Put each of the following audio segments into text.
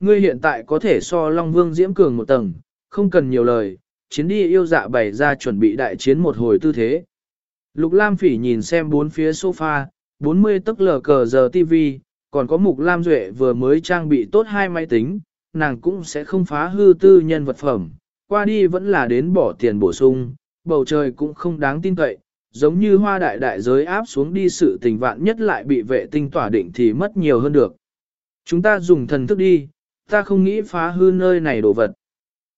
ngươi hiện tại có thể so Long Vương Diễm Cường một tầng, không cần nhiều lời, chiến đi yêu dạ bày ra chuẩn bị đại chiến một hồi tư thế. Lục Lam Phỉ nhìn xem bốn phía sofa, 40 tấc lờ cờ giờ TV, còn có Mục Lam Duệ vừa mới trang bị tốt hai máy tính, nàng cũng sẽ không phá hư tư nhân vật phẩm, qua đi vẫn là đến bỏ tiền bổ sung, bầu trời cũng không đáng tin cậy, giống như hoa đại đại giới áp xuống đi sự tình vạn nhất lại bị vệ tinh tỏa định thì mất nhiều hơn được. Chúng ta dùng thần thức đi, ta không nghĩ phá hư nơi này đồ vật.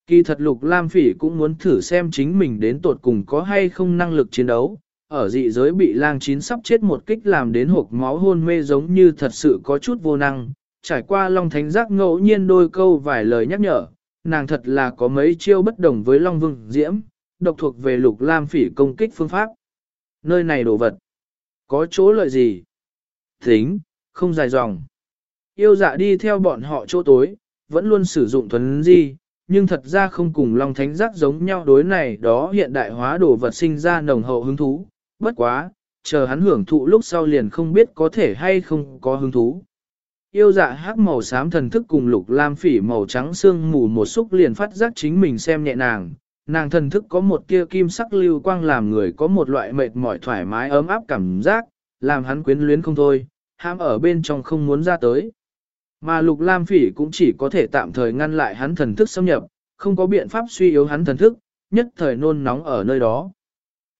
Kỳ thật Lục Lam Phỉ cũng muốn thử xem chính mình đến tột cùng có hay không năng lực chiến đấu, ở dị giới bị lang chín sắp chết một kích làm đến hộp máu hôn mê giống như thật sự có chút vô năng, trải qua Long Thánh Giác ngẫu nhiên đôi câu vài lời nhắc nhở, nàng thật là có mấy chiêu bất đồng với Long Vương Diễm, độc thuộc về Lục Lam Phỉ công kích phương pháp. Nơi này đồ vật, có chỗ lợi gì? Tính, không dài dòng. Yêu dạ đi theo bọn họ chỗ tối, vẫn luôn sử dụng thuấn di, nhưng thật ra không cùng Long Thánh Giác giống nhau đối này đó hiện đại hóa đồ vật sinh ra nồng hậu hứng thú, bất quá, chờ hắn hưởng thụ lúc sau liền không biết có thể hay không có hứng thú. Yêu dạ hắc màu xám thần thức cùng lục lam phỉ màu trắng xương mù một xúc liền phát giác chính mình xem nhẹ nàng, nàng thần thức có một tia kim sắc lưu quang làm người có một loại mệt mỏi thoải mái ấm áp cảm giác, làm hắn quyến luyến không thôi, ham ở bên trong không muốn ra tới. Mà lục lam phỉ cũng chỉ có thể tạm thời ngăn lại hắn thần thức xâm nhập, không có biện pháp suy yếu hắn thần thức, nhất thời nôn nóng ở nơi đó.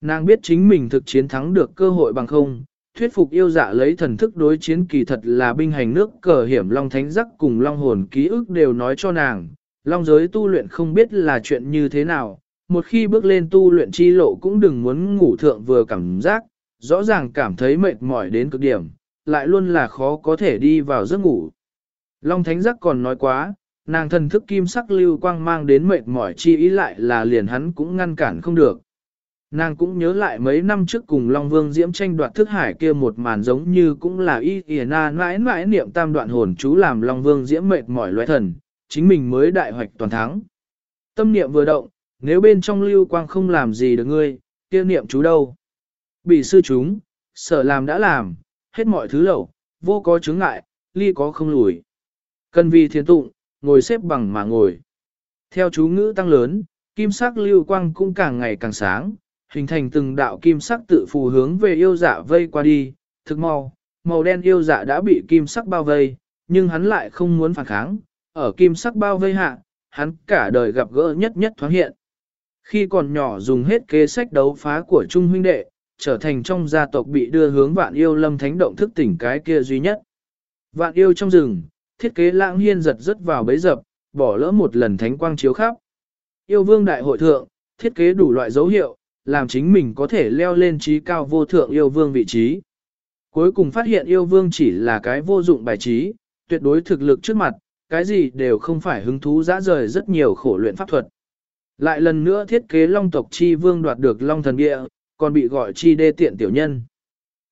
Nàng biết chính mình thực chiến thắng được cơ hội bằng không, thuyết phục yêu dạ lấy thần thức đối chiến kỳ thật là binh hành nước cờ hiểm long thánh giác cùng long hồn ký ức đều nói cho nàng, long giới tu luyện không biết là chuyện như thế nào, một khi bước lên tu luyện chi lộ cũng đừng muốn ngủ thượng vừa cảm giác, rõ ràng cảm thấy mệt mỏi đến cực điểm, lại luôn là khó có thể đi vào giấc ngủ. Long thánh giác còn nói quá, nàng thần thức kim sắc lưu quang mang đến mệt mỏi chi ý lại là liền hắn cũng ngăn cản không được. Nàng cũng nhớ lại mấy năm trước cùng Long Vương Diễm tranh đoạt thức hải kia một màn giống như cũng là y y na mãi mãi niệm tam đoạn hồn chú làm Long Vương Diễm mệt mỏi loại thần, chính mình mới đại hoạch toàn thắng. Tâm niệm vừa động, nếu bên trong lưu quang không làm gì được ngươi, kia niệm chú đâu. Bị sư chúng, sở làm đã làm, hết mọi thứ lẩu, vô có chứng ngại, ly có không lùi. Cần vì thiên tụng, ngồi xếp bằng mà ngồi. Theo chú ngữ tăng lớn, kim sắc lưu quang cũng càng ngày càng sáng, hình thành từng đạo kim sắc tự phù hướng về yêu dạ vây qua đi, thực mau, màu đen yêu dạ đã bị kim sắc bao vây, nhưng hắn lại không muốn phản kháng, ở kim sắc bao vây hạ, hắn cả đời gặp gỡ nhất nhất thoáng hiện. Khi còn nhỏ dùng hết kế sách đấu phá của Trung huynh đệ, trở thành trong gia tộc bị đưa hướng vạn yêu lâm thánh động thức tỉnh cái kia duy nhất. Vạn yêu trong rừng, thiết kế lãng hiên giật rất vào bấy dập, bỏ lỡ một lần thánh quang chiếu khắp. Yêu vương đại hội thượng, thiết kế đủ loại dấu hiệu, làm chính mình có thể leo lên trí cao vô thượng yêu vương vị trí. Cuối cùng phát hiện yêu vương chỉ là cái vô dụng bài trí, tuyệt đối thực lực trước mặt, cái gì đều không phải hứng thú dã rời rất nhiều khổ luyện pháp thuật. Lại lần nữa thiết kế long tộc chi vương đoạt được long thần địa, còn bị gọi chi đê tiện tiểu nhân.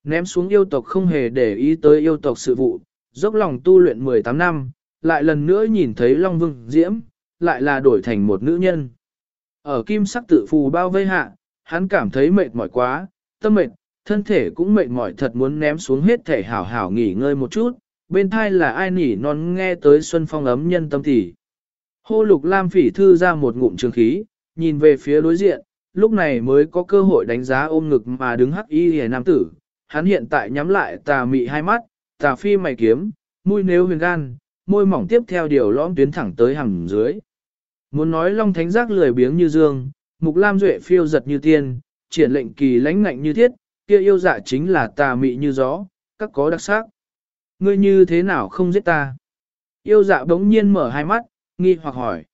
Ném xuống yêu tộc không hề để ý tới yêu tộc sự vụ, dốc lòng tu luyện 18 năm, lại lần nữa nhìn thấy long vương diễm, lại là đổi thành một nữ nhân. Ở kim sắc tự phù bao vây hạ, hắn cảm thấy mệt mỏi quá, tâm mệt, thân thể cũng mệt mỏi thật muốn ném xuống hết thể hảo hảo nghỉ ngơi một chút, bên thai là ai nỉ non nghe tới xuân phong ấm nhân tâm thì, Hô lục lam phỉ thư ra một ngụm trường khí, nhìn về phía đối diện, lúc này mới có cơ hội đánh giá ôm ngực mà đứng hắc y hề nam tử. Hắn hiện tại nhắm lại tà mị hai mắt, tà phi mày kiếm, mũi nếu huyền gan, môi mỏng tiếp theo điều lõm tuyến thẳng tới hằng dưới. Muốn nói long thánh giác lười biếng như dương, mục lam duệ phiêu giật như tiên, triển lệnh kỳ lãnh ngạnh như thiết, kia yêu dạ chính là tà mị như gió, các có đặc sắc. Ngươi như thế nào không giết ta? Yêu dạ bỗng nhiên mở hai mắt, nghi hoặc hỏi.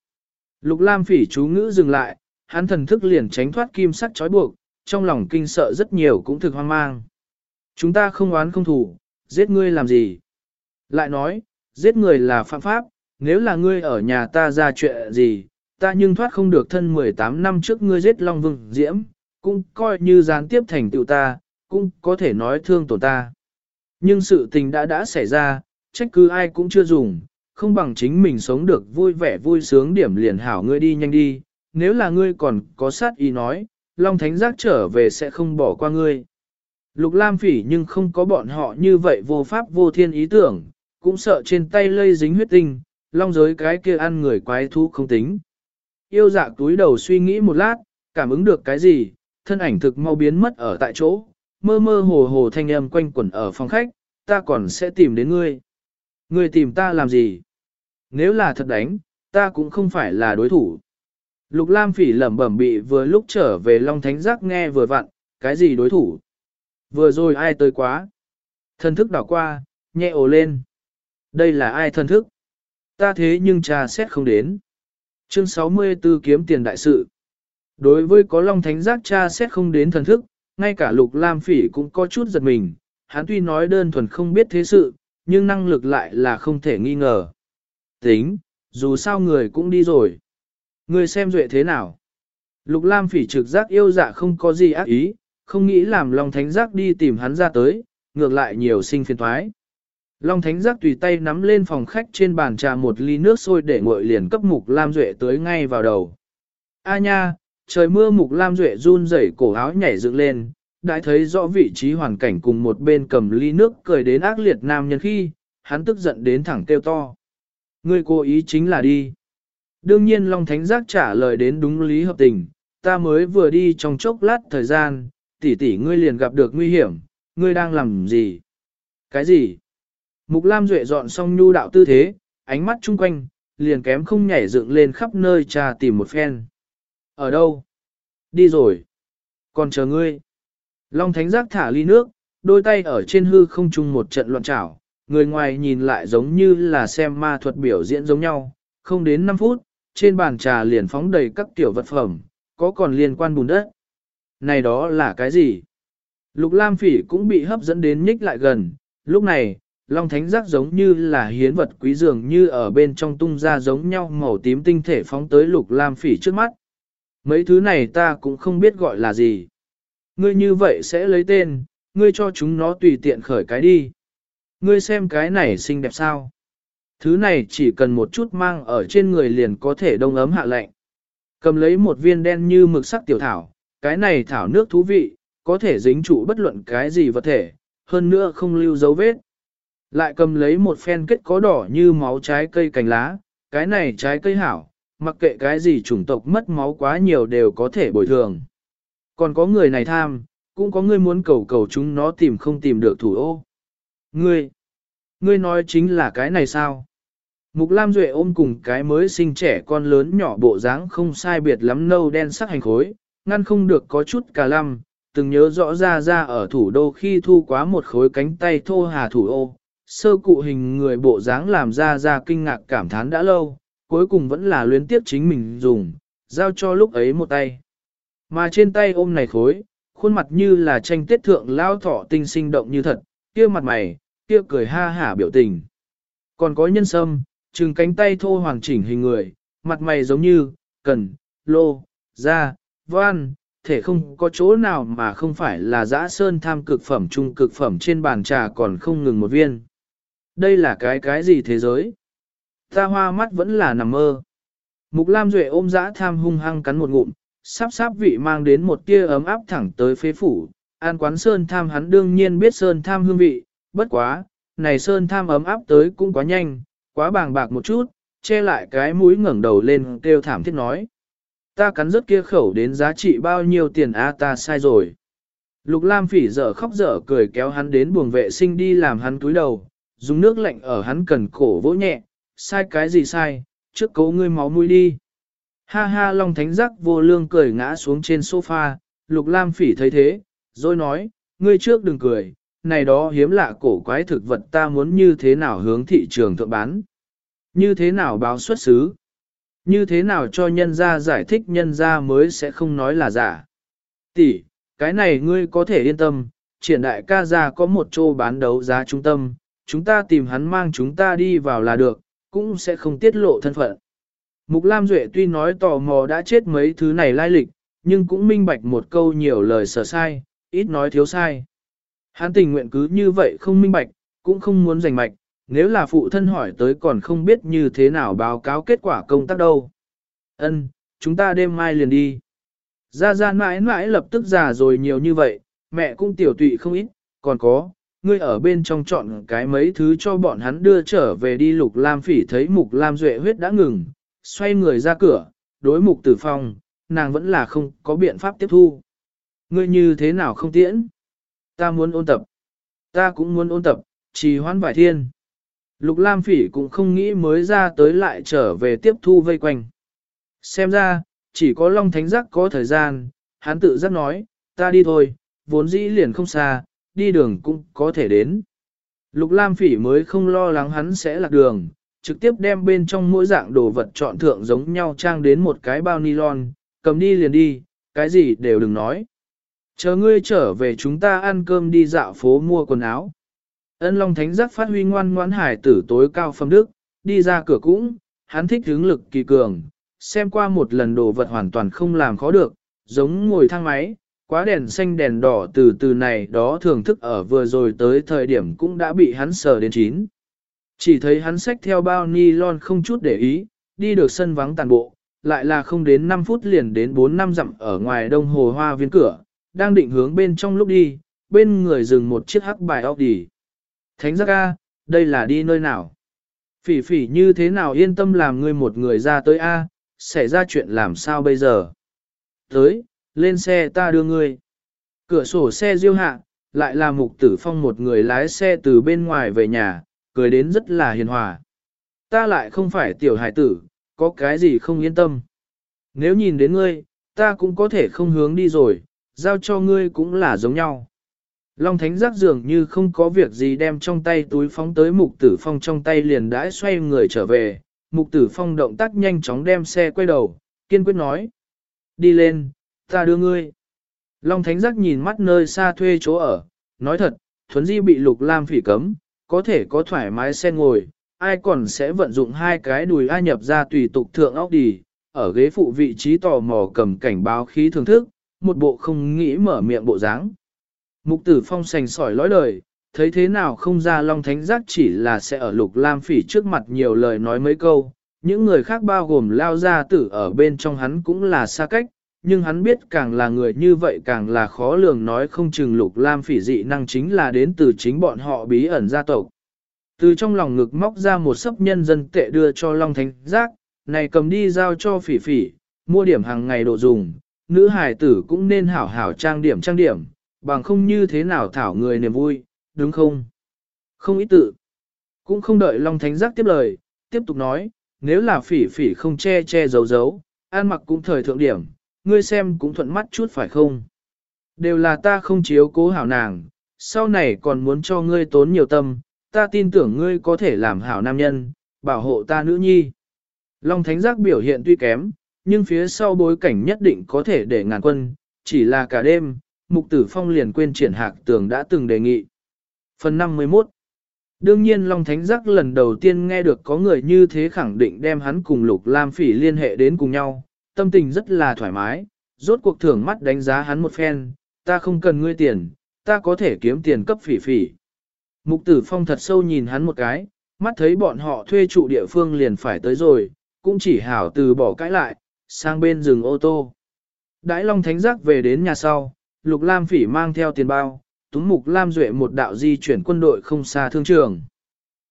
Lục lam phỉ chú ngữ dừng lại, hắn thần thức liền tránh thoát kim sắc trói buộc, trong lòng kinh sợ rất nhiều cũng thực hoang mang. Chúng ta không oán không thủ, giết ngươi làm gì? Lại nói, giết người là phạm pháp, nếu là ngươi ở nhà ta ra chuyện gì, ta nhưng thoát không được thân 18 năm trước ngươi giết Long Vương Diễm, cũng coi như gián tiếp thành tựu ta, cũng có thể nói thương tổn ta. Nhưng sự tình đã đã xảy ra, trách cứ ai cũng chưa dùng, không bằng chính mình sống được vui vẻ vui sướng điểm liền hảo ngươi đi nhanh đi, nếu là ngươi còn có sát ý nói, Long Thánh Giác trở về sẽ không bỏ qua ngươi. Lục Lam Phỉ nhưng không có bọn họ như vậy vô pháp vô thiên ý tưởng, cũng sợ trên tay lây dính huyết tinh, long giới cái kia ăn người quái thú không tính. Yêu dạ túi đầu suy nghĩ một lát, cảm ứng được cái gì, thân ảnh thực mau biến mất ở tại chỗ, mơ mơ hồ hồ thanh âm quanh quẩn ở phòng khách, ta còn sẽ tìm đến ngươi. Ngươi tìm ta làm gì? Nếu là thật đánh, ta cũng không phải là đối thủ. Lục Lam phỉ lẩm bẩm bị vừa lúc trở về Long Thánh Giác nghe vừa vặn, cái gì đối thủ? Vừa rồi ai tới quá? thần thức đảo qua, nhẹ ồ lên. Đây là ai thần thức? Ta thế nhưng cha xét không đến. Chương 64 kiếm tiền đại sự. Đối với có Long Thánh Giác cha xét không đến thần thức, ngay cả Lục Lam Phỉ cũng có chút giật mình, hắn tuy nói đơn thuần không biết thế sự, nhưng năng lực lại là không thể nghi ngờ. Tính, dù sao người cũng đi rồi. Người xem duệ thế nào? Lục Lam Phỉ trực giác yêu dạ không có gì ác ý, không nghĩ làm Long Thánh Giác đi tìm hắn ra tới, ngược lại nhiều sinh phiền toái. Long Thánh Giác tùy tay nắm lên phòng khách trên bàn trà một ly nước sôi để nguội liền cấp Mục Lam Duệ tới ngay vào đầu. A nha, trời mưa Mục Lam Duệ run rẩy cổ áo nhảy dựng lên, đã thấy rõ vị trí hoàn cảnh cùng một bên cầm ly nước cười đến ác liệt nam nhân khi, hắn tức giận đến thẳng kêu to. Ngươi cố ý chính là đi. Đương nhiên Long Thánh Giác trả lời đến đúng lý hợp tình, ta mới vừa đi trong chốc lát thời gian, tỷ tỷ ngươi liền gặp được nguy hiểm, ngươi đang làm gì? Cái gì? Mục Lam Duệ dọn xong nhu đạo tư thế, ánh mắt chung quanh, liền kém không nhảy dựng lên khắp nơi trà tìm một phen. Ở đâu? Đi rồi. Còn chờ ngươi. Long Thánh Giác thả ly nước, đôi tay ở trên hư không chung một trận loạn trảo, người ngoài nhìn lại giống như là xem ma thuật biểu diễn giống nhau, không đến 5 phút, trên bàn trà liền phóng đầy các tiểu vật phẩm, có còn liên quan bùn đất. Này đó là cái gì? Lục Lam Phỉ cũng bị hấp dẫn đến nhích lại gần, lúc này, Long Thánh Giác giống như là hiến vật quý dường như ở bên trong tung ra giống nhau màu tím tinh thể phóng tới Lục Lam Phỉ trước mắt. Mấy thứ này ta cũng không biết gọi là gì. Ngươi như vậy sẽ lấy tên, ngươi cho chúng nó tùy tiện khởi cái đi. Ngươi xem cái này xinh đẹp sao? Thứ này chỉ cần một chút mang ở trên người liền có thể đông ấm hạ lạnh. Cầm lấy một viên đen như mực sắc tiểu thảo, cái này thảo nước thú vị, có thể dính trụ bất luận cái gì vật thể, hơn nữa không lưu dấu vết. Lại cầm lấy một phen kết có đỏ như máu trái cây cành lá, cái này trái cây hảo, mặc kệ cái gì chủng tộc mất máu quá nhiều đều có thể bồi thường. Còn có người này tham, cũng có người muốn cầu cầu chúng nó tìm không tìm được thủ ô. Ngươi, ngươi nói chính là cái này sao? Mục Lam Duệ ôm cùng cái mới sinh trẻ con lớn nhỏ bộ dáng không sai biệt lắm nâu đen sắc hành khối, ngăn không được có chút cả lăm, từng nhớ rõ ra ra ở thủ đô khi thu quá một khối cánh tay thô hà thủ ô, sơ cụ hình người bộ dáng làm ra ra kinh ngạc cảm thán đã lâu, cuối cùng vẫn là luyến tiếp chính mình dùng, giao cho lúc ấy một tay. Mà trên tay ôm này khối, khuôn mặt như là tranh tiết thượng lao thọ tinh sinh động như thật, kia mặt mày, kia cười ha hả biểu tình. Còn có nhân sâm, trừng cánh tay thô hoàn chỉnh hình người, mặt mày giống như, cần, lô, da, văn, thể không có chỗ nào mà không phải là dã sơn tham cực phẩm trung cực phẩm trên bàn trà còn không ngừng một viên. Đây là cái cái gì thế giới? Ta hoa mắt vẫn là nằm mơ. Mục Lam Duệ ôm dã tham hung hăng cắn một ngụm, sắp sắp vị mang đến một tia ấm áp thẳng tới phế phủ. An quán sơn tham hắn đương nhiên biết sơn tham hương vị, bất quá, này sơn tham ấm áp tới cũng quá nhanh, quá bàng bạc một chút, che lại cái mũi ngẩng đầu lên kêu thảm thiết nói. Ta cắn rớt kia khẩu đến giá trị bao nhiêu tiền a ta sai rồi. Lục Lam phỉ dở khóc dở cười kéo hắn đến buồng vệ sinh đi làm hắn túi đầu, dùng nước lạnh ở hắn cần cổ vỗ nhẹ, sai cái gì sai, trước cấu ngươi máu mũi đi. Ha ha Long Thánh Giác vô lương cười ngã xuống trên sofa, Lục Lam phỉ thấy thế, rồi nói, ngươi trước đừng cười, này đó hiếm lạ cổ quái thực vật ta muốn như thế nào hướng thị trường thượng bán. Như thế nào báo xuất xứ. Như thế nào cho nhân gia giải thích nhân gia mới sẽ không nói là giả. Tỷ, cái này ngươi có thể yên tâm, triển đại ca gia có một chỗ bán đấu giá trung tâm, chúng ta tìm hắn mang chúng ta đi vào là được, cũng sẽ không tiết lộ thân phận. Mục Lam Duệ tuy nói tò mò đã chết mấy thứ này lai lịch, nhưng cũng minh bạch một câu nhiều lời sở sai, ít nói thiếu sai. Hắn tình nguyện cứ như vậy không minh bạch, cũng không muốn giành mạch, nếu là phụ thân hỏi tới còn không biết như thế nào báo cáo kết quả công tác đâu. Ân, chúng ta đêm mai liền đi. Gia Gia mãi mãi lập tức già rồi nhiều như vậy, mẹ cũng tiểu tụy không ít, còn có, ngươi ở bên trong chọn cái mấy thứ cho bọn hắn đưa trở về đi Lục Lam Phỉ thấy Mục Lam Duệ huyết đã ngừng, xoay người ra cửa, đối Mục Tử Phong, nàng vẫn là không có biện pháp tiếp thu. Ngươi như thế nào không tiễn? Ta muốn ôn tập. Ta cũng muốn ôn tập, trì hoãn vài thiên. Lục Lam Phỉ cũng không nghĩ mới ra tới lại trở về tiếp thu vây quanh. Xem ra, chỉ có Long Thánh Giác có thời gian, hắn tự giác nói, ta đi thôi, vốn dĩ liền không xa, đi đường cũng có thể đến. Lục Lam Phỉ mới không lo lắng hắn sẽ lạc đường, trực tiếp đem bên trong mỗi dạng đồ vật chọn thượng giống nhau trang đến một cái bao nylon, cầm đi liền đi, cái gì đều đừng nói. Chờ ngươi trở về chúng ta ăn cơm đi dạo phố mua quần áo. Ân Long Thánh giác phát huy ngoan ngoãn hải tử tối cao phẩm đức, đi ra cửa cũng, hắn thích hướng lực kỳ cường, xem qua một lần đồ vật hoàn toàn không làm khó được, giống ngồi thang máy, quá đèn xanh đèn đỏ từ từ này đó thưởng thức ở vừa rồi tới thời điểm cũng đã bị hắn sờ đến chín. Chỉ thấy hắn xách theo bao ni lon không chút để ý, đi được sân vắng tàn bộ, lại là không đến 5 phút liền đến 4 năm dặm ở ngoài đông hồ hoa viên cửa, đang định hướng bên trong lúc đi, bên người dừng một chiếc hắc bài óc đi. Thánh giác A, đây là đi nơi nào? Phỉ phỉ như thế nào yên tâm làm ngươi một người ra tới A, xảy ra chuyện làm sao bây giờ? Tới, lên xe ta đưa ngươi. Cửa sổ xe diêu hạ, lại là mục tử phong một người lái xe từ bên ngoài về nhà, cười đến rất là hiền hòa. Ta lại không phải tiểu hải tử, có cái gì không yên tâm. Nếu nhìn đến ngươi, ta cũng có thể không hướng đi rồi, giao cho ngươi cũng là giống nhau. Long Thánh giác dường như không có việc gì đem trong tay túi phóng tới Mục Tử Phong trong tay liền đãi xoay người trở về. Mục Tử Phong động tác nhanh chóng đem xe quay đầu, kiên quyết nói. Đi lên, ta đưa ngươi. Long Thánh giác nhìn mắt nơi xa thuê chỗ ở, nói thật, Thuấn Di bị Lục Lam phỉ cấm, có thể có thoải mái xe ngồi, ai còn sẽ vận dụng hai cái đùi ai nhập ra tùy tục thượng óc đi, ở ghế phụ vị trí tò mò cầm cảnh báo khí thưởng thức, một bộ không nghĩ mở miệng bộ dáng. Mục tử phong sành sỏi lõi đời, thấy thế nào không ra Long Thánh Giác chỉ là sẽ ở lục lam phỉ trước mặt nhiều lời nói mấy câu, những người khác bao gồm lao gia tử ở bên trong hắn cũng là xa cách, nhưng hắn biết càng là người như vậy càng là khó lường nói không chừng lục lam phỉ dị năng chính là đến từ chính bọn họ bí ẩn gia tộc. Từ trong lòng ngực móc ra một sấp nhân dân tệ đưa cho Long Thánh Giác, này cầm đi giao cho phỉ phỉ, mua điểm hàng ngày độ dùng, nữ hài tử cũng nên hảo hảo trang điểm trang điểm, bằng không như thế nào thảo người niềm vui, đúng không? Không ý tự. Cũng không đợi Long Thánh Giác tiếp lời, tiếp tục nói, nếu là phỉ phỉ không che che giấu giấu, an mặc cũng thời thượng điểm, ngươi xem cũng thuận mắt chút phải không? Đều là ta không chiếu cố hảo nàng, sau này còn muốn cho ngươi tốn nhiều tâm, ta tin tưởng ngươi có thể làm hảo nam nhân, bảo hộ ta nữ nhi. Long Thánh Giác biểu hiện tuy kém, nhưng phía sau bối cảnh nhất định có thể để ngàn quân, chỉ là cả đêm, Mục Tử Phong liền quên triển hạc tường đã từng đề nghị. Phần 51 Đương nhiên Long Thánh Giác lần đầu tiên nghe được có người như thế khẳng định đem hắn cùng Lục Lam Phỉ liên hệ đến cùng nhau, tâm tình rất là thoải mái, rốt cuộc thưởng mắt đánh giá hắn một phen, ta không cần ngươi tiền, ta có thể kiếm tiền cấp phỉ phỉ. Mục Tử Phong thật sâu nhìn hắn một cái, mắt thấy bọn họ thuê trụ địa phương liền phải tới rồi, cũng chỉ hảo từ bỏ cãi lại, sang bên rừng ô tô. Đãi Long Thánh Giác về đến nhà sau, Lục Lam Phỉ mang theo tiền bao, Túng Mục Lam Duệ một đạo di chuyển quân đội không xa thương trường.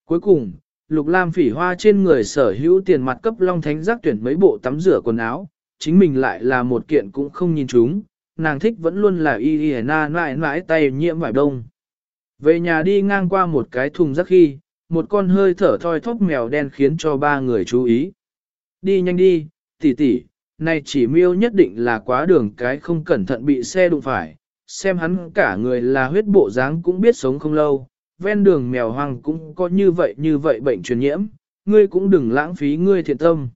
Cuối cùng, Lục Lam Phỉ hoa trên người sở hữu tiền mặt cấp Long Thánh Giác tuyển mấy bộ tắm rửa quần áo, chính mình lại là một kiện cũng không nhìn chúng, nàng thích vẫn luôn là y y na mãi mãi tay nhiễm vải đông. Về nhà đi ngang qua một cái thùng rác khi, một con hơi thở thoi thóp mèo đen khiến cho ba người chú ý. Đi nhanh đi, tỷ tỷ, này chỉ miêu nhất định là quá đường cái không cẩn thận bị xe đụng phải, xem hắn cả người là huyết bộ dáng cũng biết sống không lâu, ven đường mèo hoang cũng có như vậy như vậy bệnh truyền nhiễm, ngươi cũng đừng lãng phí ngươi thiện tâm.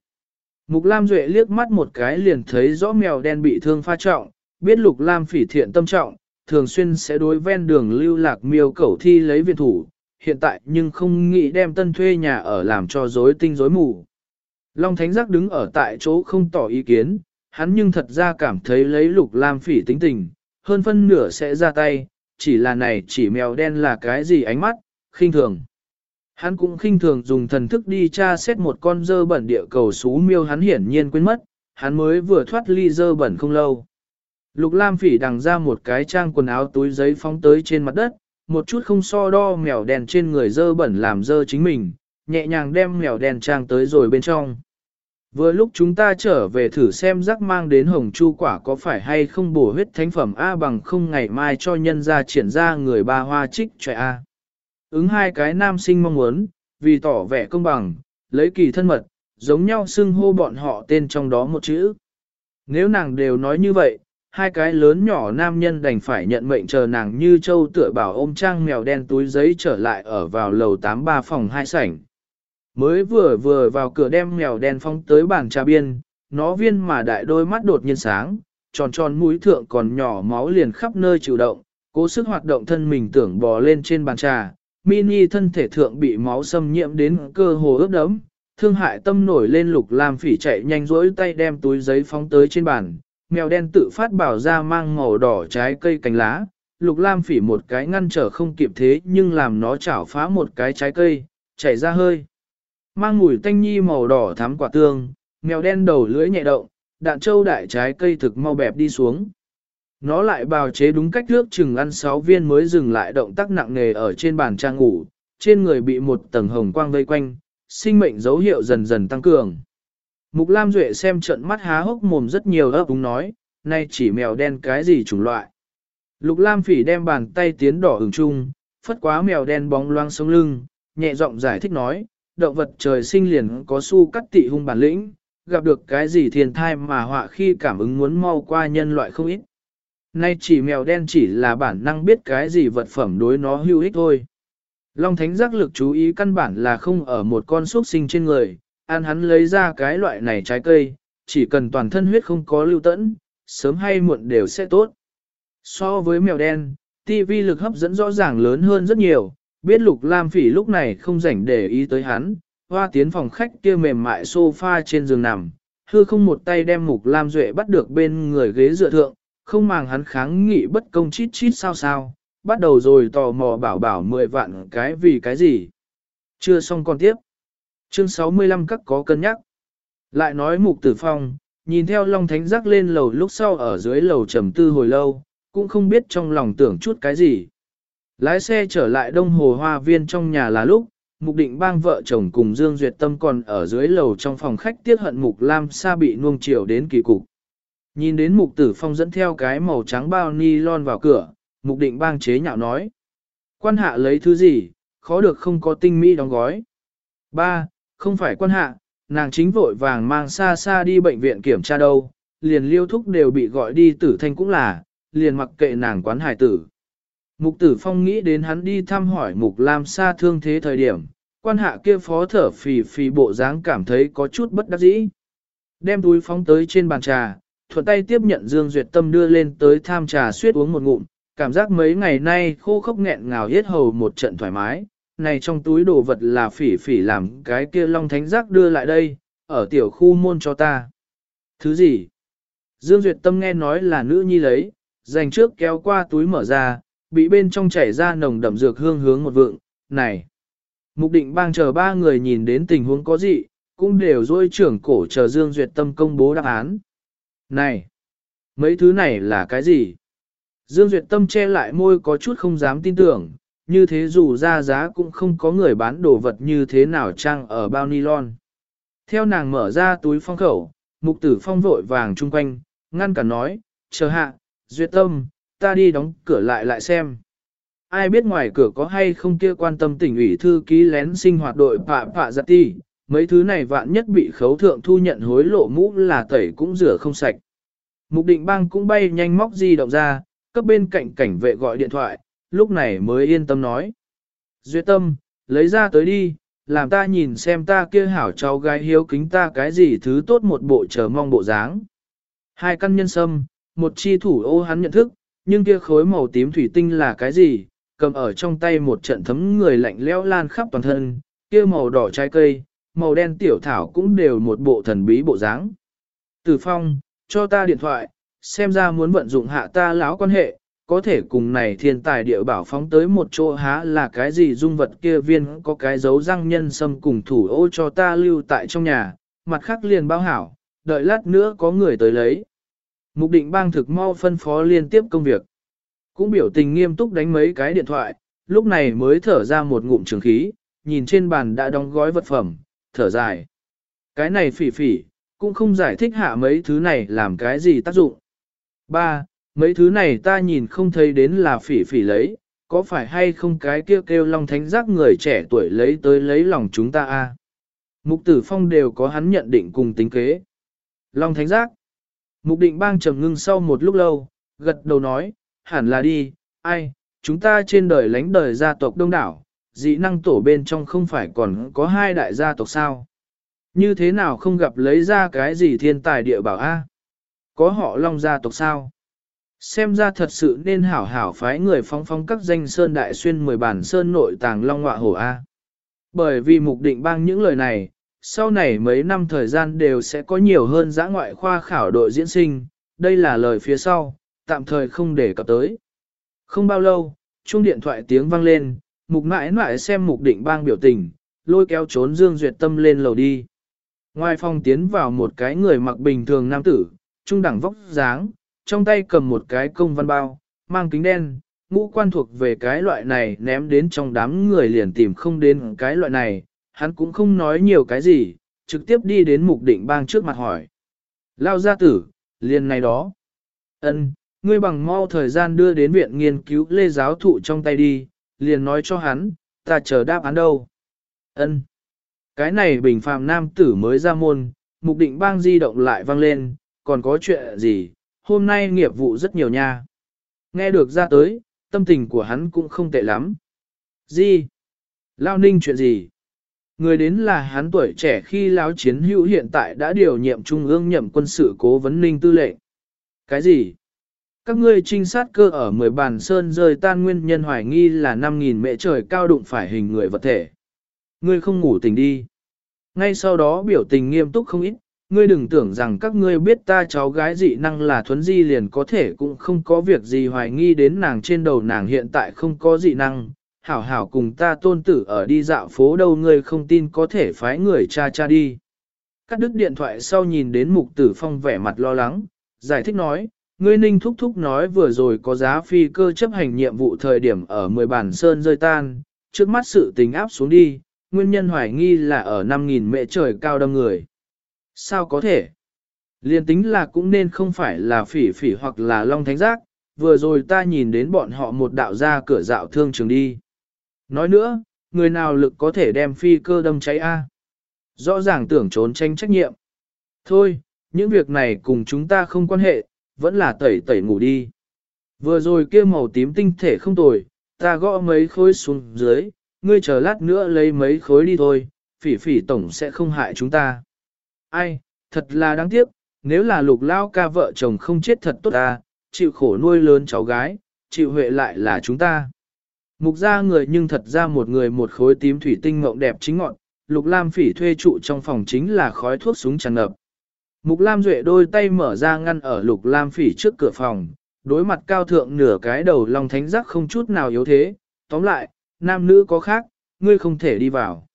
Mục Lam Duệ liếc mắt một cái liền thấy rõ mèo đen bị thương pha trọng, biết Lục Lam phỉ thiện tâm trọng, thường xuyên sẽ đối ven đường lưu lạc miêu cẩu thi lấy viện thủ, hiện tại nhưng không nghĩ đem tân thuê nhà ở làm cho rối tinh rối mù. Long Thánh Giác đứng ở tại chỗ không tỏ ý kiến, hắn nhưng thật ra cảm thấy lấy lục lam phỉ tính tình, hơn phân nửa sẽ ra tay, chỉ là này chỉ mèo đen là cái gì ánh mắt, khinh thường. Hắn cũng khinh thường dùng thần thức đi tra xét một con dơ bẩn địa cầu xú miêu hắn hiển nhiên quên mất, hắn mới vừa thoát ly dơ bẩn không lâu. Lục Lam phỉ đằng ra một cái trang quần áo túi giấy phóng tới trên mặt đất, một chút không so đo mèo đen trên người dơ bẩn làm dơ chính mình, nhẹ nhàng đem mèo đen trang tới rồi bên trong. Vừa lúc chúng ta trở về thử xem rắc mang đến hồng chu quả có phải hay không bổ huyết thánh phẩm A bằng không ngày mai cho nhân ra triển ra người ba hoa trích trẻ A. Ứng hai cái nam sinh mong muốn, vì tỏ vẻ công bằng, lấy kỳ thân mật, giống nhau xưng hô bọn họ tên trong đó một chữ. Nếu nàng đều nói như vậy, hai cái lớn nhỏ nam nhân đành phải nhận mệnh chờ nàng như châu tựa bảo ôm trang mèo đen túi giấy trở lại ở vào lầu 83 phòng hai sảnh. Mới vừa vừa vào cửa đem mèo đen phong tới bàn trà biên, nó viên mà đại đôi mắt đột nhiên sáng, tròn tròn mũi thượng còn nhỏ máu liền khắp nơi chịu động, cố sức hoạt động thân mình tưởng bò lên trên bàn trà, mini thân thể thượng bị máu xâm nhiễm đến cơ hồ ướt đẫm, thương hại tâm nổi lên lục lam phỉ chạy nhanh rỗi tay đem túi giấy phóng tới trên bàn, mèo đen tự phát bảo ra mang màu đỏ trái cây cành lá, lục lam phỉ một cái ngăn trở không kịp thế nhưng làm nó chảo phá một cái trái cây, chảy ra hơi. Mang mùi tanh nhi màu đỏ thắm quả tương, mèo đen đầu lưỡi nhẹ động, đạn châu đại trái cây thực mau bẹp đi xuống. Nó lại bào chế đúng cách nước chừng ăn 6 viên mới dừng lại động tác nặng nề ở trên bàn trang ngủ, trên người bị một tầng hồng quang vây quanh, sinh mệnh dấu hiệu dần dần tăng cường. Mục Lam Duệ xem trận mắt há hốc mồm rất nhiều ấp đúng nói, nay chỉ mèo đen cái gì chủng loại. Lục Lam Phỉ đem bàn tay tiến đỏ ửng chung, phất quá mèo đen bóng loang sống lưng, nhẹ giọng giải thích nói, động vật trời sinh liền có su cắt tị hung bản lĩnh, gặp được cái gì thiên thai mà họa khi cảm ứng muốn mau qua nhân loại không ít. Nay chỉ mèo đen chỉ là bản năng biết cái gì vật phẩm đối nó hữu ích thôi. Long Thánh giác lực chú ý căn bản là không ở một con xuất sinh trên người, ăn hắn lấy ra cái loại này trái cây, chỉ cần toàn thân huyết không có lưu tẫn, sớm hay muộn đều sẽ tốt. So với mèo đen, TV lực hấp dẫn rõ ràng lớn hơn rất nhiều, biết lục lam phỉ lúc này không rảnh để ý tới hắn, hoa tiến phòng khách kia mềm mại sofa trên giường nằm, hư không một tay đem mục lam duệ bắt được bên người ghế dựa thượng, không màng hắn kháng nghị bất công chít chít sao sao, bắt đầu rồi tò mò bảo bảo mười vạn cái vì cái gì. Chưa xong còn tiếp. Chương 65 các có cân nhắc. Lại nói mục tử phong, nhìn theo Long Thánh rắc lên lầu lúc sau ở dưới lầu trầm tư hồi lâu, cũng không biết trong lòng tưởng chút cái gì. Lái xe trở lại đông hồ hoa viên trong nhà là lúc, mục định bang vợ chồng cùng Dương Duyệt Tâm còn ở dưới lầu trong phòng khách tiết hận mục Lam Sa bị nuông chiều đến kỳ cục. Nhìn đến mục tử phong dẫn theo cái màu trắng bao ni lon vào cửa, mục định bang chế nhạo nói. Quan hạ lấy thứ gì, khó được không có tinh mỹ đóng gói. Ba, không phải quan hạ, nàng chính vội vàng mang xa xa đi bệnh viện kiểm tra đâu, liền liêu thúc đều bị gọi đi tử thanh cũng là, liền mặc kệ nàng quán hải tử. Mục tử phong nghĩ đến hắn đi thăm hỏi mục lam xa thương thế thời điểm, quan hạ kia phó thở phì phì bộ dáng cảm thấy có chút bất đắc dĩ. Đem túi phóng tới trên bàn trà, thuận tay tiếp nhận Dương Duyệt Tâm đưa lên tới tham trà suyết uống một ngụm, cảm giác mấy ngày nay khô khốc nghẹn ngào hết hầu một trận thoải mái, này trong túi đồ vật là phỉ phỉ làm cái kia long thánh giác đưa lại đây, ở tiểu khu môn cho ta. Thứ gì? Dương Duyệt Tâm nghe nói là nữ nhi lấy, dành trước kéo qua túi mở ra, bị bên trong chảy ra nồng đậm dược hương hướng một vượng, này. Mục định bang chờ ba người nhìn đến tình huống có gì, cũng đều dôi trưởng cổ chờ Dương Duyệt Tâm công bố đáp án. Này! Mấy thứ này là cái gì? Dương Duyệt Tâm che lại môi có chút không dám tin tưởng, như thế dù ra giá cũng không có người bán đồ vật như thế nào trang ở bao nylon. Theo nàng mở ra túi phong khẩu, mục tử phong vội vàng chung quanh, ngăn cả nói, chờ hạ, Duyệt Tâm, ta đi đóng cửa lại lại xem. Ai biết ngoài cửa có hay không kia quan tâm tỉnh ủy thư ký lén sinh hoạt đội pạ pạ giặt dạ ti, mấy thứ này vạn nhất bị khấu thượng thu nhận hối lộ mũ là tẩy cũng rửa không sạch. Mục định bang cũng bay nhanh móc di động ra, cấp bên cạnh cảnh vệ gọi điện thoại, lúc này mới yên tâm nói. Duyệt tâm, lấy ra tới đi, làm ta nhìn xem ta kia hảo cháu gái hiếu kính ta cái gì thứ tốt một bộ chờ mong bộ dáng. Hai căn nhân sâm, một chi thủ ô hắn nhận thức, nhưng kia khối màu tím thủy tinh là cái gì, cầm ở trong tay một trận thấm người lạnh lẽo lan khắp toàn thân, kia màu đỏ trái cây, màu đen tiểu thảo cũng đều một bộ thần bí bộ dáng. Tử Phong, cho ta điện thoại, xem ra muốn vận dụng hạ ta lão quan hệ, có thể cùng này thiên tài địa bảo phóng tới một chỗ há là cái gì dung vật kia viên có cái dấu răng nhân sâm cùng thủ ô cho ta lưu tại trong nhà, mặt khác liền bao hảo, đợi lát nữa có người tới lấy. Mục định bang thực mau phân phó liên tiếp công việc. Cũng biểu tình nghiêm túc đánh mấy cái điện thoại, lúc này mới thở ra một ngụm trường khí, nhìn trên bàn đã đóng gói vật phẩm, thở dài. Cái này phỉ phỉ, cũng không giải thích hạ mấy thứ này làm cái gì tác dụng. Ba, Mấy thứ này ta nhìn không thấy đến là phỉ phỉ lấy, có phải hay không cái kia kêu, kêu long thánh giác người trẻ tuổi lấy tới lấy lòng chúng ta a? Mục tử phong đều có hắn nhận định cùng tính kế. Long thánh giác. Mục định bang trầm ngưng sau một lúc lâu, gật đầu nói, hẳn là đi, ai, chúng ta trên đời lánh đời gia tộc đông đảo, dị năng tổ bên trong không phải còn có hai đại gia tộc sao. Như thế nào không gặp lấy ra cái gì thiên tài địa bảo a? Có họ long gia tộc sao? Xem ra thật sự nên hảo hảo phái người phóng phóng các danh sơn đại xuyên mười bản sơn nội tàng long ngọa hổ A. Bởi vì mục định bang những lời này, sau này mấy năm thời gian đều sẽ có nhiều hơn giã ngoại khoa khảo đội diễn sinh, đây là lời phía sau, tạm thời không để cập tới. Không bao lâu, chuông điện thoại tiếng vang lên, mục mãi mãi xem mục định bang biểu tình, lôi kéo trốn Dương Duyệt Tâm lên lầu đi. Ngoài phòng tiến vào một cái người mặc bình thường nam tử, trung đẳng vóc dáng, trong tay cầm một cái công văn bao, mang kính đen, ngũ quan thuộc về cái loại này ném đến trong đám người liền tìm không đến cái loại này, hắn cũng không nói nhiều cái gì, trực tiếp đi đến mục định bang trước mặt hỏi. Lao gia tử, liền này đó. ân ngươi bằng mau thời gian đưa đến viện nghiên cứu lê giáo thụ trong tay đi, liền nói cho hắn, ta chờ đáp án đâu. ân Cái này bình phàm nam tử mới ra môn, mục định bang di động lại vang lên, còn có chuyện gì, hôm nay nghiệp vụ rất nhiều nha. Nghe được ra tới, tâm tình của hắn cũng không tệ lắm. Gì? Lao ninh chuyện gì? Người đến là hắn tuổi trẻ khi lão chiến hữu hiện tại đã điều nhiệm trung ương nhậm quân sự cố vấn ninh tư lệnh. Cái gì? Các ngươi trinh sát cơ ở mười bàn sơn rơi tan nguyên nhân hoài nghi là 5.000 mẹ trời cao đụng phải hình người vật thể. Ngươi không ngủ tỉnh đi. Ngay sau đó biểu tình nghiêm túc không ít, ngươi đừng tưởng rằng các ngươi biết ta cháu gái dị năng là thuấn di liền có thể cũng không có việc gì hoài nghi đến nàng trên đầu nàng hiện tại không có dị năng. Hảo hảo cùng ta tôn tử ở đi dạo phố đâu ngươi không tin có thể phái người cha cha đi. Cắt đứt điện thoại sau nhìn đến mục tử phong vẻ mặt lo lắng, giải thích nói, ngươi ninh thúc thúc nói vừa rồi có giá phi cơ chấp hành nhiệm vụ thời điểm ở 10 bản sơn rơi tan, trước mắt sự tình áp xuống đi, nguyên nhân hoài nghi là ở 5.000 mệ trời cao đâm người. Sao có thể? Liên tính là cũng nên không phải là phỉ phỉ hoặc là long thánh giác, vừa rồi ta nhìn đến bọn họ một đạo ra cửa dạo thương trường đi. Nói nữa, người nào lực có thể đem phi cơ đâm cháy A? Rõ ràng tưởng trốn tranh trách nhiệm. Thôi, những việc này cùng chúng ta không quan hệ, vẫn là tẩy tẩy ngủ đi. Vừa rồi kia màu tím tinh thể không tồi, ta gõ mấy khối xuống dưới, ngươi chờ lát nữa lấy mấy khối đi thôi, phỉ phỉ tổng sẽ không hại chúng ta. Ai, thật là đáng tiếc, nếu là lục lao ca vợ chồng không chết thật tốt ta, chịu khổ nuôi lớn cháu gái, chịu huệ lại là chúng ta. Mục ra người nhưng thật ra một người một khối tím thủy tinh mộng đẹp chính ngọn, lục lam phỉ thuê trụ trong phòng chính là khói thuốc súng tràn ngập. Mục lam duệ đôi tay mở ra ngăn ở lục lam phỉ trước cửa phòng, đối mặt cao thượng nửa cái đầu lòng thánh giác không chút nào yếu thế, tóm lại, nam nữ có khác, ngươi không thể đi vào.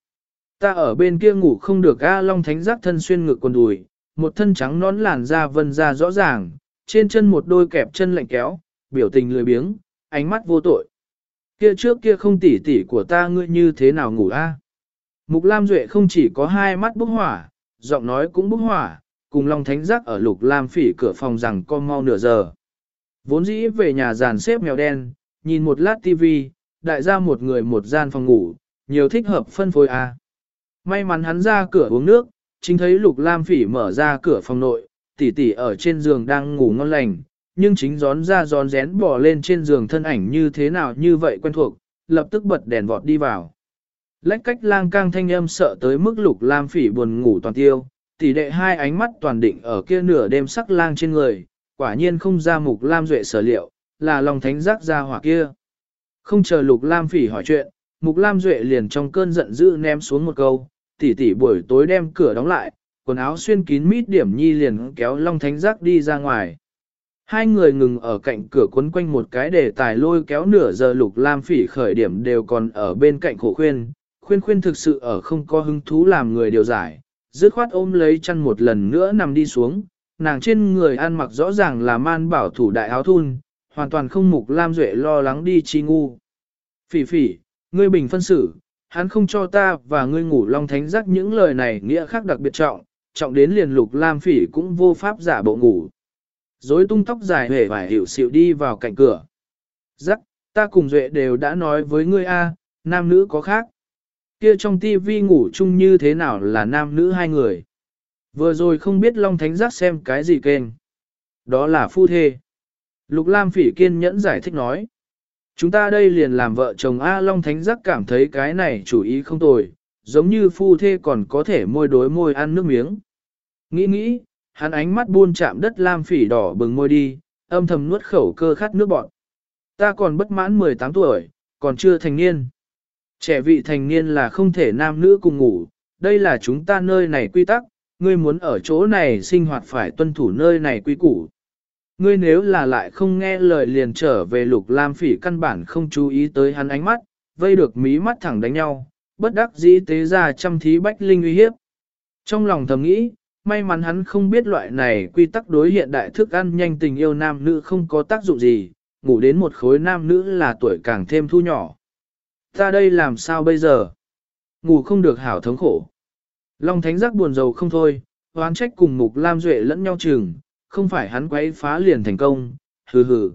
Ta ở bên kia ngủ không được A Long Thánh giác thân xuyên ngực quần đùi, một thân trắng nón làn da vân ra rõ ràng, trên chân một đôi kẹp chân lạnh kéo, biểu tình lười biếng, ánh mắt vô tội. Kia trước kia không tỉ tỉ của ta ngươi như thế nào ngủ a? Mục Lam Duệ không chỉ có hai mắt bốc hỏa, giọng nói cũng bốc hỏa, cùng Long Thánh giác ở Lục Lam Phỉ cửa phòng rằng con mau nửa giờ. Vốn dĩ về nhà dàn xếp mèo đen, nhìn một lát tivi, đại gia một người một gian phòng ngủ, nhiều thích hợp phân phối a. May mắn hắn ra cửa uống nước, chính thấy Lục Lam Phỉ mở ra cửa phòng nội, tỷ tỷ ở trên giường đang ngủ ngon lành, nhưng chính gión ra gión rén bỏ lên trên giường thân ảnh như thế nào như vậy quen thuộc, lập tức bật đèn vọt đi vào. Lách cách lang cang thanh âm sợ tới mức Lục Lam Phỉ buồn ngủ toàn tiêu, tỷ đệ hai ánh mắt toàn định ở kia nửa đêm sắc lang trên người, quả nhiên không ra mục Lam Duệ sở liệu, là lòng thánh giác ra hỏa kia. Không chờ Lục Lam Phỉ hỏi chuyện, Mục Lam Duệ liền trong cơn giận dữ ném xuống một câu, tỷ tỷ buổi tối đem cửa đóng lại, quần áo xuyên kín mít điểm nhi liền kéo Long Thánh Giác đi ra ngoài. Hai người ngừng ở cạnh cửa quấn quanh một cái để tài lôi kéo nửa giờ lục lam phỉ khởi điểm đều còn ở bên cạnh khổ khuyên, khuyên khuyên thực sự ở không có hứng thú làm người điều giải, dứt khoát ôm lấy chăn một lần nữa nằm đi xuống, nàng trên người ăn mặc rõ ràng là man bảo thủ đại áo thun, hoàn toàn không mục lam duệ lo lắng đi chi ngu. Phỉ phỉ, ngươi bình phân xử, hắn không cho ta và ngươi ngủ long thánh giác những lời này nghĩa khác đặc biệt trọng, trọng đến liền lục lam phỉ cũng vô pháp giả bộ ngủ. Dối tung tóc dài hề vải hiểu xịu đi vào cạnh cửa. Giác, ta cùng duệ đều đã nói với ngươi a, nam nữ có khác. Kia trong tivi ngủ chung như thế nào là nam nữ hai người. Vừa rồi không biết Long Thánh Giác xem cái gì kênh. Đó là phu thê. Lục Lam Phỉ kiên nhẫn giải thích nói. Chúng ta đây liền làm vợ chồng A Long Thánh Giác cảm thấy cái này chủ ý không tồi, giống như phu thê còn có thể môi đối môi ăn nước miếng. Nghĩ nghĩ, hắn ánh mắt buôn chạm đất Lam Phỉ đỏ bừng môi đi, âm thầm nuốt khẩu cơ khát nước bọt. Ta còn bất mãn 18 tuổi, còn chưa thành niên. Trẻ vị thành niên là không thể nam nữ cùng ngủ, đây là chúng ta nơi này quy tắc, ngươi muốn ở chỗ này sinh hoạt phải tuân thủ nơi này quy củ. Ngươi nếu là lại không nghe lời liền trở về lục lam phỉ căn bản không chú ý tới hắn ánh mắt, vây được mí mắt thẳng đánh nhau, bất đắc dĩ tế ra trăm thí bách linh uy hiếp. Trong lòng thầm nghĩ, may mắn hắn không biết loại này quy tắc đối hiện đại thức ăn nhanh tình yêu nam nữ không có tác dụng gì, ngủ đến một khối nam nữ là tuổi càng thêm thu nhỏ. Ta đây làm sao bây giờ? Ngủ không được hảo thống khổ. Long Thánh giác buồn rầu không thôi, oán trách cùng Mục Lam Duệ lẫn nhau chừng, không phải hắn quấy phá liền thành công, hừ hừ.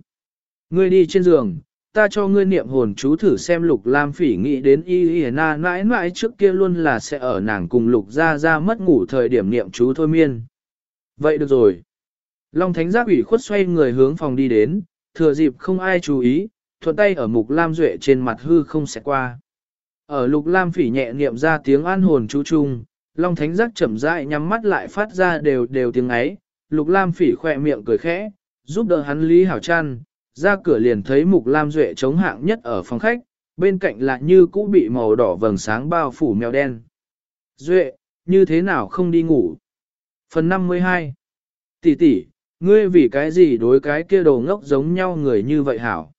Ngươi đi trên giường, ta cho ngươi niệm hồn chú thử xem Lục Lam Phỉ nghĩ đến y y na mãi mãi trước kia luôn là sẽ ở nàng cùng Lục gia gia mất ngủ thời điểm niệm chú thôi miên. Vậy được rồi. Long Thánh giác ủy khuất xoay người hướng phòng đi đến, thừa dịp không ai chú ý, thuận tay ở Mục Lam Duệ trên mặt hư không sẽ qua. Ở Lục Lam Phỉ nhẹ niệm ra tiếng an hồn chú chung, Long Thánh Giác chậm rãi nhắm mắt lại phát ra đều đều tiếng ấy, Lục Lam Phỉ khỏe miệng cười khẽ, giúp đỡ hắn Lý Hảo Trăn, ra cửa liền thấy Mục Lam Duệ chống hạng nhất ở phòng khách, bên cạnh là như cũ bị màu đỏ vầng sáng bao phủ mèo đen. Duệ, như thế nào không đi ngủ? Phần 52 Tỷ tỷ, ngươi vì cái gì đối cái kia đồ ngốc giống nhau người như vậy hảo?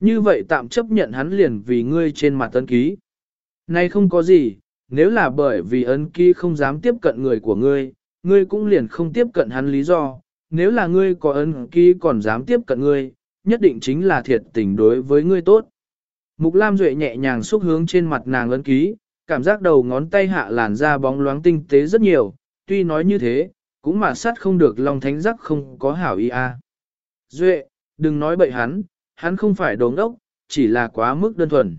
Như vậy tạm chấp nhận hắn liền vì ngươi trên mặt tân ký. Nay không có gì, nếu là bởi vì ấn ký không dám tiếp cận người của ngươi, ngươi cũng liền không tiếp cận hắn lý do, nếu là ngươi có ấn ký còn dám tiếp cận ngươi, nhất định chính là thiệt tình đối với ngươi tốt. Mục Lam Duệ nhẹ nhàng xúc hướng trên mặt nàng ấn ký, cảm giác đầu ngón tay hạ làn da bóng loáng tinh tế rất nhiều, tuy nói như thế, cũng mà sát không được lòng thánh giác không có hảo ý a. Duệ, đừng nói bậy hắn, hắn không phải đồ ngốc, chỉ là quá mức đơn thuần.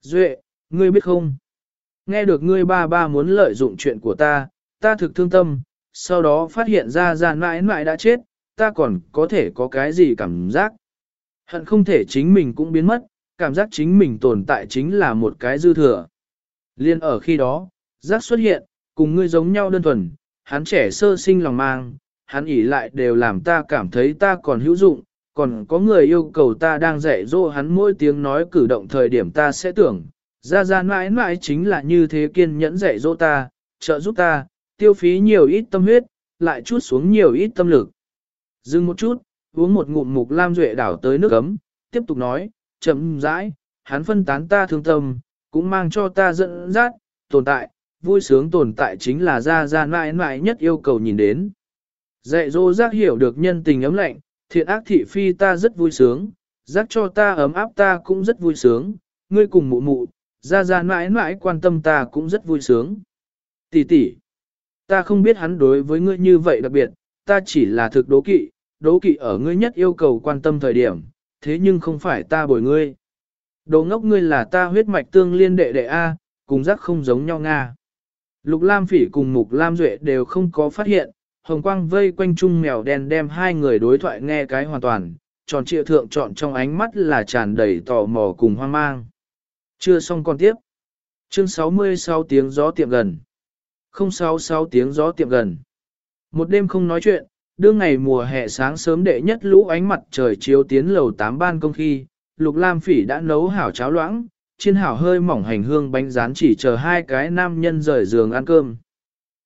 Duệ, ngươi biết không? Nghe được ngươi ba ba muốn lợi dụng chuyện của ta, ta thực thương tâm, sau đó phát hiện ra ra mãi mãi đã chết, ta còn có thể có cái gì cảm giác. Hận không thể chính mình cũng biến mất, cảm giác chính mình tồn tại chính là một cái dư thừa. Liên ở khi đó, giác xuất hiện, cùng ngươi giống nhau đơn thuần, hắn trẻ sơ sinh lòng mang, hắn ỉ lại đều làm ta cảm thấy ta còn hữu dụng, còn có người yêu cầu ta đang dạy dỗ hắn mỗi tiếng nói cử động thời điểm ta sẽ tưởng, ra ra mãi mãi chính là như thế kiên nhẫn dạy dỗ ta, trợ giúp ta, tiêu phí nhiều ít tâm huyết, lại chút xuống nhiều ít tâm lực. Dừng một chút, uống một ngụm mục lam duệ đảo tới nước ấm, tiếp tục nói, chậm rãi, hắn phân tán ta thương tâm, cũng mang cho ta dẫn dắt, tồn tại, vui sướng tồn tại chính là ra ra mãi mãi nhất yêu cầu nhìn đến. Dạy dỗ giác hiểu được nhân tình ấm lạnh, thiện ác thị phi ta rất vui sướng, giác cho ta ấm áp ta cũng rất vui sướng, ngươi cùng mụ mụ, ra ra mãi mãi quan tâm ta cũng rất vui sướng. Tỷ tỷ, ta không biết hắn đối với ngươi như vậy đặc biệt, ta chỉ là thực đố kỵ, đố kỵ ở ngươi nhất yêu cầu quan tâm thời điểm, thế nhưng không phải ta bồi ngươi. Đồ ngốc ngươi là ta huyết mạch tương liên đệ đệ A, cùng giác không giống nhau Nga. Lục Lam Phỉ cùng Mục Lam Duệ đều không có phát hiện, hồng quang vây quanh chung mèo đen đem hai người đối thoại nghe cái hoàn toàn, tròn trịa thượng trọn trong ánh mắt là tràn đầy tò mò cùng hoang mang. Chưa xong còn tiếp. Chương 66 tiếng gió tiệm gần. 066 tiếng gió tiệm gần. Một đêm không nói chuyện, đương ngày mùa hè sáng sớm đệ nhất lũ ánh mặt trời chiếu tiến lầu tám ban công khi, Lục Lam Phỉ đã nấu hảo cháo loãng, chiên hảo hơi mỏng hành hương bánh rán chỉ chờ hai cái nam nhân rời giường ăn cơm.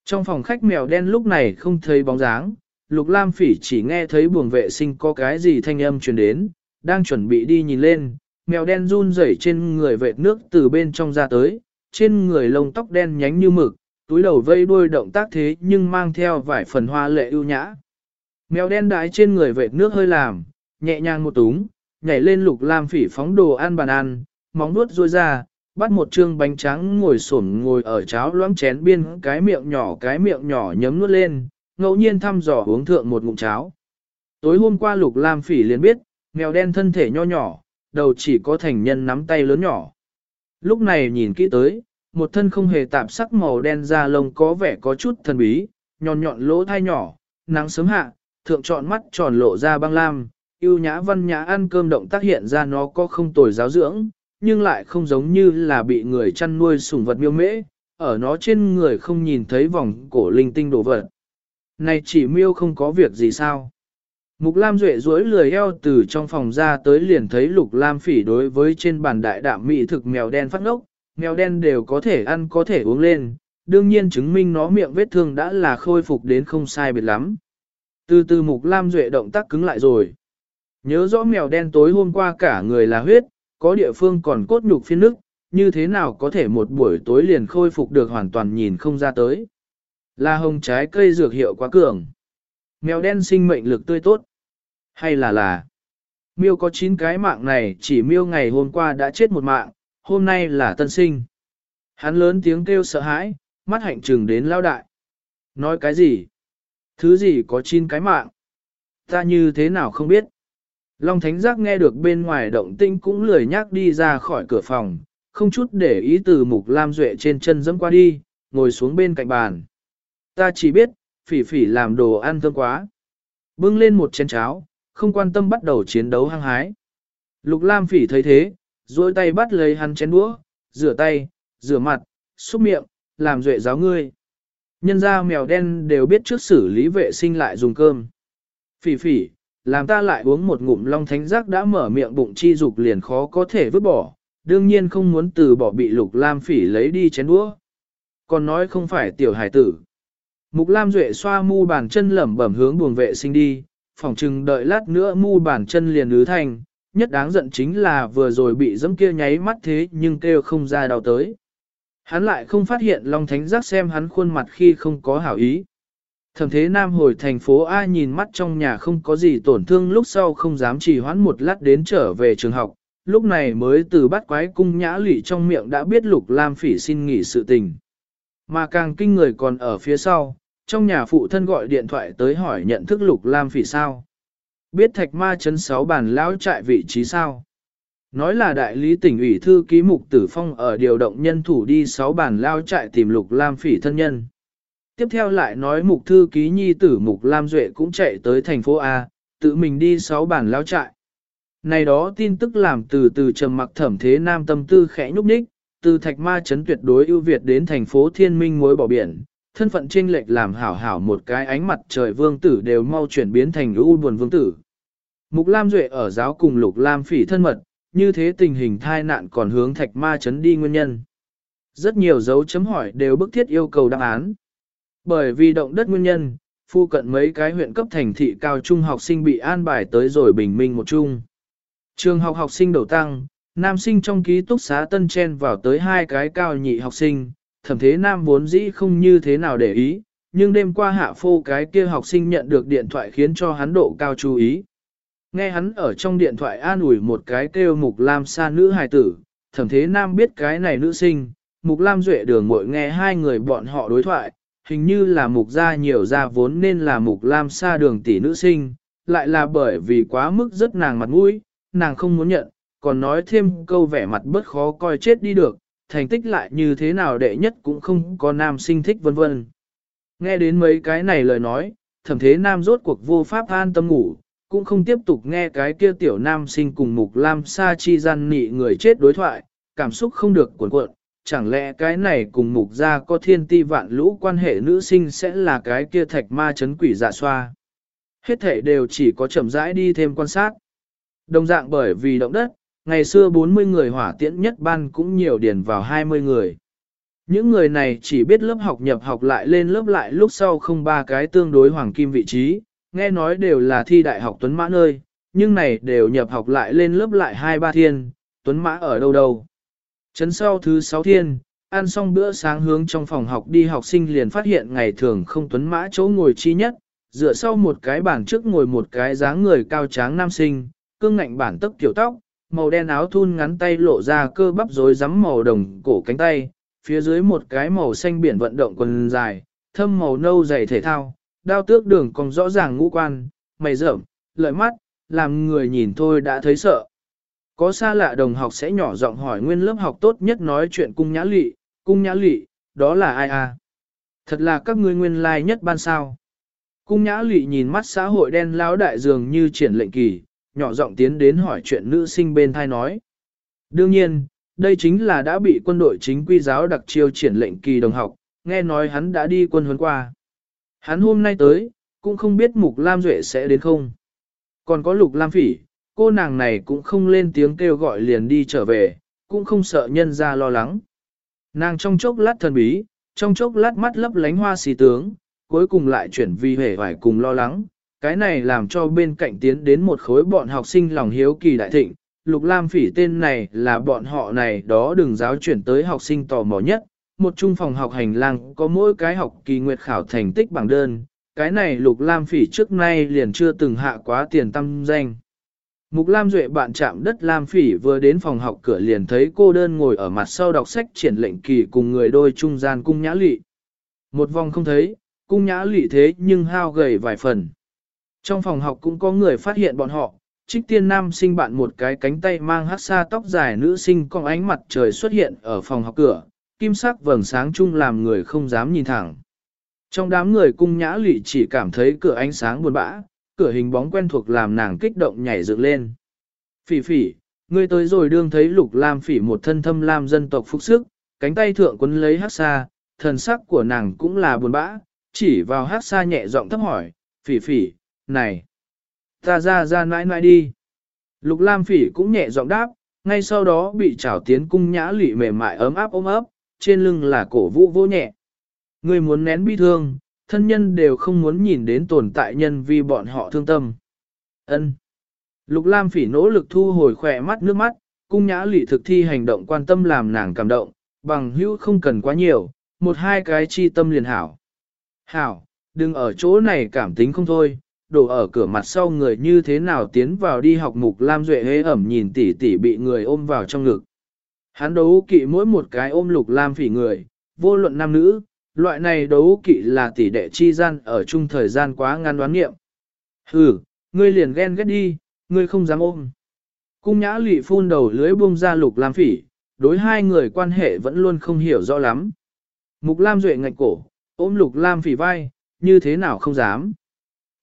Trong phòng khách mèo đen lúc này không thấy bóng dáng, Lục Lam Phỉ chỉ nghe thấy buồng vệ sinh có cái gì thanh âm truyền đến, đang chuẩn bị đi nhìn lên, mèo đen run rẩy trên người vệt nước từ bên trong ra tới, trên người lông tóc đen nhánh như mực, túi đầu vây đuôi động tác thế nhưng mang theo vài phần hoa lệ ưu nhã. Mèo đen đái trên người vệt nước hơi làm, nhẹ nhàng một túng, nhảy lên lục lam phỉ phóng đồ ăn bàn ăn, móng nuốt rôi ra, bắt một trương bánh trắng ngồi sổn ngồi ở cháo loãng chén biên cái miệng nhỏ cái miệng nhỏ nhấm nuốt lên, ngẫu nhiên thăm dò uống thượng một ngụm cháo. Tối hôm qua Lục Lam Phỉ liền biết, mèo đen thân thể nho nhỏ, đầu chỉ có thành nhân nắm tay lớn nhỏ. Lúc này nhìn kỹ tới, một thân không hề tạp sắc màu đen da lông có vẻ có chút thần bí, nhọn nhọn lỗ thai nhỏ, nắng sớm hạ, thượng trọn mắt tròn lộ ra băng lam, yêu nhã văn nhã ăn cơm động tác hiện ra nó có không tồi giáo dưỡng, nhưng lại không giống như là bị người chăn nuôi sủng vật miêu mễ, ở nó trên người không nhìn thấy vòng cổ linh tinh đồ vật. Này chỉ miêu không có việc gì sao? Mục Lam Duệ duỗi lười eo từ trong phòng ra tới liền thấy Lục Lam Phỉ đối với trên bàn đại đạm mỹ thực mèo đen phát ngốc, mèo đen đều có thể ăn có thể uống lên, đương nhiên chứng minh nó miệng vết thương đã là khôi phục đến không sai biệt lắm. Từ từ Mục Lam Duệ động tác cứng lại rồi. Nhớ rõ mèo đen tối hôm qua cả người là huyết, có địa phương còn cốt nhục phiên nước, như thế nào có thể một buổi tối liền khôi phục được hoàn toàn nhìn không ra tới. Là hồng trái cây dược hiệu quá cường. Mèo đen sinh mệnh lực tươi tốt. Hay là là, miêu có 9 cái mạng này chỉ miêu ngày hôm qua đã chết một mạng, hôm nay là tân sinh. Hắn lớn tiếng kêu sợ hãi, mắt hạnh trừng đến lao đại. Nói cái gì? Thứ gì có chín cái mạng? Ta như thế nào không biết? Long Thánh Giác nghe được bên ngoài động tinh cũng lười nhác đi ra khỏi cửa phòng, không chút để ý từ mục lam duệ trên chân dẫm qua đi, ngồi xuống bên cạnh bàn. Ta chỉ biết, phỉ phỉ làm đồ ăn thơm quá. Bưng lên một chén cháo, không quan tâm bắt đầu chiến đấu hăng hái. Lục Lam Phỉ thấy thế, duỗi tay bắt lấy hắn chén đũa, rửa tay, rửa mặt, xúc miệng, làm duệ giáo ngươi. Nhân ra mèo đen đều biết trước xử lý vệ sinh lại dùng cơm. Phỉ phỉ, làm ta lại uống một ngụm long thánh giác đã mở miệng bụng chi dục liền khó có thể vứt bỏ, đương nhiên không muốn từ bỏ bị lục lam phỉ lấy đi chén đũa. Còn nói không phải tiểu hải tử. Mục lam duệ xoa mu bàn chân lẩm bẩm hướng buồng vệ sinh đi, phỏng chừng đợi lát nữa mu bàn chân liền ứ thành, nhất đáng giận chính là vừa rồi bị dẫm kia nháy mắt thế nhưng kêu không ra đau tới. Hắn lại không phát hiện Long Thánh giác xem hắn khuôn mặt khi không có hảo ý. Thẩm thế Nam hồi thành phố A nhìn mắt trong nhà không có gì tổn thương lúc sau không dám trì hoãn một lát đến trở về trường học, lúc này mới từ bắt quái cung nhã lụy trong miệng đã biết Lục Lam Phỉ xin nghỉ sự tình. Mà càng kinh người còn ở phía sau, trong nhà phụ thân gọi điện thoại tới hỏi nhận thức Lục Lam Phỉ sao. Biết thạch ma chấn sáu bản lão trại vị trí sao. Nói là đại lý tỉnh ủy thư ký mục tử phong ở điều động nhân thủ đi sáu bản lao trại tìm Lục Lam Phỉ thân nhân. Tiếp theo lại nói mục thư ký nhi tử mục Lam Duệ cũng chạy tới thành phố A, tự mình đi sáu bản lao trại. Này đó tin tức làm từ từ trầm mặc thẩm thế nam tâm tư khẽ nhúc nhích, từ thạch ma chấn tuyệt đối ưu việt đến thành phố thiên minh mối bỏ biển, thân phận chênh lệch làm hảo hảo một cái ánh mặt trời vương tử đều mau chuyển biến thành u buồn vương tử. Mục Lam Duệ ở giáo cùng Lục Lam Phỉ thân mật, như thế tình hình thai nạn còn hướng thạch ma chấn đi nguyên nhân. Rất nhiều dấu chấm hỏi đều bức thiết yêu cầu đáp án. Bởi vì động đất nguyên nhân, phu cận mấy cái huyện cấp thành thị cao trung học sinh bị an bài tới rồi bình minh một chung. Trường học học sinh đầu tăng, nam sinh trong ký túc xá tân chen vào tới hai cái cao nhị học sinh, thẩm thế nam vốn dĩ không như thế nào để ý, nhưng đêm qua hạ phô cái kia học sinh nhận được điện thoại khiến cho hắn độ cao chú ý. Nghe hắn ở trong điện thoại an ủi một cái kêu mục lam sa nữ hài tử, thẩm thế nam biết cái này nữ sinh, mục lam duệ đường mội nghe hai người bọn họ đối thoại, hình như là mục gia nhiều gia vốn nên là mục lam sa đường tỷ nữ sinh, lại là bởi vì quá mức rất nàng mặt mũi, nàng không muốn nhận, còn nói thêm câu vẻ mặt bớt khó coi chết đi được, thành tích lại như thế nào đệ nhất cũng không có nam sinh thích vân vân. Nghe đến mấy cái này lời nói, thẩm thế nam rốt cuộc vô pháp an tâm ngủ, cũng không tiếp tục nghe cái kia tiểu nam sinh cùng mục lam sa chi gian nị người chết đối thoại, cảm xúc không được cuộn cuộn, chẳng lẽ cái này cùng mục gia có thiên ti vạn lũ quan hệ nữ sinh sẽ là cái kia thạch ma chấn quỷ dạ xoa. Hết thể đều chỉ có chậm rãi đi thêm quan sát. Đồng dạng bởi vì động đất, ngày xưa 40 người hỏa tiễn nhất ban cũng nhiều điền vào 20 người. Những người này chỉ biết lớp học nhập học lại lên lớp lại lúc sau không ba cái tương đối hoàng kim vị trí, nghe nói đều là thi đại học Tuấn Mã nơi, nhưng này đều nhập học lại lên lớp lại hai ba thiên, Tuấn Mã ở đâu đâu. Chấn sau thứ sáu thiên, ăn xong bữa sáng hướng trong phòng học đi học sinh liền phát hiện ngày thường không Tuấn Mã chỗ ngồi chi nhất, dựa sau một cái bàn trước ngồi một cái dáng người cao tráng nam sinh, cương ngạnh bản tức tiểu tóc, màu đen áo thun ngắn tay lộ ra cơ bắp rối rắm màu đồng cổ cánh tay, phía dưới một cái màu xanh biển vận động quần dài, thâm màu nâu dày thể thao, đao tước đường còn rõ ràng ngũ quan, mày rậm, lợi mắt, làm người nhìn thôi đã thấy sợ. Có xa lạ đồng học sẽ nhỏ giọng hỏi nguyên lớp học tốt nhất nói chuyện cung nhã lị, cung nhã lị, đó là ai à? Thật là các ngươi nguyên lai like nhất ban sao. Cung nhã lị nhìn mắt xã hội đen lão đại dường như triển lệnh kỳ, nhỏ giọng tiến đến hỏi chuyện nữ sinh bên thai nói. Đương nhiên, đây chính là đã bị quân đội chính quy giáo đặc chiêu triển lệnh kỳ đồng học, nghe nói hắn đã đi quân huấn qua. Hắn hôm nay tới, cũng không biết Mục Lam Duệ sẽ đến không. Còn có Lục Lam Phỉ, cô nàng này cũng không lên tiếng kêu gọi liền đi trở về, cũng không sợ nhân ra lo lắng. Nàng trong chốc lát thần bí, trong chốc lát mắt lấp lánh hoa xì tướng, cuối cùng lại chuyển vì hề vải cùng lo lắng. Cái này làm cho bên cạnh tiến đến một khối bọn học sinh lòng hiếu kỳ đại thịnh. Lục Lam Phỉ tên này là bọn họ này đó đừng giáo chuyển tới học sinh tò mò nhất. Một trung phòng học hành lang có mỗi cái học kỳ nguyệt khảo thành tích bảng đơn. Cái này Lục Lam Phỉ trước nay liền chưa từng hạ quá tiền tâm danh. Mục Lam Duệ bạn chạm đất Lam Phỉ vừa đến phòng học cửa liền thấy cô đơn ngồi ở mặt sau đọc sách triển lệnh kỳ cùng người đôi trung gian cung nhã lị. Một vòng không thấy, cung nhã lị thế nhưng hao gầy vài phần. Trong phòng học cũng có người phát hiện bọn họ, trích tiên nam sinh bạn một cái cánh tay mang hát xa tóc dài nữ sinh con ánh mặt trời xuất hiện ở phòng học cửa, kim sắc vầng sáng chung làm người không dám nhìn thẳng. Trong đám người cung nhã lụy chỉ cảm thấy cửa ánh sáng buồn bã, cửa hình bóng quen thuộc làm nàng kích động nhảy dựng lên. Phỉ phỉ, ngươi tới rồi đương thấy lục lam phỉ một thân thâm lam dân tộc phúc sức, cánh tay thượng quấn lấy hát xa, thần sắc của nàng cũng là buồn bã, chỉ vào hát xa nhẹ giọng thấp hỏi, phỉ phỉ, này, ta ra ra nãi nãi đi. Lục lam phỉ cũng nhẹ giọng đáp, ngay sau đó bị trảo tiến cung nhã lụy mềm mại ấm áp ôm ấp, trên lưng là cổ vũ vô nhẹ. Ngươi muốn nén bi thương, thân nhân đều không muốn nhìn đến tồn tại nhân vì bọn họ thương tâm. Ân. Lục Lam Phỉ nỗ lực thu hồi khỏe mắt nước mắt, cung nhã lị thực thi hành động quan tâm làm nàng cảm động, bằng hữu không cần quá nhiều, một hai cái chi tâm liền hảo. Hảo, đừng ở chỗ này cảm tính không thôi, đổ ở cửa mặt sau người như thế nào tiến vào đi học mục Lam Duệ hế ẩm nhìn tỷ tỷ bị người ôm vào trong ngực. Hắn đấu kỵ mỗi một cái ôm lục Lam Phỉ người, vô luận nam nữ, loại này đấu kỵ là tỷ đệ chi gian ở chung thời gian quá ngắn đoán nghiệm. Hừ, ngươi liền ghen ghét đi, ngươi không dám ôm. Cung nhã lụy phun đầu lưới buông ra lục lam phỉ, đối hai người quan hệ vẫn luôn không hiểu rõ lắm. Mục lam duệ ngạch cổ, ôm lục lam phỉ vai, như thế nào không dám.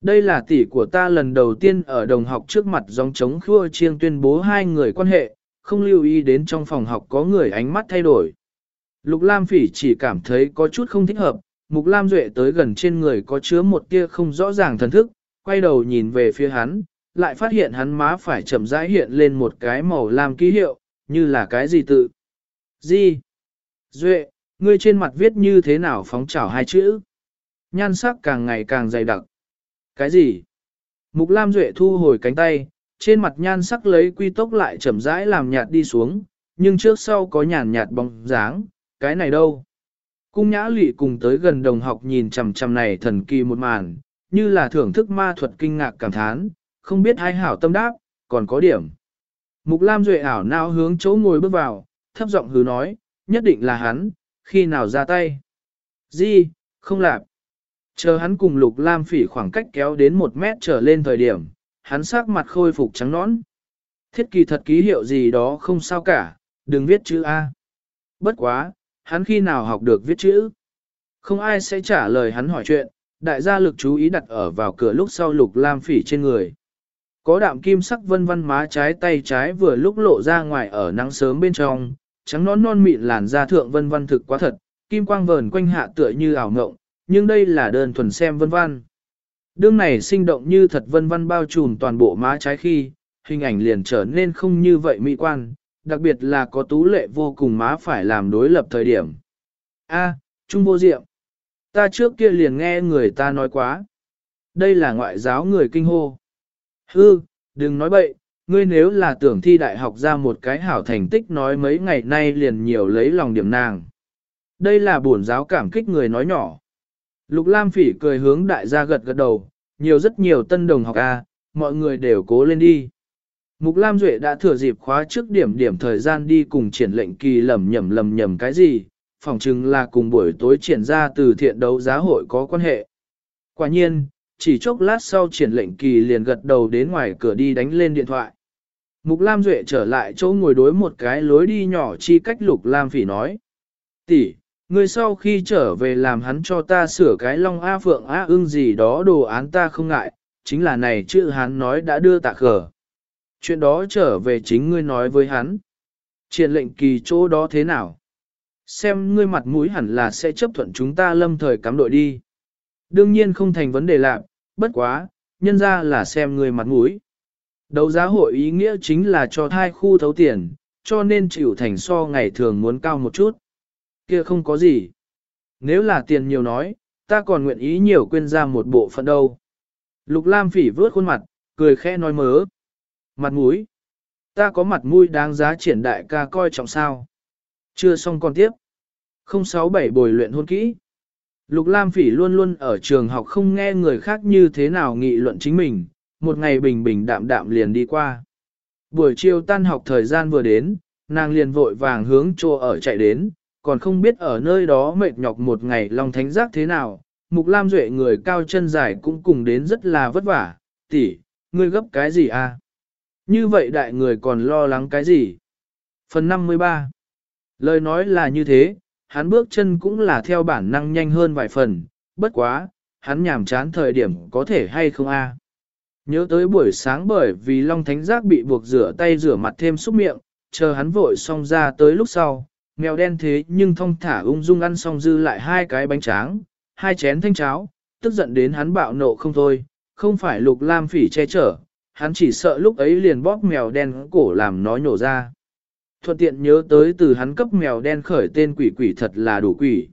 Đây là tỷ của ta lần đầu tiên ở đồng học trước mặt dòng chống khua chiêng tuyên bố hai người quan hệ, không lưu ý đến trong phòng học có người ánh mắt thay đổi. Lục Lam Phỉ chỉ cảm thấy có chút không thích hợp, Mục Lam Duệ tới gần trên người có chứa một tia không rõ ràng thần thức, quay đầu nhìn về phía hắn, lại phát hiện hắn má phải chậm rãi hiện lên một cái màu lam ký hiệu, như là cái gì tự. Gì? Duệ, ngươi trên mặt viết như thế nào phóng trào hai chữ? Nhan sắc càng ngày càng dày đặc. Cái gì? Mục Lam Duệ thu hồi cánh tay, trên mặt nhan sắc lấy quy tốc lại chậm rãi làm nhạt đi xuống, nhưng trước sau có nhàn nhạt bóng dáng, cái này đâu? Cung nhã lị cùng tới gần đồng học nhìn chằm chằm này thần kỳ một màn, như là thưởng thức ma thuật kinh ngạc cảm thán, không biết ai hảo tâm đáp, còn có điểm. Mục Lam Duệ ảo nào hướng chỗ ngồi bước vào, thấp giọng hứ nói, nhất định là hắn, khi nào ra tay. Di, không lạp. Chờ hắn cùng Lục Lam phỉ khoảng cách kéo đến một mét trở lên thời điểm, hắn sắc mặt khôi phục trắng nõn. Thiết kỳ thật ký hiệu gì đó không sao cả, đừng viết chữ A. Bất quá, hắn khi nào học được viết chữ? Không ai sẽ trả lời hắn hỏi chuyện, đại gia lực chú ý đặt ở vào cửa lúc sau lục lam phỉ trên người. Có đạm kim sắc vân vân má trái tay trái vừa lúc lộ ra ngoài ở nắng sớm bên trong, trắng nón non mịn làn da thượng vân vân thực quá thật, kim quang vờn quanh hạ tựa như ảo ngộng, nhưng đây là đơn thuần xem vân vân. Đương này sinh động như thật vân vân bao trùm toàn bộ má trái khi, hình ảnh liền trở nên không như vậy mỹ quan, đặc biệt là có tú lệ vô cùng má phải làm đối lập thời điểm. A, Trung vô diệm. Ta trước kia liền nghe người ta nói quá. Đây là ngoại giáo người kinh hô. Hư, đừng nói bậy, ngươi nếu là tưởng thi đại học ra một cái hảo thành tích nói mấy ngày nay liền nhiều lấy lòng điểm nàng. Đây là bổn giáo cảm kích người nói nhỏ. Lục Lam Phỉ cười hướng đại gia gật gật đầu, nhiều rất nhiều tân đồng học a, mọi người đều cố lên đi. Mục Lam Duệ đã thừa dịp khóa trước điểm điểm thời gian đi cùng triển lệnh kỳ lầm nhầm lầm nhầm cái gì, phỏng chừng là cùng buổi tối triển ra từ thiện đấu giá hội có quan hệ. Quả nhiên, chỉ chốc lát sau triển lệnh kỳ liền gật đầu đến ngoài cửa đi đánh lên điện thoại. Mục Lam Duệ trở lại chỗ ngồi đối một cái lối đi nhỏ chi cách Lục Lam Phỉ nói. tỷ, người sau khi trở về làm hắn cho ta sửa cái long A phượng A ưng gì đó đồ án ta không ngại, chính là này chữ hắn nói đã đưa tạ khờ. Chuyện đó trở về chính ngươi nói với hắn. Triển lệnh kỳ chỗ đó thế nào? Xem ngươi mặt mũi hẳn là sẽ chấp thuận chúng ta lâm thời cắm đội đi. Đương nhiên không thành vấn đề lạc, bất quá, nhân ra là xem ngươi mặt mũi. Đấu giá hội ý nghĩa chính là cho thai khu thấu tiền, cho nên chịu thành so ngày thường muốn cao một chút. Kia không có gì. Nếu là tiền nhiều nói, ta còn nguyện ý nhiều quên ra một bộ phận đâu. Lục Lam phỉ vướt khuôn mặt, cười khẽ nói mớ. Mặt mũi. Ta có mặt mũi đáng giá triển đại ca coi trọng sao. Chưa xong còn tiếp. 067 bồi luyện hôn kỹ. Lục Lam Phỉ luôn luôn ở trường học không nghe người khác như thế nào nghị luận chính mình, một ngày bình bình đạm đạm liền đi qua. Buổi chiều tan học thời gian vừa đến, nàng liền vội vàng hướng chỗ ở chạy đến, còn không biết ở nơi đó mệt nhọc một ngày lòng thánh giác thế nào. Mục Lam Duệ người cao chân dài cũng cùng đến rất là vất vả, tỷ, ngươi gấp cái gì à? Như vậy đại người còn lo lắng cái gì? Phần 53 Lời nói là như thế, hắn bước chân cũng là theo bản năng nhanh hơn vài phần, bất quá, hắn nhàm chán thời điểm có thể hay không a? Nhớ tới buổi sáng bởi vì Long Thánh Giác bị buộc rửa tay rửa mặt thêm xúc miệng, chờ hắn vội xong ra tới lúc sau, mèo đen thế nhưng thong thả ung dung ăn xong dư lại hai cái bánh tráng, hai chén thanh cháo, tức giận đến hắn bạo nộ không thôi, không phải lục lam phỉ che chở, hắn chỉ sợ lúc ấy liền bóp mèo đen cổ làm nó nhổ ra. Thuận tiện nhớ tới từ hắn cấp mèo đen khởi tên quỷ quỷ thật là đủ quỷ.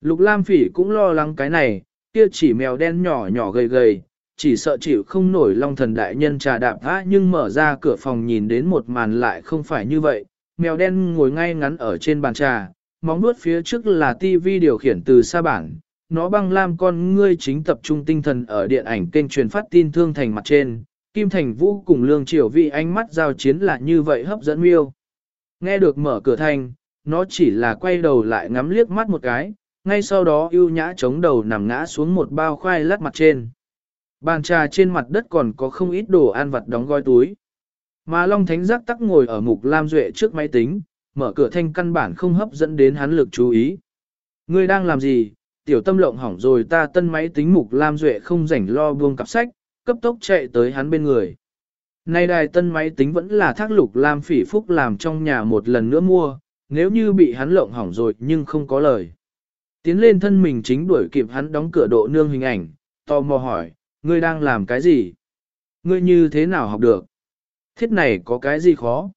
Lục Lam Phỉ cũng lo lắng cái này, kia chỉ mèo đen nhỏ nhỏ gầy gầy, chỉ sợ chịu không nổi long thần đại nhân trà đạp á nhưng mở ra cửa phòng nhìn đến một màn lại không phải như vậy. Mèo đen ngồi ngay ngắn ở trên bàn trà, móng vuốt phía trước là tivi điều khiển từ xa bản. Nó băng lam con ngươi chính tập trung tinh thần ở điện ảnh kênh truyền phát tin thương thành mặt trên. Kim Thành Vũ cùng Lương Triều Vi ánh mắt giao chiến là như vậy hấp dẫn miêu. Nghe được mở cửa thành, nó chỉ là quay đầu lại ngắm liếc mắt một cái, ngay sau đó ưu nhã chống đầu nằm ngã xuống một bao khoai lát mặt trên. Bàn trà trên mặt đất còn có không ít đồ ăn vặt đóng gói túi. Mà Long Thánh Giác tắc ngồi ở mục Lam Duệ trước máy tính, mở cửa thanh căn bản không hấp dẫn đến hắn lực chú ý. Ngươi đang làm gì? Tiểu tâm lộng hỏng rồi ta tân máy tính mục Lam Duệ không rảnh lo buông cặp sách, cấp tốc chạy tới hắn bên người. Nay đài tân máy tính vẫn là thác lục Lam Phỉ Phúc làm trong nhà một lần nữa mua, nếu như bị hắn lộng hỏng rồi nhưng không có lời. Tiến lên thân mình chính đuổi kịp hắn đóng cửa độ nương hình ảnh, tò mò hỏi, ngươi đang làm cái gì? Ngươi như thế nào học được? Thiết này có cái gì khó?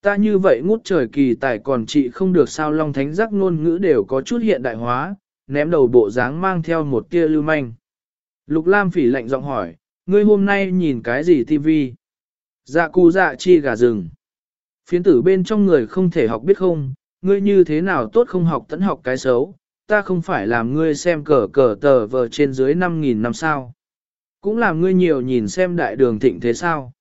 Ta như vậy ngút trời kỳ tài còn chị không được sao long thánh giác ngôn ngữ đều có chút hiện đại hóa, ném đầu bộ dáng mang theo một tia lưu manh. Lục Lam phỉ lạnh giọng hỏi, ngươi hôm nay nhìn cái gì tivi? Dạ cu dạ chi gà rừng. Phiến tử bên trong người không thể học biết không, ngươi như thế nào tốt không học tẫn học cái xấu, ta không phải làm ngươi xem cờ cờ tờ vờ trên dưới 5.000 năm sao. Cũng làm ngươi nhiều nhìn xem đại đường thịnh thế sao.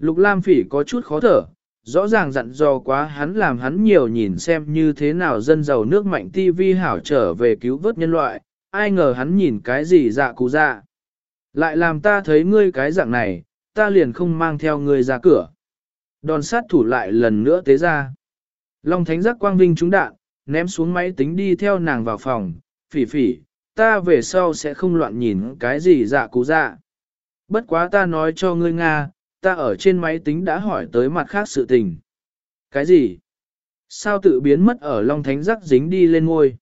Lục Lam Phỉ có chút khó thở, rõ ràng dặn dò quá hắn làm hắn nhiều nhìn xem như thế nào dân giàu nước mạnh TV hảo trở về cứu vớt nhân loại, ai ngờ hắn nhìn cái gì dạ cụ dạ. Lại làm ta thấy ngươi cái dạng này, ta liền không mang theo ngươi ra cửa. Đòn sát thủ lại lần nữa tế ra. Long thánh giác quang vinh trúng đạn, ném xuống máy tính đi theo nàng vào phòng, phỉ phỉ, ta về sau sẽ không loạn nhìn cái gì dạ cú dạ. Bất quá ta nói cho ngươi Nga, ta ở trên máy tính đã hỏi tới mặt khác sự tình. Cái gì? Sao tự biến mất ở Long Thánh Giác dính đi lên môi?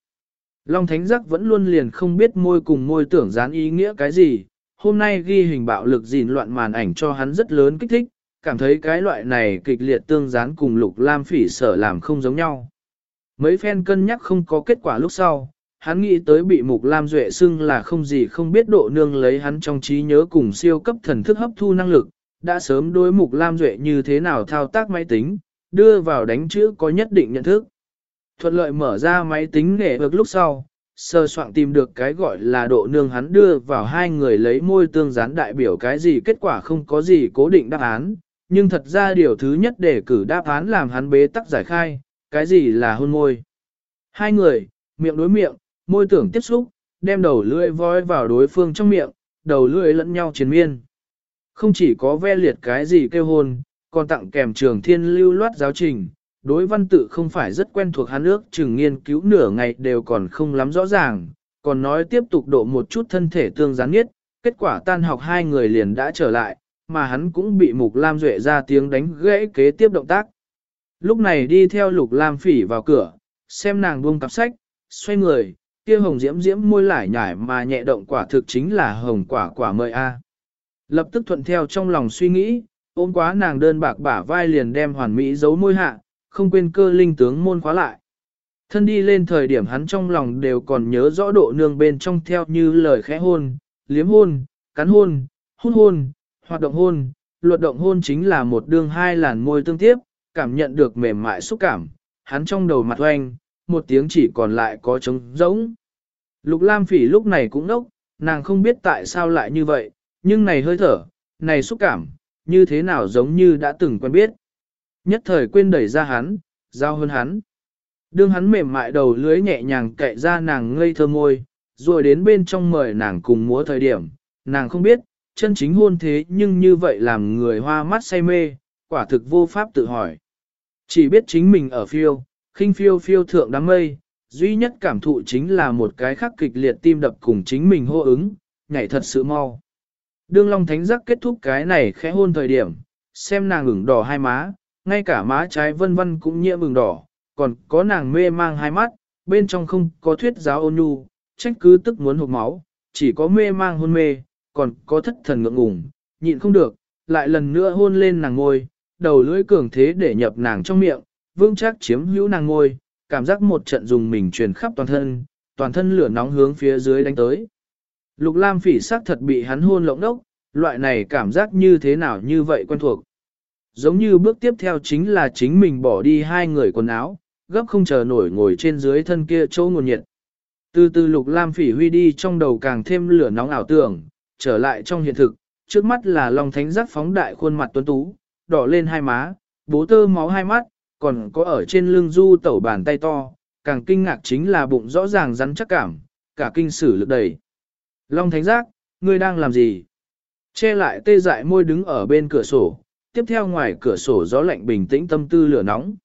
Long Thánh Giác vẫn luôn liền không biết môi cùng môi tưởng dán ý nghĩa cái gì, hôm nay ghi hình bạo lực gìn loạn màn ảnh cho hắn rất lớn kích thích, cảm thấy cái loại này kịch liệt tương dán cùng lục lam phỉ sở làm không giống nhau. Mấy phen cân nhắc không có kết quả lúc sau, hắn nghĩ tới bị mục lam duệ xưng là không gì không biết độ nương lấy hắn trong trí nhớ cùng siêu cấp thần thức hấp thu năng lực, đã sớm đối mục lam duệ như thế nào thao tác máy tính, đưa vào đánh chữ có nhất định nhận thức. Thuận lợi mở ra máy tính nghệ vực lúc sau, sơ soạn tìm được cái gọi là độ nương hắn đưa vào hai người lấy môi tương gián đại biểu cái gì kết quả không có gì cố định đáp án, nhưng thật ra điều thứ nhất để cử đáp án làm hắn bế tắc giải khai, cái gì là hôn môi. Hai người, miệng đối miệng, môi tưởng tiếp xúc, đem đầu lưỡi voi vào đối phương trong miệng, đầu lưỡi lẫn nhau chiến miên. Không chỉ có ve liệt cái gì kêu hôn, còn tặng kèm trường thiên lưu loát giáo trình, đối văn tự không phải rất quen thuộc hắn ước chừng nghiên cứu nửa ngày đều còn không lắm rõ ràng, còn nói tiếp tục độ một chút thân thể tương gián nhất, kết quả tan học hai người liền đã trở lại, mà hắn cũng bị Mục Lam Duệ ra tiếng đánh gãy kế tiếp động tác. Lúc này đi theo Lục Lam Phỉ vào cửa, xem nàng buông cặp sách, xoay người, kia hồng diễm diễm môi lải nhải mà nhẹ động quả thực chính là hồng quả quả mời a. Lập tức thuận theo trong lòng suy nghĩ, ôm quá nàng đơn bạc bả vai liền đem hoàn mỹ giấu môi hạ, không quên cơ linh tướng môn khóa lại. Thân đi lên thời điểm hắn trong lòng đều còn nhớ rõ độ nương bên trong theo như lời khẽ hôn, liếm hôn, cắn hôn, hôn hôn, hoạt động hôn, luật động hôn chính là một đường hai làn môi tương tiếp, cảm nhận được mềm mại xúc cảm, hắn trong đầu mặt oanh, một tiếng chỉ còn lại có trống rỗng. Lục Lam Phỉ lúc này cũng nốc, nàng không biết tại sao lại như vậy, nhưng này hơi thở, này xúc cảm, như thế nào giống như đã từng quen biết. Nhất thời quên đẩy ra hắn, giao hơn hắn. Đương hắn mềm mại đầu lưới nhẹ nhàng cậy ra nàng ngây thơ môi, rồi đến bên trong mời nàng cùng múa thời điểm, nàng không biết, chân chính hôn thế nhưng như vậy làm người hoa mắt say mê, quả thực vô pháp tự hỏi. Chỉ biết chính mình ở phiêu, khinh phiêu phiêu thượng đám mây, duy nhất cảm thụ chính là một cái khắc kịch liệt tim đập cùng chính mình hô ứng, nhảy thật sự mau. Đương Long Thánh Giác kết thúc cái này khẽ hôn thời điểm, xem nàng ửng đỏ hai má, ngay cả má trái vân vân cũng nhiễm ửng đỏ, còn có nàng mê mang hai mắt, bên trong không có thuyết giáo ôn nhu, trách cứ tức muốn hụt máu, chỉ có mê mang hôn mê, còn có thất thần ngượng ngùng, nhịn không được, lại lần nữa hôn lên nàng ngôi, đầu lưỡi cường thế để nhập nàng trong miệng, vương chắc chiếm hữu nàng ngôi, cảm giác một trận dùng mình truyền khắp toàn thân, toàn thân lửa nóng hướng phía dưới đánh tới. Lục Lam phỉ sắc thật bị hắn hôn lộng đốc, loại này cảm giác như thế nào như vậy quen thuộc. Giống như bước tiếp theo chính là chính mình bỏ đi hai người quần áo, gấp không chờ nổi ngồi trên dưới thân kia chỗ nguồn nhiệt. Từ từ lục lam phỉ huy đi trong đầu càng thêm lửa nóng ảo tưởng, trở lại trong hiện thực, trước mắt là Long Thánh giác phóng đại khuôn mặt tuấn tú, đỏ lên hai má, bố tơ máu hai mắt, còn có ở trên lưng du tẩu bàn tay to, càng kinh ngạc chính là bụng rõ ràng rắn chắc cảm, cả kinh sử lực đầy. Long Thánh giác, ngươi đang làm gì? Che lại tê dại môi đứng ở bên cửa sổ, tiếp theo ngoài cửa sổ gió lạnh bình tĩnh tâm tư lửa nóng.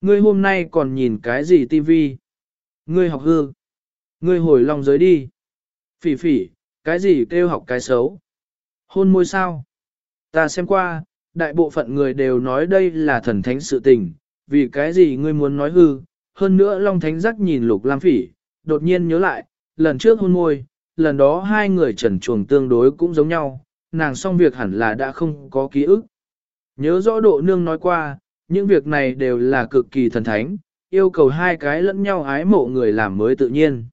Ngươi hôm nay còn nhìn cái gì tivi? Ngươi học hư. Ngươi hồi long giới đi. Phỉ phỉ, cái gì kêu học cái xấu? Hôn môi sao? Ta xem qua, đại bộ phận người đều nói đây là thần thánh sự tình, vì cái gì ngươi muốn nói hư? Hơn nữa Long Thánh giác nhìn Lục Lam Phỉ, đột nhiên nhớ lại, lần trước hôn môi, lần đó hai người trần chuồng tương đối cũng giống nhau, nàng xong việc hẳn là đã không có ký ức. Nhớ rõ độ nương nói qua, những việc này đều là cực kỳ thần thánh, yêu cầu hai cái lẫn nhau ái mộ người làm mới tự nhiên.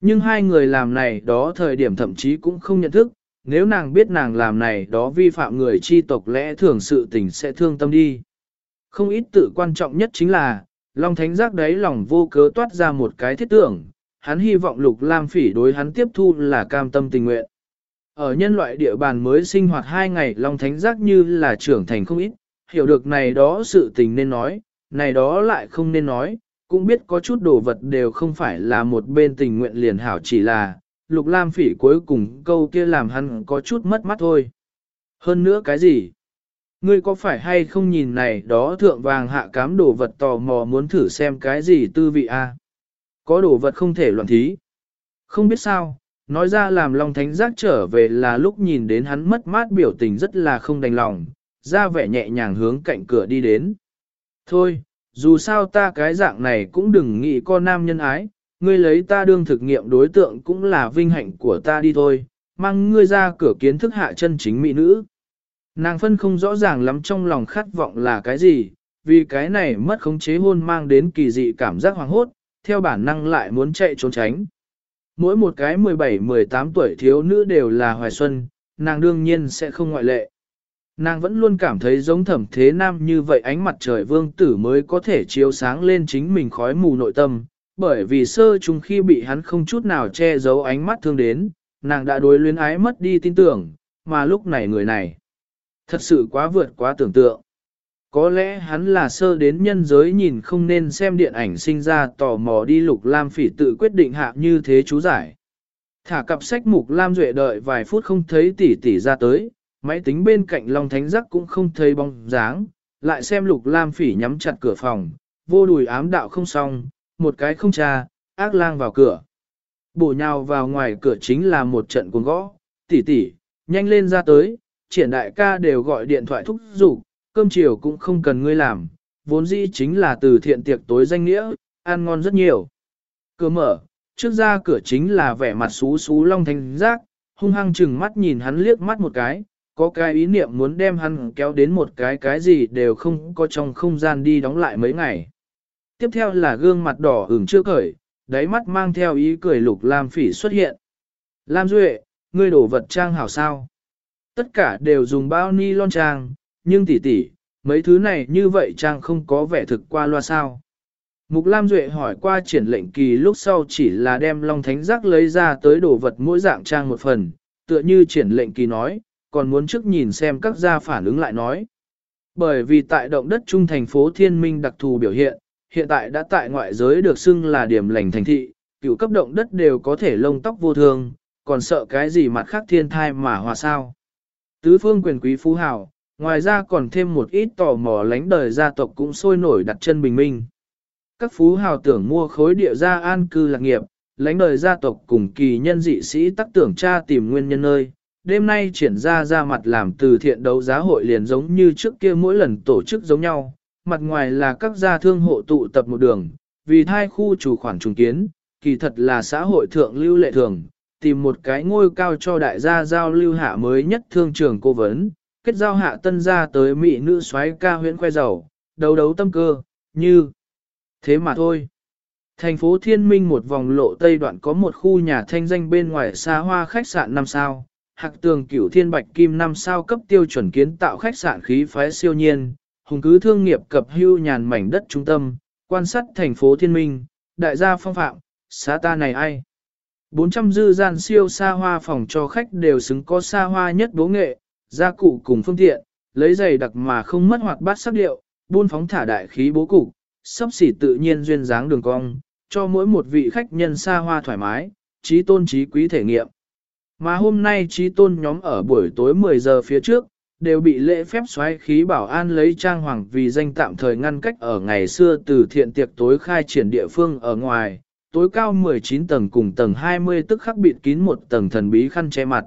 Nhưng hai người làm này đó thời điểm thậm chí cũng không nhận thức, nếu nàng biết nàng làm này đó vi phạm người chi tộc lẽ thường sự tình sẽ thương tâm đi. Không ít tự quan trọng nhất chính là, Long Thánh giác đấy lòng vô cớ toát ra một cái thiết tưởng, hắn hy vọng Lục Lam Phỉ đối hắn tiếp thu là cam tâm tình nguyện. Ở nhân loại địa bàn mới sinh hoạt hai ngày Long Thánh giác như là trưởng thành không ít, hiểu được này đó sự tình nên nói, này đó lại không nên nói, cũng biết có chút đồ vật đều không phải là một bên tình nguyện liền hảo chỉ là, Lục Lam Phỉ cuối cùng câu kia làm hắn có chút mất mắt thôi. Hơn nữa cái gì? Ngươi có phải hay không nhìn này đó thượng vàng hạ cám đồ vật tò mò muốn thử xem cái gì tư vị a? Có đồ vật không thể loạn thí. Không biết sao, nói ra làm Long Thánh giác trở về là lúc nhìn đến hắn mất mát biểu tình rất là không đành lòng, ra vẻ nhẹ nhàng hướng cạnh cửa đi đến. Thôi, dù sao ta cái dạng này cũng đừng nghĩ con nam nhân ái, ngươi lấy ta đương thực nghiệm đối tượng cũng là vinh hạnh của ta đi thôi, mang ngươi ra cửa kiến thức hạ chân chính mỹ nữ. Nàng phân không rõ ràng lắm trong lòng khát vọng là cái gì, vì cái này mất khống chế hôn mang đến kỳ dị cảm giác hoàng hốt, theo bản năng lại muốn chạy trốn tránh. Mỗi một cái 17-18 tuổi thiếu nữ đều là hoài xuân, nàng đương nhiên sẽ không ngoại lệ. Nàng vẫn luôn cảm thấy giống thẩm thế nam như vậy ánh mặt trời vương tử mới có thể chiếu sáng lên chính mình khói mù nội tâm, bởi vì sơ chung khi bị hắn không chút nào che giấu ánh mắt thương đến, nàng đã đối luyến ái mất đi tin tưởng, mà lúc này người này. Thật sự quá vượt quá tưởng tượng. Có lẽ hắn là sơ đến nhân giới nhìn không nên xem điện ảnh sinh ra tò mò đi lục lam phỉ tự quyết định hạ như thế chú giải. Thả cặp sách mục lam duệ đợi vài phút không thấy tỷ tỷ ra tới, máy tính bên cạnh Long Thánh Giác cũng không thấy bóng dáng, lại xem lục lam phỉ nhắm chặt cửa phòng, vô đùi ám đạo không xong, một cái không tra, ác lang vào cửa. Bổ nhào vào ngoài cửa chính là một trận cuồng gõ, tỷ tỷ, nhanh lên ra tới, triển đại ca đều gọi điện thoại thúc giục, cơm chiều cũng không cần ngươi làm, vốn dĩ chính là từ thiện tiệc tối danh nghĩa, ăn ngon rất nhiều. Cửa mở, trước ra cửa chính là vẻ mặt xú xú long thanh giác, hung hăng chừng mắt nhìn hắn liếc mắt một cái, có cái ý niệm muốn đem hắn kéo đến một cái cái gì đều không có trong không gian đi đóng lại mấy ngày. Tiếp theo là gương mặt đỏ ửng chưa cởi, đáy mắt mang theo ý cười lục Lam Phỉ xuất hiện. Lam Duệ, ngươi đổ vật trang hảo sao? Tất cả đều dùng bao ni lon trang, nhưng tỷ tỷ, mấy thứ này như vậy trang không có vẻ thực qua loa sao? Mục Lam Duệ hỏi qua triển lệnh kỳ lúc sau chỉ là đem Long Thánh Giác lấy ra tới đồ vật mỗi dạng trang một phần, tựa như triển lệnh kỳ nói, còn muốn trước nhìn xem các gia phản ứng lại nói. Bởi vì tại động đất trung thành phố Thiên Minh đặc thù biểu hiện, hiện tại đã tại ngoại giới được xưng là điểm lành thành thị, cựu cấp động đất đều có thể lông tóc vô thường, còn sợ cái gì mặt khác thiên thai mà hòa sao. Tứ phương quyền quý phú hào, ngoài ra còn thêm một ít tò mò lánh đời gia tộc cũng sôi nổi đặt chân bình minh. Các phú hào tưởng mua khối địa gia an cư lạc nghiệp, lánh đời gia tộc cùng kỳ nhân dị sĩ tắc tưởng tra tìm nguyên nhân nơi. Đêm nay triển ra ra mặt làm từ thiện đấu giá hội liền giống như trước kia mỗi lần tổ chức giống nhau, mặt ngoài là các gia thương hộ tụ tập một đường, vì thai khu chủ khoản trùng kiến, kỳ thật là xã hội thượng lưu lệ thường, tìm một cái ngôi cao cho đại gia giao lưu hạ mới nhất thương trường cố vấn, kết giao hạ tân gia tới mỹ nữ xoáy ca huyễn khoe giàu, đấu đấu tâm cơ, như thế mà thôi. Thành phố Thiên Minh một vòng lộ tây đoạn có một khu nhà thanh danh bên ngoài xa hoa khách sạn 5 sao, hạc tường cửu thiên bạch kim 5 sao cấp tiêu chuẩn kiến tạo khách sạn khí phái siêu nhiên, hùng cứ thương nghiệp cập hưu nhàn mảnh đất trung tâm, quan sát thành phố Thiên Minh, đại gia phong phạm, xá ta này ai. 400 dư gian siêu xa hoa phòng cho khách đều xứng có xa hoa nhất bố nghệ, gia cụ cùng phương tiện, lấy giày đặc mà không mất hoạt bát sắc điệu, buôn phóng thả đại khí bố cục, sắp xỉ tự nhiên duyên dáng đường cong, cho mỗi một vị khách nhân xa hoa thoải mái, trí tôn trí quý thể nghiệm. Mà hôm nay trí tôn nhóm ở buổi tối 10 giờ phía trước, đều bị lễ phép xoáy khí bảo an lấy trang hoàng vì danh tạm thời ngăn cách ở ngày xưa từ thiện tiệc tối khai triển địa phương ở ngoài, tối cao 19 tầng cùng tầng 20 tức khắc bịt kín một tầng thần bí khăn che mặt.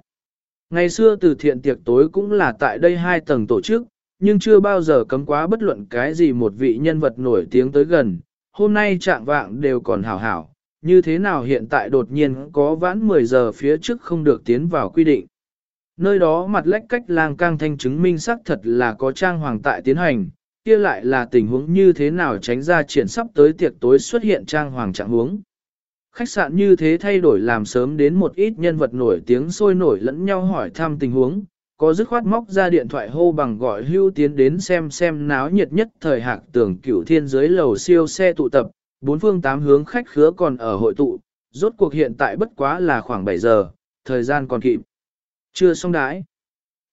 Ngày xưa từ thiện tiệc tối cũng là tại đây hai tầng tổ chức, nhưng chưa bao giờ cấm quá bất luận cái gì một vị nhân vật nổi tiếng tới gần, hôm nay trạng vạng đều còn hảo hảo, như thế nào hiện tại đột nhiên có vãn 10 giờ phía trước không được tiến vào quy định. Nơi đó mặt lách cách lang cang thanh chứng minh xác thật là có trang hoàng tại tiến hành, kia lại là tình huống như thế nào tránh ra triển sắp tới tiệc tối xuất hiện trang hoàng trạng huống. Khách sạn như thế thay đổi làm sớm đến một ít nhân vật nổi tiếng sôi nổi lẫn nhau hỏi thăm tình huống, có dứt khoát móc ra điện thoại hô bằng gọi hưu tiến đến xem xem náo nhiệt nhất thời hạc tưởng cửu thiên dưới lầu siêu xe tụ tập, bốn phương tám hướng khách khứa còn ở hội tụ, rốt cuộc hiện tại bất quá là khoảng 7 giờ, thời gian còn kịp. Chưa xong đãi.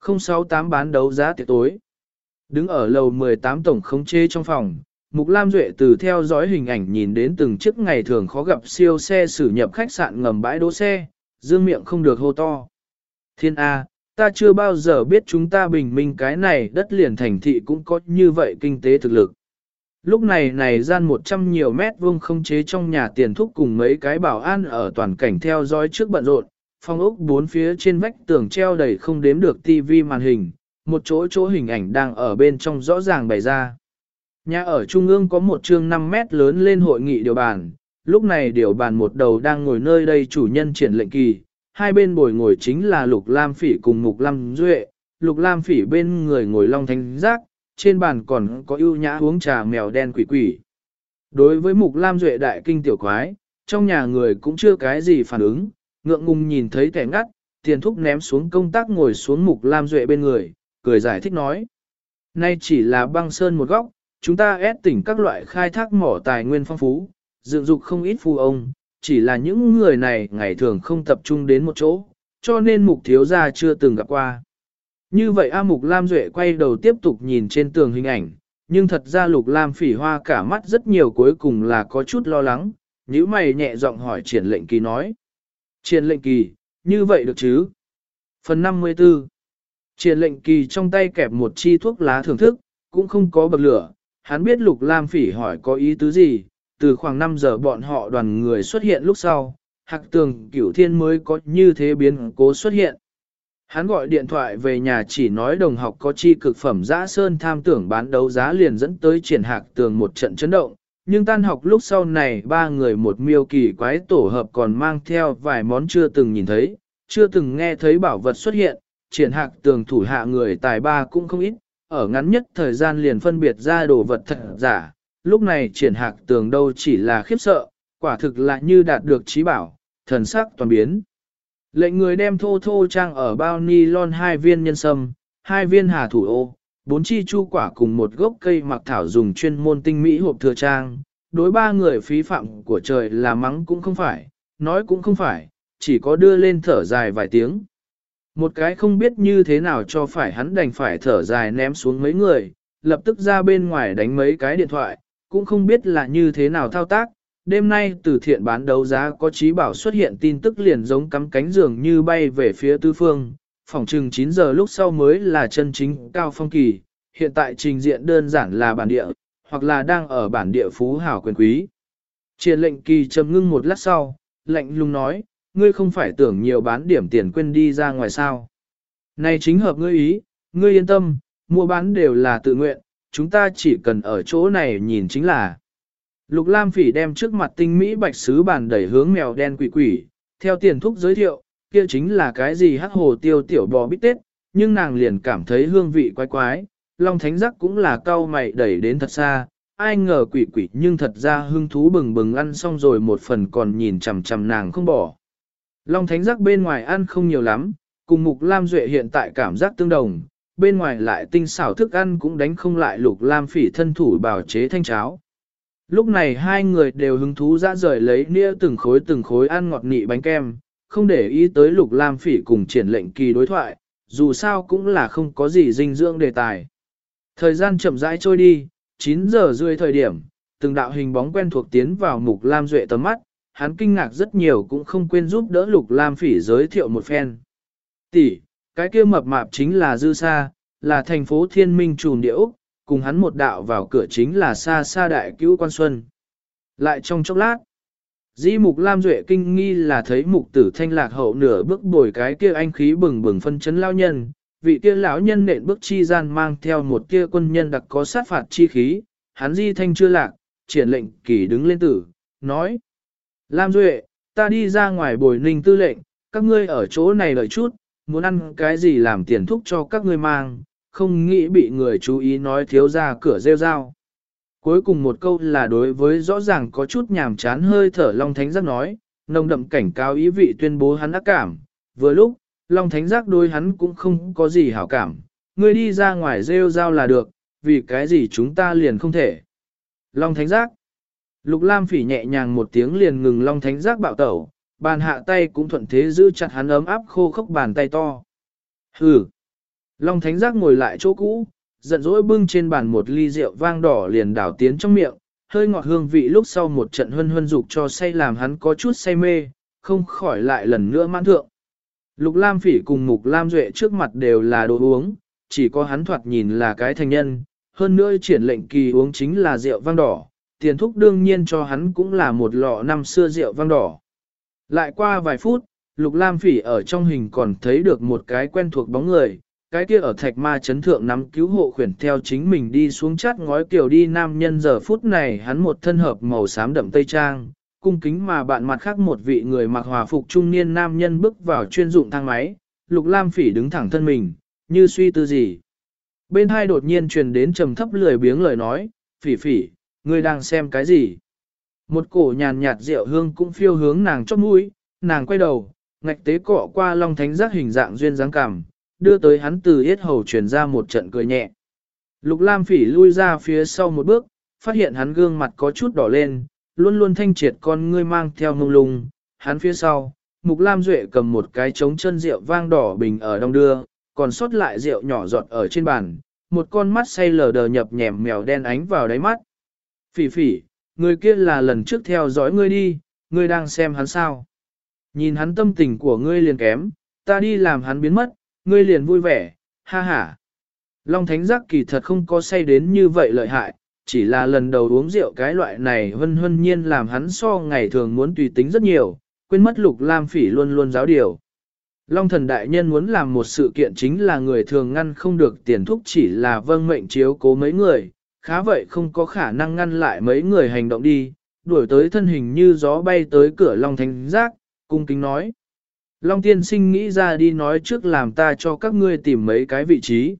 068 bán đấu giá tiệc tối. Đứng ở lầu 18 tổng khống chế trong phòng, Mục Lam Duệ từ theo dõi hình ảnh nhìn đến từng chiếc ngày thường khó gặp siêu xe xử nhập khách sạn ngầm bãi đỗ xe, dương miệng không được hô to. Thiên A, ta chưa bao giờ biết chúng ta bình minh cái này đất liền thành thị cũng có như vậy kinh tế thực lực. Lúc này này gian 100 nhiều mét vuông không chế trong nhà tiền thúc cùng mấy cái bảo an ở toàn cảnh theo dõi trước bận rộn, phong ốc bốn phía trên vách tường treo đầy không đếm được tivi màn hình, một chỗ chỗ hình ảnh đang ở bên trong rõ ràng bày ra. Nhà ở trung ương có một chương 5 mét lớn lên hội nghị điều bàn, lúc này điều bàn một đầu đang ngồi nơi đây chủ nhân triển lệnh kỳ, hai bên bồi ngồi chính là Lục Lam Phỉ cùng Mục Lam Duệ, Lục Lam Phỉ bên người ngồi Long Thánh Giác, trên bàn còn có ưu nhã uống trà mèo đen quỷ quỷ. Đối với Mục Lam Duệ đại kinh tiểu quái, trong nhà người cũng chưa cái gì phản ứng, ngượng ngùng nhìn thấy kẻ ngắt, tiền thúc ném xuống công tác ngồi xuống Mục Lam Duệ bên người, cười giải thích nói. Nay chỉ là băng sơn một góc, chúng ta ép tỉnh các loại khai thác mỏ tài nguyên phong phú, dựng dục không ít phu ông, chỉ là những người này ngày thường không tập trung đến một chỗ, cho nên mục thiếu gia chưa từng gặp qua. Như vậy A Mục Lam Duệ quay đầu tiếp tục nhìn trên tường hình ảnh, nhưng thật ra Lục Lam phỉ hoa cả mắt rất nhiều cuối cùng là có chút lo lắng, nhíu mày nhẹ giọng hỏi triển lệnh kỳ nói. Triển lệnh kỳ, như vậy được chứ? Phần 54 Triển lệnh kỳ trong tay kẹp một chi thuốc lá thưởng thức, cũng không có bậc lửa, hắn biết Lục Lam phỉ hỏi có ý tứ gì, từ khoảng 5 giờ bọn họ đoàn người xuất hiện lúc sau, hạc tường cửu thiên mới có như thế biến cố xuất hiện. Hắn gọi điện thoại về nhà chỉ nói đồng học có chi cực phẩm giã sơn tham tưởng bán đấu giá liền dẫn tới triển hạc tường một trận chấn động, nhưng tan học lúc sau này ba người một miêu kỳ quái tổ hợp còn mang theo vài món chưa từng nhìn thấy, chưa từng nghe thấy bảo vật xuất hiện, triển hạc tường thủ hạ người tài ba cũng không ít, ở ngắn nhất thời gian liền phân biệt ra đồ vật thật giả, lúc này triển hạc tường đâu chỉ là khiếp sợ, quả thực là như đạt được trí bảo, thần sắc toàn biến. Lệnh người đem thô thô trang ở bao ni lon hai viên nhân sâm, hai viên hà thủ ô, bốn chi chu quả cùng một gốc cây mặc thảo dùng chuyên môn tinh mỹ hộp thừa trang. Đối ba người phí phạm của trời là mắng cũng không phải, nói cũng không phải, chỉ có đưa lên thở dài vài tiếng. Một cái không biết như thế nào cho phải hắn đành phải thở dài ném xuống mấy người, lập tức ra bên ngoài đánh mấy cái điện thoại, cũng không biết là như thế nào thao tác, đêm nay từ thiện bán đấu giá có trí bảo xuất hiện tin tức liền giống cắm cánh giường như bay về phía tư phương, phòng chừng 9 giờ lúc sau mới là chân chính cao phong kỳ, hiện tại trình diện đơn giản là bản địa, hoặc là đang ở bản địa phú hảo quyền quý. Triển lệnh kỳ trầm ngưng một lát sau, lệnh lùng nói, ngươi không phải tưởng nhiều bán điểm tiền quên đi ra ngoài sao. Này chính hợp ngươi ý, ngươi yên tâm, mua bán đều là tự nguyện, chúng ta chỉ cần ở chỗ này nhìn chính là. Lục Lam Phỉ đem trước mặt tinh mỹ bạch sứ bàn đẩy hướng mèo đen quỷ quỷ, theo tiền thúc giới thiệu, kia chính là cái gì hắc hồ tiêu tiểu bò bít tết, nhưng nàng liền cảm thấy hương vị quái quái, Long Thánh Giác cũng là cau mày đẩy đến thật xa, ai ngờ quỷ quỷ nhưng thật ra hương thú bừng bừng ăn xong rồi một phần còn nhìn chằm chằm nàng không bỏ. Long Thánh Giác bên ngoài ăn không nhiều lắm, cùng Mục Lam Duệ hiện tại cảm giác tương đồng, bên ngoài lại tinh xảo thức ăn cũng đánh không lại Lục Lam Phỉ thân thủ bảo chế thanh cháo. Lúc này hai người đều hứng thú ra rời lấy nĩa từng khối từng khối ăn ngọt nị bánh kem, không để ý tới lục lam phỉ cùng triển lệnh kỳ đối thoại, dù sao cũng là không có gì dinh dưỡng đề tài. Thời gian chậm rãi trôi đi, 9 giờ rưỡi thời điểm, từng đạo hình bóng quen thuộc tiến vào mục lam duệ tầm mắt, hắn kinh ngạc rất nhiều cũng không quên giúp đỡ lục lam phỉ giới thiệu một phen. Tỷ, cái kia mập mạp chính là Dư Sa, là thành phố thiên minh trùm điệu, cùng hắn một đạo vào cửa chính là sa sa đại cứu quan xuân. Lại trong chốc lát, Di mục Lam Duệ kinh nghi là thấy mục tử thanh lạc hậu nửa bước bồi cái kia anh khí bừng bừng phân chấn lão nhân, vị kia lão nhân nện bước chi gian mang theo một kia quân nhân đặc có sát phạt chi khí, hắn di thanh chưa lạc, triển lệnh kỳ đứng lên tử, nói. Lam Duệ, ta đi ra ngoài bồi ninh tư lệnh, các ngươi ở chỗ này đợi chút, muốn ăn cái gì làm tiền thúc cho các ngươi mang, không nghĩ bị người chú ý nói thiếu ra cửa rêu rao. Cuối cùng một câu là đối với rõ ràng có chút nhàm chán hơi thở Long Thánh Giác nói, nồng đậm cảnh cáo ý vị tuyên bố hắn ác cảm. Vừa lúc, Long Thánh Giác đối hắn cũng không có gì hảo cảm, Ngươi đi ra ngoài rêu rao là được, vì cái gì chúng ta liền không thể. Long Thánh Giác Lục Lam phỉ nhẹ nhàng một tiếng liền ngừng Long Thánh Giác bạo tẩu, bàn hạ tay cũng thuận thế giữ chặt hắn ấm áp khô khốc bàn tay to. Hừ! Long Thánh Giác ngồi lại chỗ cũ, giận dỗi bưng trên bàn một ly rượu vang đỏ liền đảo tiến trong miệng, hơi ngọt hương vị lúc sau một trận huân huân dục cho say làm hắn có chút say mê, không khỏi lại lần nữa mãn thượng. Lục Lam Phỉ cùng Mục Lam Duệ trước mặt đều là đồ uống, chỉ có hắn thoạt nhìn là cái thành nhân, hơn nữa triển lệnh kỳ uống chính là rượu vang đỏ, tiền thúc đương nhiên cho hắn cũng là một lọ năm xưa rượu vang đỏ. Lại qua vài phút, Lục Lam Phỉ ở trong hình còn thấy được một cái quen thuộc bóng người, cái kia ở thạch ma chấn thượng nắm cứu hộ khuyển theo chính mình đi xuống chát ngói kiểu đi nam nhân giờ phút này hắn một thân hợp màu xám đậm tây trang, cung kính mà bạn mặt khác một vị người mặc hòa phục trung niên nam nhân bước vào chuyên dụng thang máy, lục lam phỉ đứng thẳng thân mình, như suy tư gì. Bên hai đột nhiên truyền đến trầm thấp lười biếng lời nói, phỉ phỉ, ngươi đang xem cái gì? Một cổ nhàn nhạt rượu hương cũng phiêu hướng nàng chót mũi, nàng quay đầu, ngạch tế cọ qua long thánh giác hình dạng duyên dáng cảm, đưa tới hắn từ yết hầu truyền ra một trận cười nhẹ. Lục Lam Phỉ lui ra phía sau một bước, phát hiện hắn gương mặt có chút đỏ lên, luôn luôn thanh triệt con ngươi mang theo mông lung, hắn phía sau, Mục Lam Duệ cầm một cái trống chân rượu vang đỏ bình ở đông đưa, còn sót lại rượu nhỏ giọt ở trên bàn, một con mắt say lờ đờ nhập nhèm mèo đen ánh vào đáy mắt. Phỉ phỉ, người kia là lần trước theo dõi ngươi đi, ngươi đang xem hắn sao. Nhìn hắn tâm tình của ngươi liền kém, ta đi làm hắn biến mất, ngươi liền vui vẻ, ha ha. Long Thánh Giác kỳ thật không có say đến như vậy lợi hại, chỉ là lần đầu uống rượu cái loại này hân hân nhiên làm hắn so ngày thường muốn tùy tính rất nhiều, quên mất lục lam phỉ luôn luôn giáo điều. Long thần đại nhân muốn làm một sự kiện chính là người thường ngăn không được tiền thúc chỉ là vâng mệnh chiếu cố mấy người, khá vậy không có khả năng ngăn lại mấy người hành động đi, đuổi tới thân hình như gió bay tới cửa Long Thánh Giác, cung kính nói. Long tiên sinh nghĩ ra đi nói trước làm ta cho các ngươi tìm mấy cái vị trí.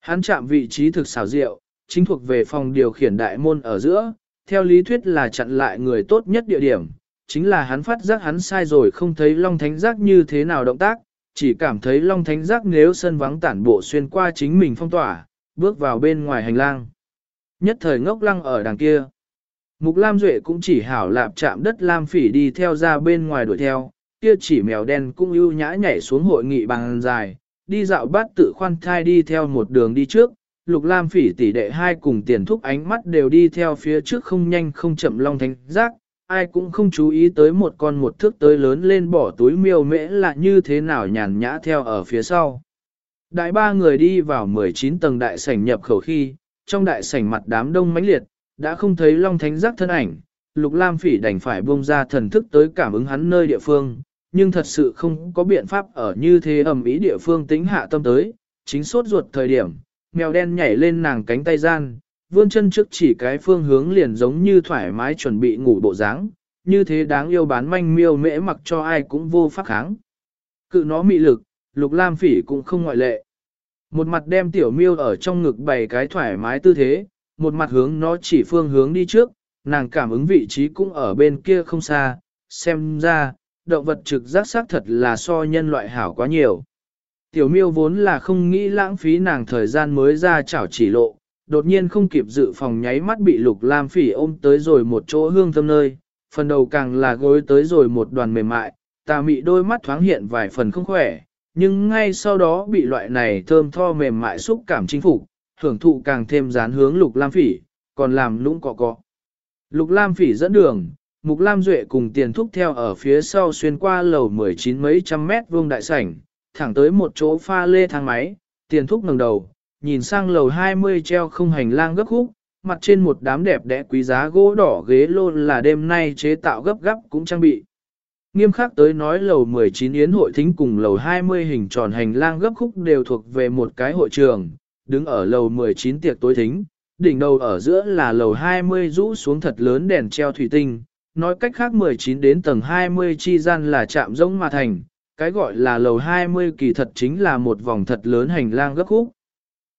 Hắn chạm vị trí thực xảo diệu, chính thuộc về phòng điều khiển đại môn ở giữa, theo lý thuyết là chặn lại người tốt nhất địa điểm, chính là hắn phát giác hắn sai rồi không thấy Long Thánh Giác như thế nào động tác, chỉ cảm thấy Long Thánh Giác nếu sân vắng tản bộ xuyên qua chính mình phong tỏa, bước vào bên ngoài hành lang. Nhất thời ngốc lăng ở đằng kia. Mục Lam Duệ cũng chỉ hảo lạp chạm đất Lam Phỉ đi theo ra bên ngoài đuổi theo, kia chỉ mèo đen cũng ưu nhã nhảy xuống hội nghị bằng dài, đi dạo bát tự khoan thai đi theo một đường đi trước, Lục Lam Phỉ tỷ đệ hai cùng tiền thúc ánh mắt đều đi theo phía trước không nhanh không chậm long thánh giác, ai cũng không chú ý tới một con một thước tới lớn lên bỏ túi miêu mễ là như thế nào nhàn nhã theo ở phía sau. Đại ba người đi vào 19 tầng đại sảnh nhập khẩu khi, trong đại sảnh mặt đám đông mãnh liệt, đã không thấy Long Thánh Giác thân ảnh, Lục Lam Phỉ đành phải buông ra thần thức tới cảm ứng hắn nơi địa phương, nhưng thật sự không có biện pháp ở như thế ẩm ý địa phương tính hạ tâm tới, chính sốt ruột thời điểm, mèo đen nhảy lên nàng cánh tay gian, vươn chân trước chỉ cái phương hướng liền giống như thoải mái chuẩn bị ngủ bộ dáng, như thế đáng yêu bán manh miêu mễ mặc cho ai cũng vô pháp kháng. Cự nó mị lực, lục lam phỉ cũng không ngoại lệ. Một mặt đem tiểu miêu ở trong ngực bày cái thoải mái tư thế, một mặt hướng nó chỉ phương hướng đi trước, nàng cảm ứng vị trí cũng ở bên kia không xa, xem ra, động vật trực giác xác thật là so nhân loại hảo quá nhiều. Tiểu miêu vốn là không nghĩ lãng phí nàng thời gian mới ra chảo chỉ lộ, đột nhiên không kịp dự phòng nháy mắt bị lục lam phỉ ôm tới rồi một chỗ hương thơm nơi, phần đầu càng là gối tới rồi một đoàn mềm mại, tà mị đôi mắt thoáng hiện vài phần không khỏe, nhưng ngay sau đó bị loại này thơm tho mềm mại xúc cảm chinh phục, hưởng thụ càng thêm dán hướng lục lam phỉ, còn làm lũng cọ cọ. Lục lam phỉ dẫn đường, mục lam duệ cùng tiền thúc theo ở phía sau xuyên qua lầu 19 mấy trăm mét vuông đại sảnh, thẳng tới một chỗ pha lê thang máy, tiền thúc ngẩng đầu, nhìn sang lầu 20 treo không hành lang gấp khúc, mặt trên một đám đẹp đẽ quý giá gỗ đỏ ghế lôn là đêm nay chế tạo gấp gấp cũng trang bị. Nghiêm khắc tới nói lầu 19 yến hội thính cùng lầu 20 hình tròn hành lang gấp khúc đều thuộc về một cái hội trường, đứng ở lầu 19 tiệc tối thính, đỉnh đầu ở giữa là lầu 20 rũ xuống thật lớn đèn treo thủy tinh, nói cách khác 19 đến tầng 20 chi gian là chạm rỗng mà thành, cái gọi là lầu 20 kỳ thật chính là một vòng thật lớn hành lang gấp khúc.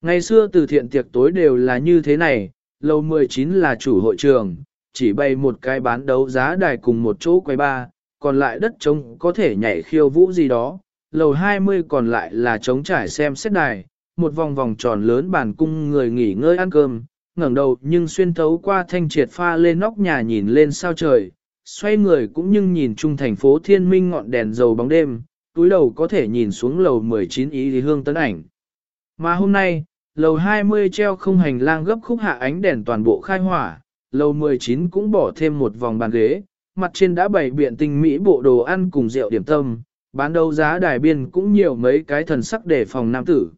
Ngày xưa từ thiện tiệc tối đều là như thế này, lầu 19 là chủ hội trường, chỉ bày một cái bán đấu giá đài cùng một chỗ quay ba, còn lại đất trống có thể nhảy khiêu vũ gì đó, lầu 20 còn lại là trống trải xem xét đài, một vòng vòng tròn lớn bàn cung người nghỉ ngơi ăn cơm, ngẩng đầu nhưng xuyên thấu qua thanh triệt pha lên nóc nhà nhìn lên sao trời, xoay người cũng nhưng nhìn chung thành phố thiên minh ngọn đèn dầu bóng đêm, túi đầu có thể nhìn xuống lầu 19 ý thì hương tấn ảnh. Mà hôm nay, lầu 20 treo không hành lang gấp khúc hạ ánh đèn toàn bộ khai hỏa, lầu 19 cũng bỏ thêm một vòng bàn ghế, mặt trên đã bày biện tinh mỹ bộ đồ ăn cùng rượu điểm tâm, bán đấu giá đài biên cũng nhiều mấy cái thần sắc để phòng nam tử.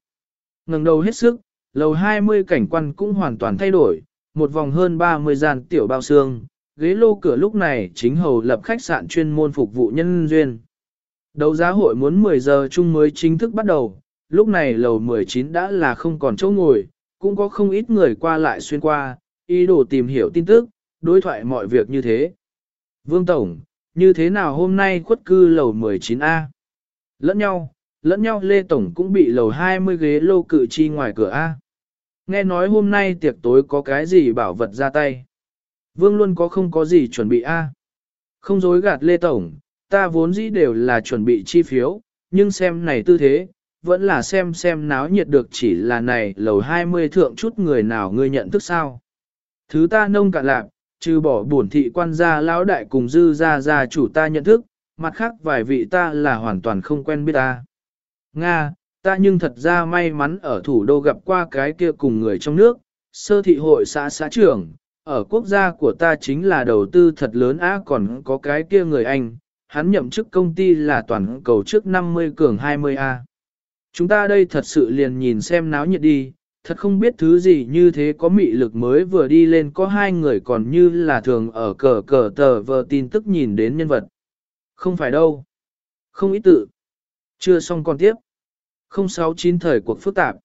ngẩng đầu hết sức, lầu 20 cảnh quan cũng hoàn toàn thay đổi, một vòng hơn 30 gian tiểu bao xương, ghế lô cửa lúc này chính hầu lập khách sạn chuyên môn phục vụ nhân duyên. Đấu giá hội muốn 10 giờ chung mới chính thức bắt đầu, lúc này lầu 19 đã là không còn chỗ ngồi, cũng có không ít người qua lại xuyên qua, ý đồ tìm hiểu tin tức, đối thoại mọi việc như thế. Vương Tổng, như thế nào hôm nay khuất cư lầu 19A? Lẫn nhau, lẫn nhau Lê Tổng cũng bị lầu 20 ghế lô cự chi ngoài cửa A. Nghe nói hôm nay tiệc tối có cái gì bảo vật ra tay. Vương luôn có không có gì chuẩn bị A. Không dối gạt Lê Tổng, ta vốn dĩ đều là chuẩn bị chi phiếu, nhưng xem này tư thế, vẫn là xem xem náo nhiệt được chỉ là này lầu 20 thượng chút người nào ngươi nhận thức sao. Thứ ta nông cạn lạc, trừ bỏ bổn thị quan gia lão đại cùng dư gia gia chủ ta nhận thức, mặt khác vài vị ta là hoàn toàn không quen biết ta. Nga, ta nhưng thật ra may mắn ở thủ đô gặp qua cái kia cùng người trong nước, sơ thị hội xã xã trưởng, ở quốc gia của ta chính là đầu tư thật lớn á còn có cái kia người Anh, hắn nhậm chức công ty là toàn cầu trước 50 cường 20A. Chúng ta đây thật sự liền nhìn xem náo nhiệt đi, thật không biết thứ gì như thế có mị lực mới vừa đi lên có hai người còn như là thường ở cờ cờ tờ vờ tin tức nhìn đến nhân vật. Không phải đâu. Không ý tự. Chưa xong còn tiếp. 069 thời cuộc phức tạp.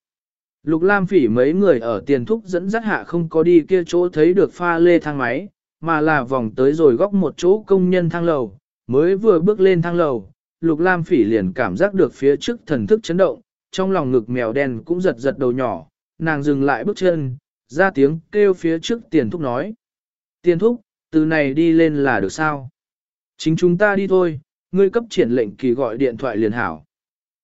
Lục Lam phỉ mấy người ở tiền thúc dẫn dắt hạ không có đi kia chỗ thấy được pha lê thang máy, mà là vòng tới rồi góc một chỗ công nhân thang lầu, mới vừa bước lên thang lầu, Lục Lam phỉ liền cảm giác được phía trước thần thức chấn động, trong lòng ngực mèo đen cũng giật giật đầu nhỏ, nàng dừng lại bước chân, ra tiếng kêu phía trước tiền thúc nói. Tiền thúc, từ này đi lên là được sao? Chính chúng ta đi thôi, ngươi cấp triển lệnh kỳ gọi điện thoại liền hảo.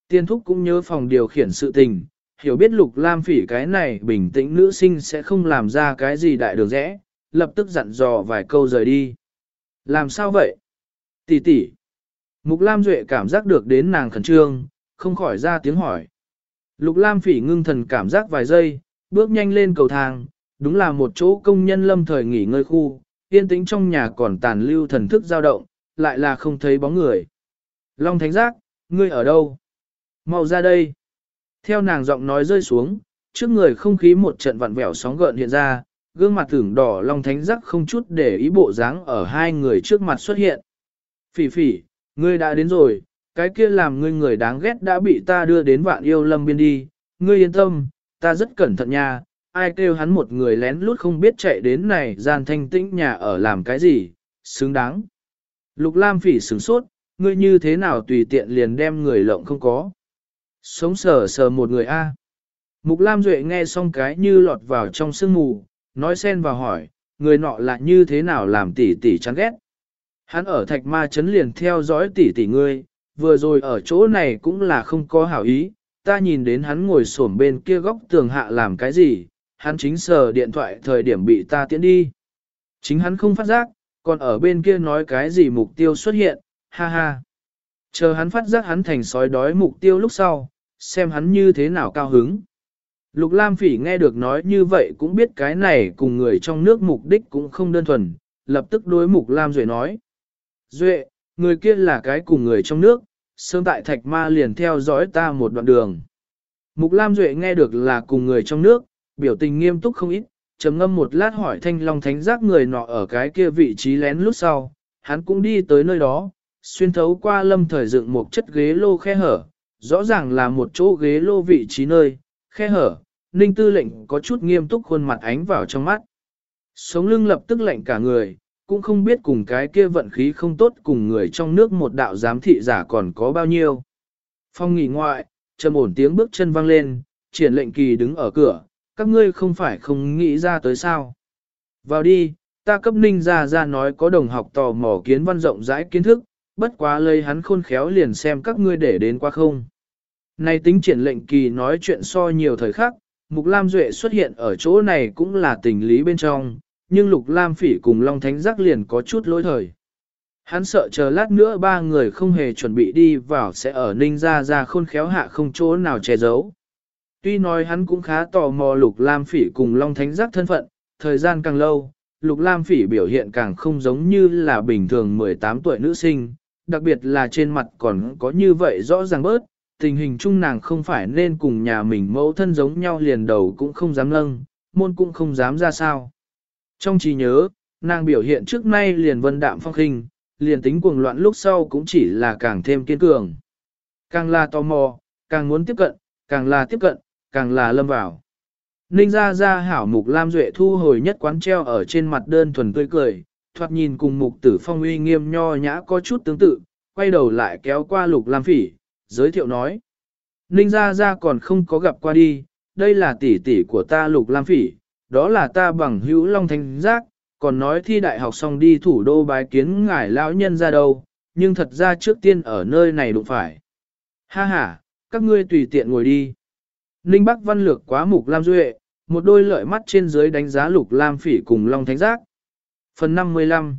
Tiền thúc cũng nhớ phòng điều khiển sự tình, hiểu biết lục lam phỉ cái này bình tĩnh nữ sinh sẽ không làm ra cái gì đại đường rẽ, lập tức dặn dò vài câu rời đi. Làm sao vậy? Tỷ tỷ. Mục Lam Duệ cảm giác được đến nàng khẩn trương, không khỏi ra tiếng hỏi. Lục Lam phỉ ngưng thần cảm giác vài giây, bước nhanh lên cầu thang, đúng là một chỗ công nhân lâm thời nghỉ ngơi khu, yên tĩnh trong nhà còn tàn lưu thần thức dao động, lại là không thấy bóng người. Long Thánh Giác, ngươi ở đâu? Mau ra đây. Theo nàng giọng nói rơi xuống, trước người không khí một trận vặn vẹo sóng gợn hiện ra, gương mặt tưởng đỏ Long Thánh Giác không chút để ý bộ dáng ở hai người trước mặt xuất hiện. Phỉ phỉ, ngươi đã đến rồi, cái kia làm ngươi người đáng ghét đã bị ta đưa đến vạn yêu lâm biên đi, ngươi yên tâm, ta rất cẩn thận nha, ai kêu hắn một người lén lút không biết chạy đến này gian thanh tĩnh nhà ở làm cái gì, xứng đáng. Lục Lam phỉ sửng sốt, ngươi như thế nào tùy tiện liền đem người lộng không có. Sống sờ sờ một người A. Mục Lam Duệ nghe xong cái như lọt vào trong sương mù, nói xen vào hỏi, người nọ là như thế nào làm tỷ tỷ chán ghét. Hắn ở thạch ma chấn liền theo dõi tỷ tỷ ngươi, vừa rồi ở chỗ này cũng là không có hảo ý, ta nhìn đến hắn ngồi xổm bên kia góc tường hạ làm cái gì, hắn chính sờ điện thoại thời điểm bị ta tiễn đi. Chính hắn không phát giác, còn ở bên kia nói cái gì mục tiêu xuất hiện, ha ha. Chờ hắn phát giác hắn thành sói đói mục tiêu lúc sau, xem hắn như thế nào cao hứng. Lục Lam Phỉ nghe được nói như vậy cũng biết cái này cùng người trong nước mục đích cũng không đơn thuần, lập tức đối Mục Lam Duệ nói. Duệ, người kia là cái cùng người trong nước, sớm tại thạch ma liền theo dõi ta một đoạn đường. Mục Lam Duệ nghe được là cùng người trong nước, biểu tình nghiêm túc không ít, trầm ngâm một lát hỏi thanh long thánh giác người nọ ở cái kia vị trí lén lút sau, hắn cũng đi tới nơi đó, xuyên thấu qua lâm thời dựng một chất ghế lô khe hở, rõ ràng là một chỗ ghế lô vị trí nơi, khe hở, ninh tư lệnh có chút nghiêm túc khuôn mặt ánh vào trong mắt. Sống lưng lập tức lệnh cả người, cũng không biết cùng cái kia vận khí không tốt cùng người trong nước một đạo giám thị giả còn có bao nhiêu. Phong nghỉ ngoại, trầm ổn tiếng bước chân vang lên, triển lệnh kỳ đứng ở cửa, các ngươi không phải không nghĩ ra tới sao. Vào đi, ta cấp ninh ra ra nói có đồng học tò mò kiến văn rộng rãi kiến thức, bất quá lây hắn khôn khéo liền xem các ngươi để đến qua không. nay tính triển lệnh kỳ nói chuyện so nhiều thời khắc, Mục Lam Duệ xuất hiện ở chỗ này cũng là tình lý bên trong, nhưng Lục Lam Phỉ cùng Long Thánh Giác liền có chút lỗi thời. Hắn sợ chờ lát nữa ba người không hề chuẩn bị đi vào sẽ ở ninh gia gia khôn khéo hạ không chỗ nào che giấu. Tuy nói hắn cũng khá tò mò Lục Lam Phỉ cùng Long Thánh Giác thân phận, thời gian càng lâu, Lục Lam Phỉ biểu hiện càng không giống như là bình thường 18 tuổi nữ sinh, đặc biệt là trên mặt còn có như vậy rõ ràng bớt, tình hình chung nàng không phải nên cùng nhà mình mẫu thân giống nhau liền đầu cũng không dám lâng, môn cũng không dám ra sao. Trong trí nhớ, nàng biểu hiện trước nay liền vân đạm phong khinh, liền tính cuồng loạn lúc sau cũng chỉ là càng thêm kiên cường. Càng là tò mò, càng muốn tiếp cận, càng là tiếp cận, càng là lâm vào. Ninh ra ra hảo mục Lam Duệ thu hồi nhất quán treo ở trên mặt đơn thuần tươi cười, thoạt nhìn cùng mục tử phong uy nghiêm nho nhã có chút tương tự, quay đầu lại kéo qua lục Lam phỉ, giới thiệu nói. Ninh ra ra còn không có gặp qua đi, đây là tỷ tỷ của ta lục Lam phỉ, đó là ta bằng hữu Long thánh Giác, còn nói thi đại học xong đi thủ đô bái kiến ngài lão nhân ra đâu, nhưng thật ra trước tiên ở nơi này đụng phải. Ha ha, các ngươi tùy tiện ngồi đi. Ninh Bắc Văn lược quá mục Lam Duệ, một đôi lợi mắt trên dưới đánh giá Lục Lam Phỉ cùng Long Thánh Giác. Phần 55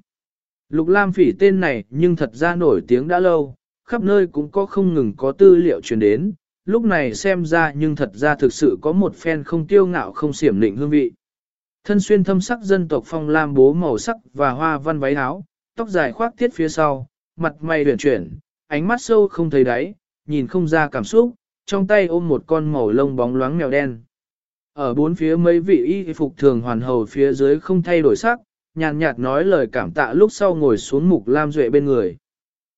Lục Lam Phỉ tên này nhưng thật ra nổi tiếng đã lâu, khắp nơi cũng có không ngừng có tư liệu truyền đến, lúc này xem ra nhưng thật ra thực sự có một phen không tiêu ngạo không xiểm định hương vị. Thân xuyên thâm sắc dân tộc phong lam bố màu sắc và hoa văn váy áo, tóc dài khoác tiết phía sau, mặt mày huyền chuyển, ánh mắt sâu không thấy đáy, nhìn không ra cảm xúc, trong tay ôm một con màu lông bóng loáng mèo đen. Ở bốn phía mấy vị y phục thường hoàn hầu phía dưới không thay đổi sắc, nhàn nhạt nói lời cảm tạ lúc sau ngồi xuống mục lam duệ bên người.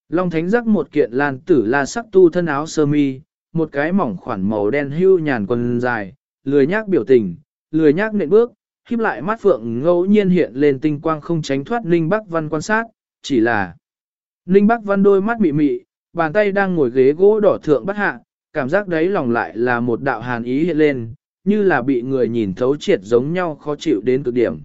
Long thánh rắc một kiện lan tử la sắc tu thân áo sơ mi, một cái mỏng khoản màu đen hưu nhàn quần dài, lười nhác biểu tình, lười nhác nện bước, khiếp lại mắt phượng ngẫu nhiên hiện lên tinh quang không tránh thoát Ninh Bắc Văn quan sát, chỉ là Ninh Bắc Văn đôi mắt mị mị, bàn tay đang ngồi ghế gỗ đỏ thượng bắt hạ, cảm giác đấy lòng lại là một đạo hàn ý hiện lên, như là bị người nhìn thấu triệt giống nhau khó chịu đến cực điểm.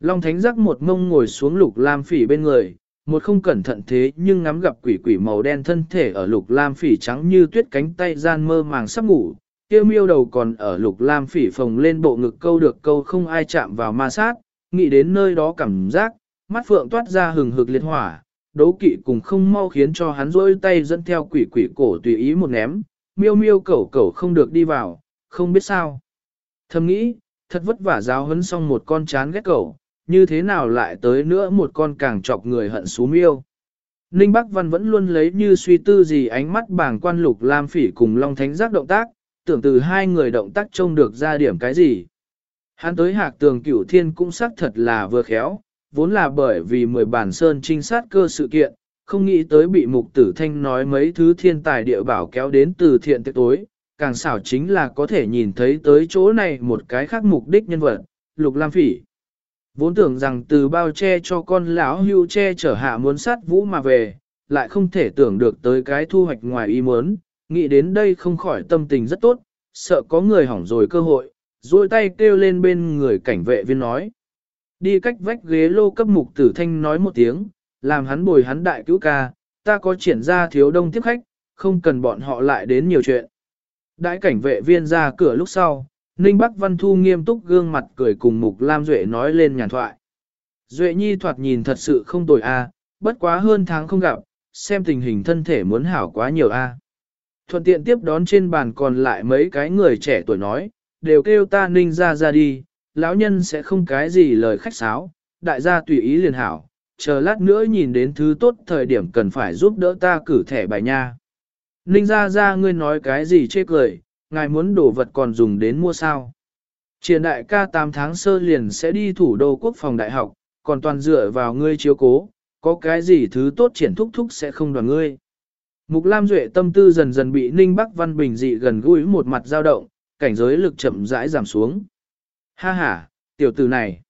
Long Thánh giác một ngông ngồi xuống lục lam phỉ bên người, một không cẩn thận thế nhưng ngắm gặp quỷ quỷ màu đen thân thể ở lục lam phỉ trắng như tuyết cánh tay gian mơ màng sắp ngủ, kia miêu đầu còn ở lục lam phỉ phồng lên bộ ngực câu được câu không ai chạm vào ma sát, nghĩ đến nơi đó cảm giác, mắt phượng toát ra hừng hực liệt hỏa, đấu kỵ cùng không mau khiến cho hắn rôi tay dẫn theo quỷ quỷ cổ tùy ý một ném, miêu miêu cẩu cẩu không được đi vào, không biết sao. Thầm nghĩ, thật vất vả giáo hấn xong một con chán ghét cẩu, như thế nào lại tới nữa một con càng chọc người hận xú miêu. Ninh Bắc Văn vẫn luôn lấy như suy tư gì ánh mắt bảng quan lục lam phỉ cùng Long Thánh giác động tác, tưởng từ hai người động tác trông được ra điểm cái gì. Hắn tới hạc tường cửu thiên cũng xác thật là vừa khéo, vốn là bởi vì mười bản sơn trinh sát cơ sự kiện, không nghĩ tới bị mục tử thanh nói mấy thứ thiên tài địa bảo kéo đến từ thiện tiệc tối, càng xảo chính là có thể nhìn thấy tới chỗ này một cái khác mục đích nhân vật, lục lam phỉ. Vốn tưởng rằng từ bao che cho con lão hưu che chở hạ muốn sát vũ mà về, lại không thể tưởng được tới cái thu hoạch ngoài ý muốn, nghĩ đến đây không khỏi tâm tình rất tốt, sợ có người hỏng rồi cơ hội, duỗi tay kêu lên bên người cảnh vệ viên nói. Đi cách vách ghế lô cấp mục tử thanh nói một tiếng, làm hắn bồi hắn đại cứu ca, ta có triển ra thiếu đông tiếp khách, không cần bọn họ lại đến nhiều chuyện. Đại cảnh vệ viên ra cửa lúc sau, Ninh Bắc Văn Thu nghiêm túc gương mặt cười cùng Mục Lam Duệ nói lên nhàn thoại. Duệ Nhi thoạt nhìn thật sự không tồi a, bất quá hơn tháng không gặp, xem tình hình thân thể muốn hảo quá nhiều a. Thuận tiện tiếp đón trên bàn còn lại mấy cái người trẻ tuổi nói, đều kêu ta Ninh ra ra đi, lão nhân sẽ không cái gì lời khách sáo, đại gia tùy ý liền hảo, chờ lát nữa nhìn đến thứ tốt thời điểm cần phải giúp đỡ ta cử thẻ bài nha. Ninh ra ra ngươi nói cái gì chê cười, ngài muốn đổ vật còn dùng đến mua sao. Triển đại ca 8 tháng sơ liền sẽ đi thủ đô quốc phòng đại học, còn toàn dựa vào ngươi chiếu cố, có cái gì thứ tốt triển thúc thúc sẽ không đoàn ngươi. Mục Lam Duệ tâm tư dần dần bị Ninh Bắc Văn Bình dị gần gũi một mặt dao động, cảnh giới lực chậm rãi giảm xuống. Ha ha, tiểu tử này,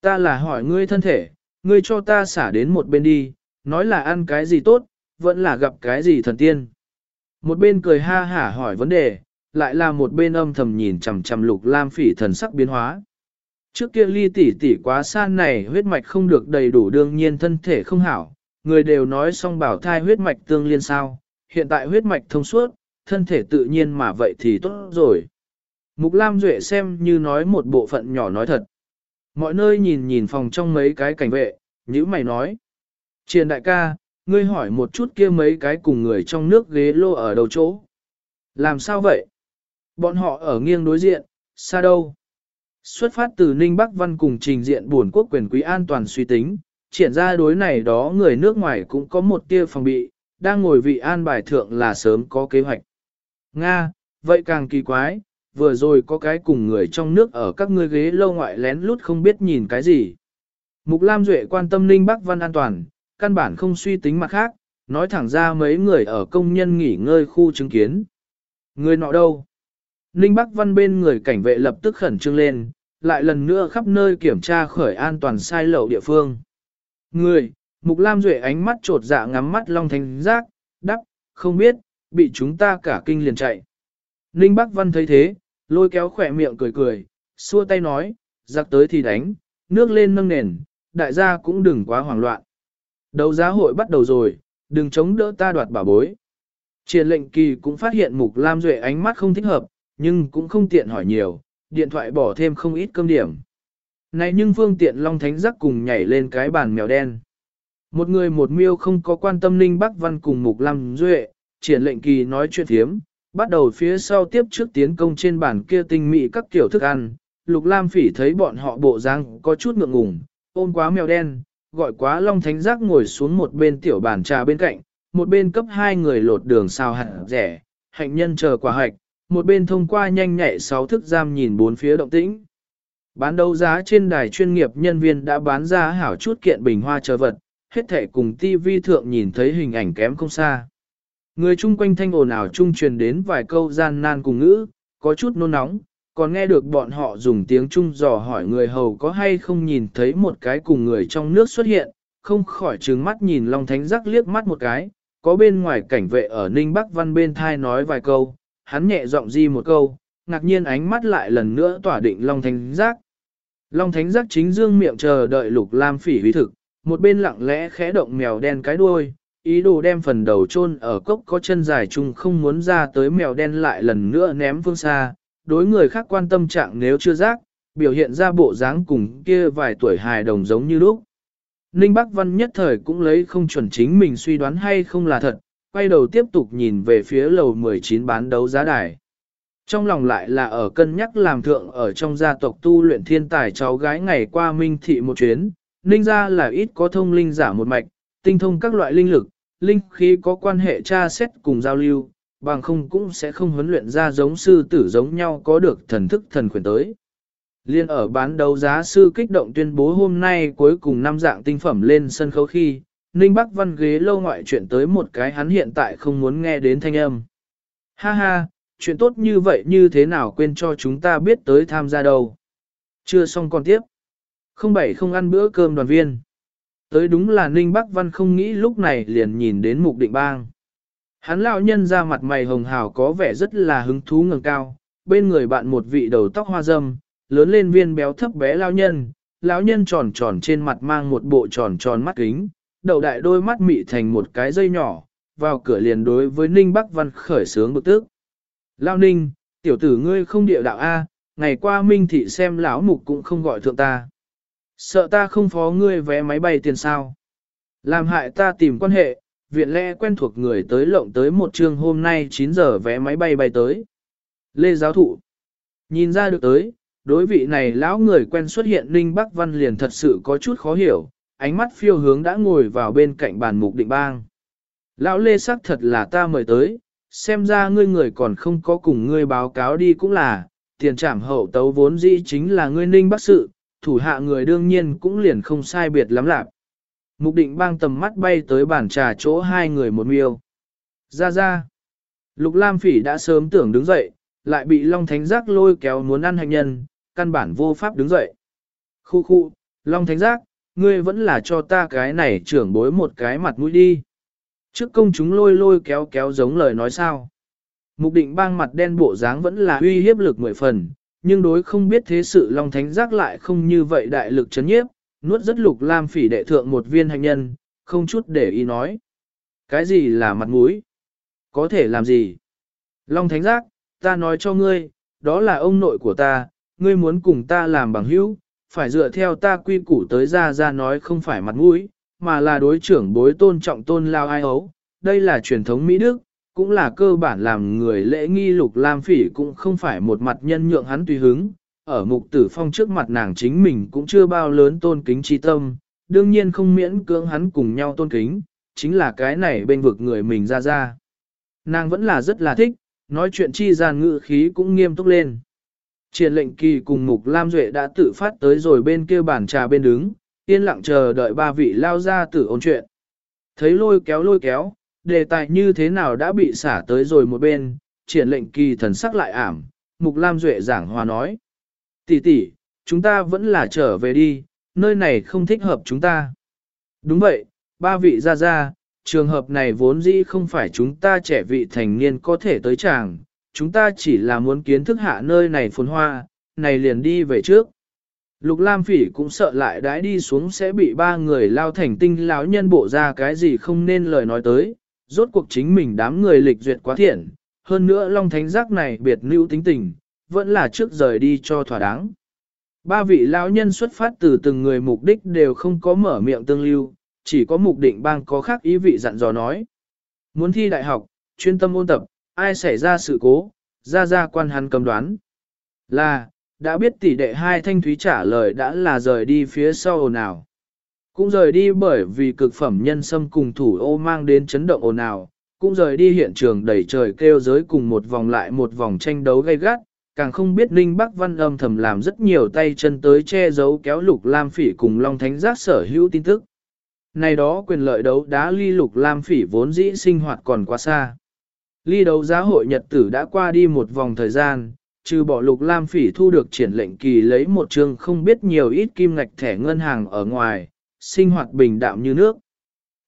ta là hỏi ngươi thân thể, ngươi cho ta xả đến một bên đi, nói là ăn cái gì tốt, vẫn là gặp cái gì thần tiên. Một bên cười ha hả hỏi vấn đề, lại là một bên âm thầm nhìn chằm chằm lục lam phỉ thần sắc biến hóa. Trước kia ly tỷ tỷ quá san này huyết mạch không được đầy đủ đương nhiên thân thể không hảo, người đều nói xong bảo thai huyết mạch tương liên sao, hiện tại huyết mạch thông suốt, thân thể tự nhiên mà vậy thì tốt rồi. Mục Lam Duệ xem như nói một bộ phận nhỏ nói thật. Mọi nơi nhìn nhìn phòng trong mấy cái cảnh vệ, như mày nói. Triền đại ca, ngươi hỏi một chút kia mấy cái cùng người trong nước ghế lô ở đầu chỗ. Làm sao vậy? Bọn họ ở nghiêng đối diện, xa đâu? Xuất phát từ Ninh Bắc Văn cùng trình diện buồn quốc quyền quý an toàn suy tính, triển ra đối này đó người nước ngoài cũng có một tia phòng bị, đang ngồi vị an bài thượng là sớm có kế hoạch. Nga, vậy càng kỳ quái, vừa rồi có cái cùng người trong nước ở các ngươi ghế lâu ngoại lén lút không biết nhìn cái gì. Mục Lam Duệ quan tâm Ninh Bắc Văn an toàn, căn bản không suy tính mặt khác, nói thẳng ra mấy người ở công nhân nghỉ ngơi khu chứng kiến. Người nọ đâu? Ninh Bắc Văn bên người cảnh vệ lập tức khẩn trương lên, lại lần nữa khắp nơi kiểm tra khởi an toàn sai lậu địa phương. Người, Mục Lam Duệ ánh mắt trột dạ ngắm mắt Long Thành Giác, đắc, không biết, bị chúng ta cả kinh liền chạy. Ninh Bắc Văn thấy thế, lôi kéo khỏe miệng cười cười, xua tay nói, giặc tới thì đánh, nước lên nâng nền, đại gia cũng đừng quá hoảng loạn. Đấu giá hội bắt đầu rồi, đừng chống đỡ ta đoạt bảo bối. Triển lệnh kỳ cũng phát hiện Mục Lam Duệ ánh mắt không thích hợp, nhưng cũng không tiện hỏi nhiều, điện thoại bỏ thêm không ít cơm điểm. Này nhưng phương tiện Long Thánh Giác cùng nhảy lên cái bàn mèo đen. Một người một miêu không có quan tâm Ninh Bắc Văn cùng Mục Lam Duệ, triển lệnh kỳ nói chuyện thiếm, bắt đầu phía sau tiếp trước tiến công trên bàn kia tinh mỹ các kiểu thức ăn. Lục Lam Phỉ thấy bọn họ bộ dáng có chút ngượng ngùng, ôm quá mèo đen, gọi quá Long Thánh Giác ngồi xuống một bên tiểu bàn trà bên cạnh, một bên cấp hai người lột đường xào hạt rẻ, hạnh nhân chờ quả hạch, một bên thông qua nhanh nhạy sáu thức giam nhìn bốn phía động tĩnh. Bán đấu giá trên đài chuyên nghiệp nhân viên đã bán ra hảo chút kiện bình hoa chờ vật, hết thể cùng TV thượng nhìn thấy hình ảnh kém không xa. Người chung quanh thanh ồn ào chung truyền đến vài câu gian nan cùng ngữ, có chút nôn nóng, còn nghe được bọn họ dùng tiếng Trung dò hỏi người hầu có hay không nhìn thấy một cái cùng người trong nước xuất hiện, không khỏi trừng mắt nhìn Long Thánh Giác liếc mắt một cái, có bên ngoài cảnh vệ ở Ninh Bắc Văn bên thai nói vài câu, hắn nhẹ giọng di một câu, ngạc nhiên ánh mắt lại lần nữa tỏa định Long Thánh Giác. Long Thánh Giác chính dương miệng chờ đợi Lục Lam Phỉ huy thực, một bên lặng lẽ khẽ động mèo đen cái đuôi, ý đồ đem phần đầu chôn ở cốc có chân dài chung không muốn ra tới mèo đen lại lần nữa ném phương xa, đối người khác quan tâm trạng nếu chưa giác, biểu hiện ra bộ dáng cùng kia vài tuổi hài đồng giống như lúc. Ninh Bắc Văn nhất thời cũng lấy không chuẩn chính mình suy đoán hay không là thật, quay đầu tiếp tục nhìn về phía lầu 19 bán đấu giá đài. Trong lòng lại là ở cân nhắc làm thượng ở trong gia tộc tu luyện thiên tài cháu gái ngày qua minh thị một chuyến, ninh ra là ít có thông linh giả một mạch, tinh thông các loại linh lực, linh khí có quan hệ tra xét cùng giao lưu, bằng không cũng sẽ không huấn luyện ra giống sư tử giống nhau có được thần thức thần quyền tới. Liên ở bán đấu giá sư kích động tuyên bố hôm nay cuối cùng năm dạng tinh phẩm lên sân khấu khi, Ninh Bắc Văn ghế lâu ngoại chuyện tới một cái hắn hiện tại không muốn nghe đến thanh âm. Ha ha, chuyện tốt như vậy như thế nào quên cho chúng ta biết tới tham gia đâu. Chưa xong còn tiếp. Không bảy không ăn bữa cơm đoàn viên. Tới đúng là Ninh Bắc Văn không nghĩ lúc này liền nhìn đến mục định bang. Hắn lão nhân ra mặt mày hồng hào có vẻ rất là hứng thú ngẩng cao, bên người bạn một vị đầu tóc hoa râm, lớn lên viên béo thấp bé lão nhân, lão nhân tròn tròn trên mặt mang một bộ tròn tròn mắt kính, đầu đại đôi mắt mị thành một cái dây nhỏ, vào cửa liền đối với Ninh Bắc Văn khởi sướng bực tức. Lão Ninh, tiểu tử ngươi không địa đạo A, ngày qua Minh Thị xem lão mục cũng không gọi thượng ta. Sợ ta không phó ngươi vé máy bay tiền sao. Làm hại ta tìm quan hệ, viện lẽ quen thuộc người tới lộng tới một trường hôm nay 9 giờ vé máy bay bay tới. Lê giáo thụ. Nhìn ra được tới, đối vị này lão người quen xuất hiện Ninh Bắc Văn liền thật sự có chút khó hiểu, ánh mắt phiêu hướng đã ngồi vào bên cạnh bàn mục định bang. Lão Lê sắc thật là ta mời tới, xem ra ngươi người còn không có cùng ngươi báo cáo đi cũng là, tiền trảm hậu tấu vốn dĩ chính là ngươi Ninh bác sự, thủ hạ người đương nhiên cũng liền không sai biệt lắm lạc. Mục định bang tầm mắt bay tới bàn trà chỗ hai người một miêu. Ra ra. Lục Lam Phỉ đã sớm tưởng đứng dậy, lại bị Long Thánh Giác lôi kéo muốn ăn hành nhân, căn bản vô pháp đứng dậy. Khu khu, Long Thánh Giác, ngươi vẫn là cho ta cái này trưởng bối một cái mặt mũi đi. Trước công chúng lôi lôi kéo kéo giống lời nói sao. Mục định bang mặt đen bộ dáng vẫn là uy hiếp lực mười phần, nhưng đối không biết thế sự Long Thánh Giác lại không như vậy đại lực chấn nhiếp, nuốt rất lục lam phỉ đệ thượng một viên hành nhân, không chút để ý nói. Cái gì là mặt mũi? Có thể làm gì? Long Thánh Giác, ta nói cho ngươi, đó là ông nội của ta, ngươi muốn cùng ta làm bằng hữu, phải dựa theo ta quy củ tới ra ra nói không phải mặt mũi, mà là đối trưởng bối tôn trọng tôn lao ai ấu. Đây là truyền thống Mỹ Đức, cũng là cơ bản làm người lễ nghi lục lam phỉ cũng không phải một mặt nhân nhượng hắn tùy hứng, ở mục tử phong trước mặt nàng chính mình cũng chưa bao lớn tôn kính chi tâm, đương nhiên không miễn cưỡng hắn cùng nhau tôn kính, chính là cái này bên vực người mình ra ra. Nàng vẫn là rất là thích, nói chuyện chi gian ngữ khí cũng nghiêm túc lên. Triển lệnh kỳ cùng mục Lam Duệ đã tự phát tới rồi bên kia bàn trà bên đứng, yên lặng chờ đợi ba vị lao ra tử ôn chuyện. Thấy lôi kéo lôi kéo, đề tài như thế nào đã bị xả tới rồi một bên, triển lệnh kỳ thần sắc lại ảm, mục Lam Duệ giảng hòa nói tỷ tỷ, chúng ta vẫn là trở về đi, nơi này không thích hợp chúng ta. Đúng vậy, ba vị ra ra, trường hợp này vốn dĩ không phải chúng ta trẻ vị thành niên có thể tới chàng, chúng ta chỉ là muốn kiến thức hạ nơi này phồn hoa, này liền đi về trước. Lục Lam Phỉ cũng sợ lại đãi đi xuống sẽ bị ba người lao thành tinh lão nhân bộ ra cái gì không nên lời nói tới, rốt cuộc chính mình đám người lịch duyệt quá thiện, hơn nữa Long Thánh Giác này biệt lưu tính tình, vẫn là trước rời đi cho thỏa đáng. Ba vị lão nhân xuất phát từ từng người mục đích đều không có mở miệng tương lưu, chỉ có mục định bang có khác ý vị dặn dò nói. Muốn thi đại học, chuyên tâm ôn tập, ai xảy ra sự cố, ra ra quan hắn cầm đoán. Là, đã biết tỷ đệ hai thanh thúy trả lời đã là rời đi phía sau ồn ào. Cũng rời đi bởi vì cực phẩm nhân sâm cùng thủ ô mang đến chấn động ồn ào, cũng rời đi hiện trường đẩy trời kêu giới cùng một vòng lại một vòng tranh đấu gay gắt, càng không biết Ninh Bắc Văn âm thầm làm rất nhiều tay chân tới che giấu kéo lục lam phỉ cùng Long Thánh Giác sở hữu tin tức. Này đó quyền lợi đấu đá ly lục lam phỉ vốn dĩ sinh hoạt còn quá xa. Ly đấu giá hội nhật tử đã qua đi một vòng thời gian, trừ bỏ lục lam phỉ thu được triển lệnh kỳ lấy một chương không biết nhiều ít kim ngạch thẻ ngân hàng ở ngoài, sinh hoạt bình đạm như nước.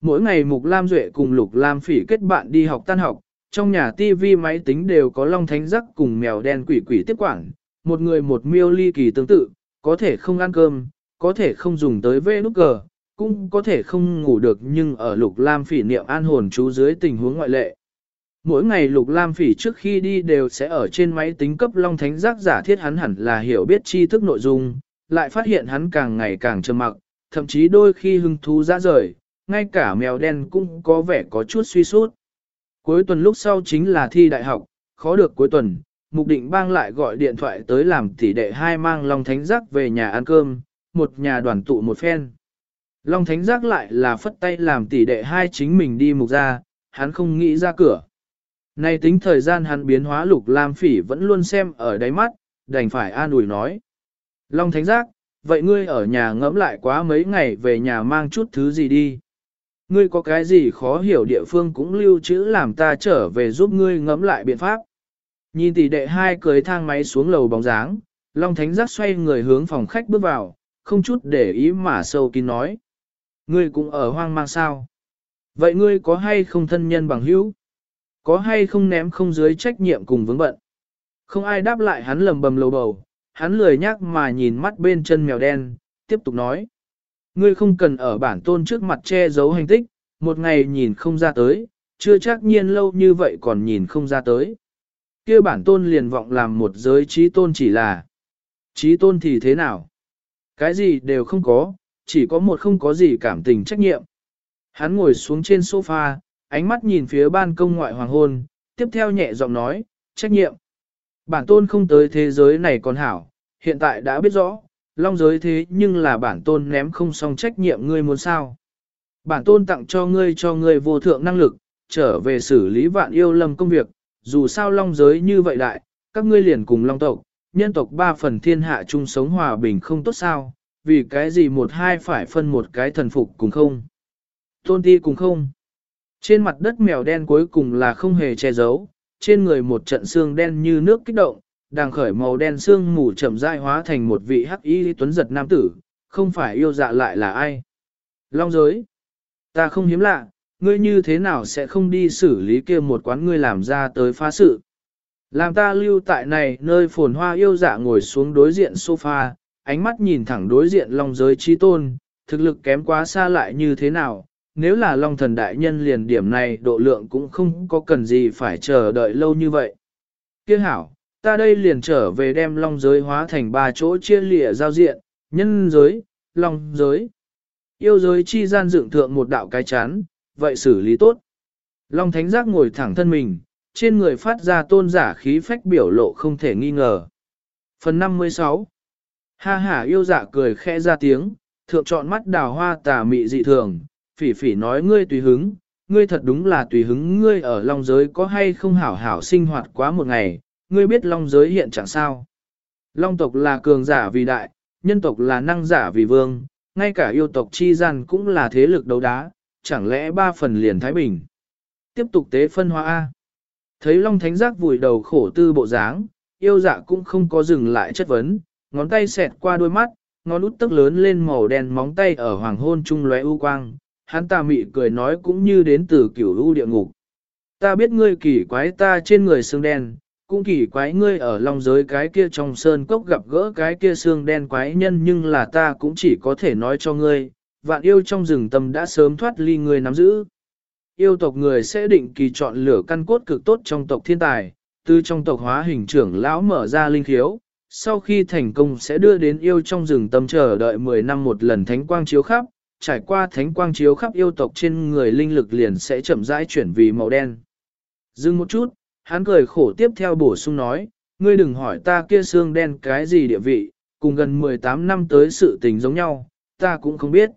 Mỗi ngày Mục Lam Duệ cùng Lục Lam Phỉ kết bạn đi học tan học, trong nhà tivi máy tính đều có long thánh rắc cùng mèo đen quỷ quỷ tiếp quản, một người một miêu ly kỳ tương tự, có thể không ăn cơm, có thể không dùng tới vê nút cờ, cũng có thể không ngủ được nhưng ở Lục Lam Phỉ niệm an hồn chú dưới tình huống ngoại lệ. Mỗi ngày Lục Lam Phỉ trước khi đi đều sẽ ở trên máy tính cấp Long Thánh Giác giả thiết hắn hẳn là hiểu biết tri thức nội dung, lại phát hiện hắn càng ngày càng trầm mặc, thậm chí đôi khi hưng thú ra rời, ngay cả mèo đen cũng có vẻ có chút suy sút. Cuối tuần lúc sau chính là thi đại học, khó được cuối tuần, mục định bang lại gọi điện thoại tới làm tỷ đệ hai mang Long Thánh Giác về nhà ăn cơm, một nhà đoàn tụ một phen. Long Thánh Giác lại là phất tay làm tỷ đệ hai chính mình đi mục ra, hắn không nghĩ ra cửa. Nay tính thời gian hắn biến hóa lục lam phỉ vẫn luôn xem ở đáy mắt, đành phải an ủi nói. Long Thánh Giác, vậy ngươi ở nhà ngẫm lại quá mấy ngày về nhà mang chút thứ gì đi. Ngươi có cái gì khó hiểu địa phương cũng lưu trữ làm ta trở về giúp ngươi ngẫm lại biện pháp. Nhìn tỷ đệ hai cưới thang máy xuống lầu bóng dáng, Long Thánh Giác xoay người hướng phòng khách bước vào, không chút để ý mà sâu kín nói. Ngươi cũng ở hoang mang sao? Vậy ngươi có hay không thân nhân bằng hữu? Có hay không ném không dưới trách nhiệm cùng vướng bận? Không ai đáp lại hắn lầm bầm lầu bầu, hắn lười nhắc mà nhìn mắt bên chân mèo đen, tiếp tục nói. Ngươi không cần ở bản tôn trước mặt che giấu hành tích, một ngày nhìn không ra tới, chưa chắc nhiên lâu như vậy còn nhìn không ra tới. kia bản tôn liền vọng làm một giới trí tôn chỉ là trí tôn thì thế nào? Cái gì đều không có, chỉ có một không có gì cảm tình trách nhiệm. Hắn ngồi xuống trên sofa, ánh mắt nhìn phía ban công ngoại hoàng hôn, tiếp theo nhẹ giọng nói, trách nhiệm. Bản tôn không tới thế giới này còn hảo, hiện tại đã biết rõ, long giới thế nhưng là bản tôn ném không xong trách nhiệm ngươi muốn sao. Bản tôn tặng cho ngươi cho ngươi vô thượng năng lực, trở về xử lý vạn yêu lâm công việc, dù sao long giới như vậy đại, các ngươi liền cùng long tộc, nhân tộc ba phần thiên hạ chung sống hòa bình không tốt sao, vì cái gì một hai phải phân một cái thần phục cùng không. Tôn ti cùng không. Trên mặt đất mèo đen cuối cùng là không hề che giấu, trên người một trận xương đen như nước kích động, đang khởi màu đen xương mù chậm rãi hóa thành một vị hắc y tuấn giật nam tử, không phải yêu dạ lại là ai. Long giới, ta không hiếm lạ, ngươi như thế nào sẽ không đi xử lý kia một quán ngươi làm ra tới phá sự. Làm ta lưu tại này nơi phồn hoa yêu dạ ngồi xuống đối diện sofa, ánh mắt nhìn thẳng đối diện long giới chi tôn, thực lực kém quá xa lại như thế nào, nếu là long thần đại nhân liền điểm này độ lượng cũng không có cần gì phải chờ đợi lâu như vậy. Kiếc hảo, ta đây liền trở về đem long giới hóa thành ba chỗ chia lịa giao diện, nhân giới, long giới. Yêu giới chi gian dựng thượng một đạo cái chán, vậy xử lý tốt. Long thánh giác ngồi thẳng thân mình, trên người phát ra tôn giả khí phách biểu lộ không thể nghi ngờ. Phần 56 Ha ha yêu dạ cười khẽ ra tiếng, thượng chọn mắt đào hoa tà mị dị thường, phỉ phỉ nói ngươi tùy hứng, ngươi thật đúng là tùy hứng ngươi ở long giới có hay không hảo hảo sinh hoạt quá một ngày, ngươi biết long giới hiện trạng sao. Long tộc là cường giả vì đại, nhân tộc là năng giả vì vương, ngay cả yêu tộc chi gian cũng là thế lực đấu đá, chẳng lẽ ba phần liền Thái Bình. Tiếp tục tế phân hóa A. Thấy Long Thánh Giác vùi đầu khổ tư bộ dáng, yêu dạ cũng không có dừng lại chất vấn, ngón tay xẹt qua đôi mắt, ngón út tức lớn lên màu đen móng tay ở hoàng hôn trung lóe u quang, hắn ta mị cười nói cũng như đến từ kiểu u địa ngục. Ta biết ngươi kỳ quái ta trên người xương đen, cũng kỳ quái ngươi ở long giới cái kia trong sơn cốc gặp gỡ cái kia xương đen quái nhân nhưng là ta cũng chỉ có thể nói cho ngươi, vạn yêu trong rừng tâm đã sớm thoát ly ngươi nắm giữ. Yêu tộc người sẽ định kỳ chọn lửa căn cốt cực tốt trong tộc thiên tài, từ trong tộc hóa hình trưởng lão mở ra linh khiếu, sau khi thành công sẽ đưa đến yêu trong rừng tâm chờ đợi 10 năm một lần thánh quang chiếu khắp, trải qua thánh quang chiếu khắp yêu tộc trên người linh lực liền sẽ chậm rãi chuyển vì màu đen. Dừng một chút, hắn cười khổ tiếp theo bổ sung nói, ngươi đừng hỏi ta kia xương đen cái gì địa vị, cùng gần 18 năm tới sự tình giống nhau, ta cũng không biết.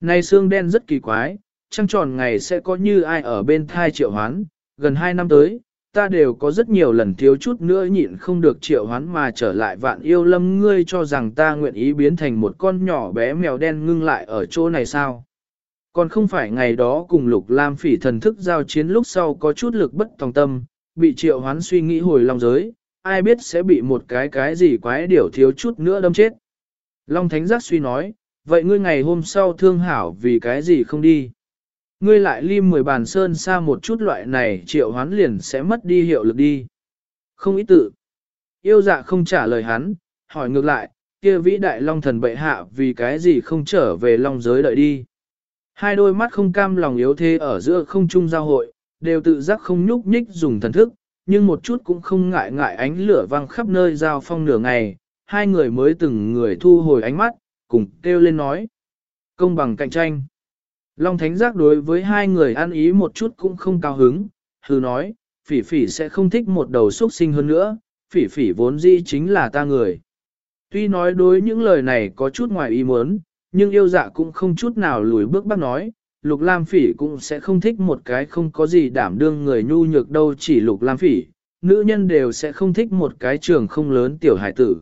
Này xương đen rất kỳ quái, trăng tròn ngày sẽ có như ai ở bên thai triệu hoán, gần 2 năm tới, ta đều có rất nhiều lần thiếu chút nữa nhịn không được triệu hoán mà trở lại vạn yêu lâm ngươi cho rằng ta nguyện ý biến thành một con nhỏ bé mèo đen ngưng lại ở chỗ này sao. Còn không phải ngày đó cùng lục lam phỉ thần thức giao chiến lúc sau có chút lực bất tòng tâm, bị triệu hoán suy nghĩ hồi lòng giới, ai biết sẽ bị một cái cái gì quái điểu thiếu chút nữa đâm chết. Long Thánh Giác suy nói, vậy ngươi ngày hôm sau thương hảo vì cái gì không đi? Ngươi lại lim mười bàn sơn xa một chút loại này triệu hoán liền sẽ mất đi hiệu lực đi. Không ý tự. Yêu dạ không trả lời hắn, hỏi ngược lại, kia vĩ đại long thần bệ hạ vì cái gì không trở về long giới đợi đi. Hai đôi mắt không cam lòng yếu thế ở giữa không trung giao hội, đều tự giác không nhúc nhích dùng thần thức, nhưng một chút cũng không ngại ngại ánh lửa vang khắp nơi giao phong nửa ngày, hai người mới từng người thu hồi ánh mắt, cùng kêu lên nói. Công bằng cạnh tranh. Long Thánh Giác đối với hai người ăn ý một chút cũng không cao hứng, hư nói, phỉ phỉ sẽ không thích một đầu xuất sinh hơn nữa, phỉ phỉ vốn dĩ chính là ta người. Tuy nói đối những lời này có chút ngoài ý muốn, nhưng yêu dạ cũng không chút nào lùi bước bác nói, lục lam phỉ cũng sẽ không thích một cái không có gì đảm đương người nhu nhược đâu chỉ lục lam phỉ, nữ nhân đều sẽ không thích một cái trường không lớn tiểu hải tử.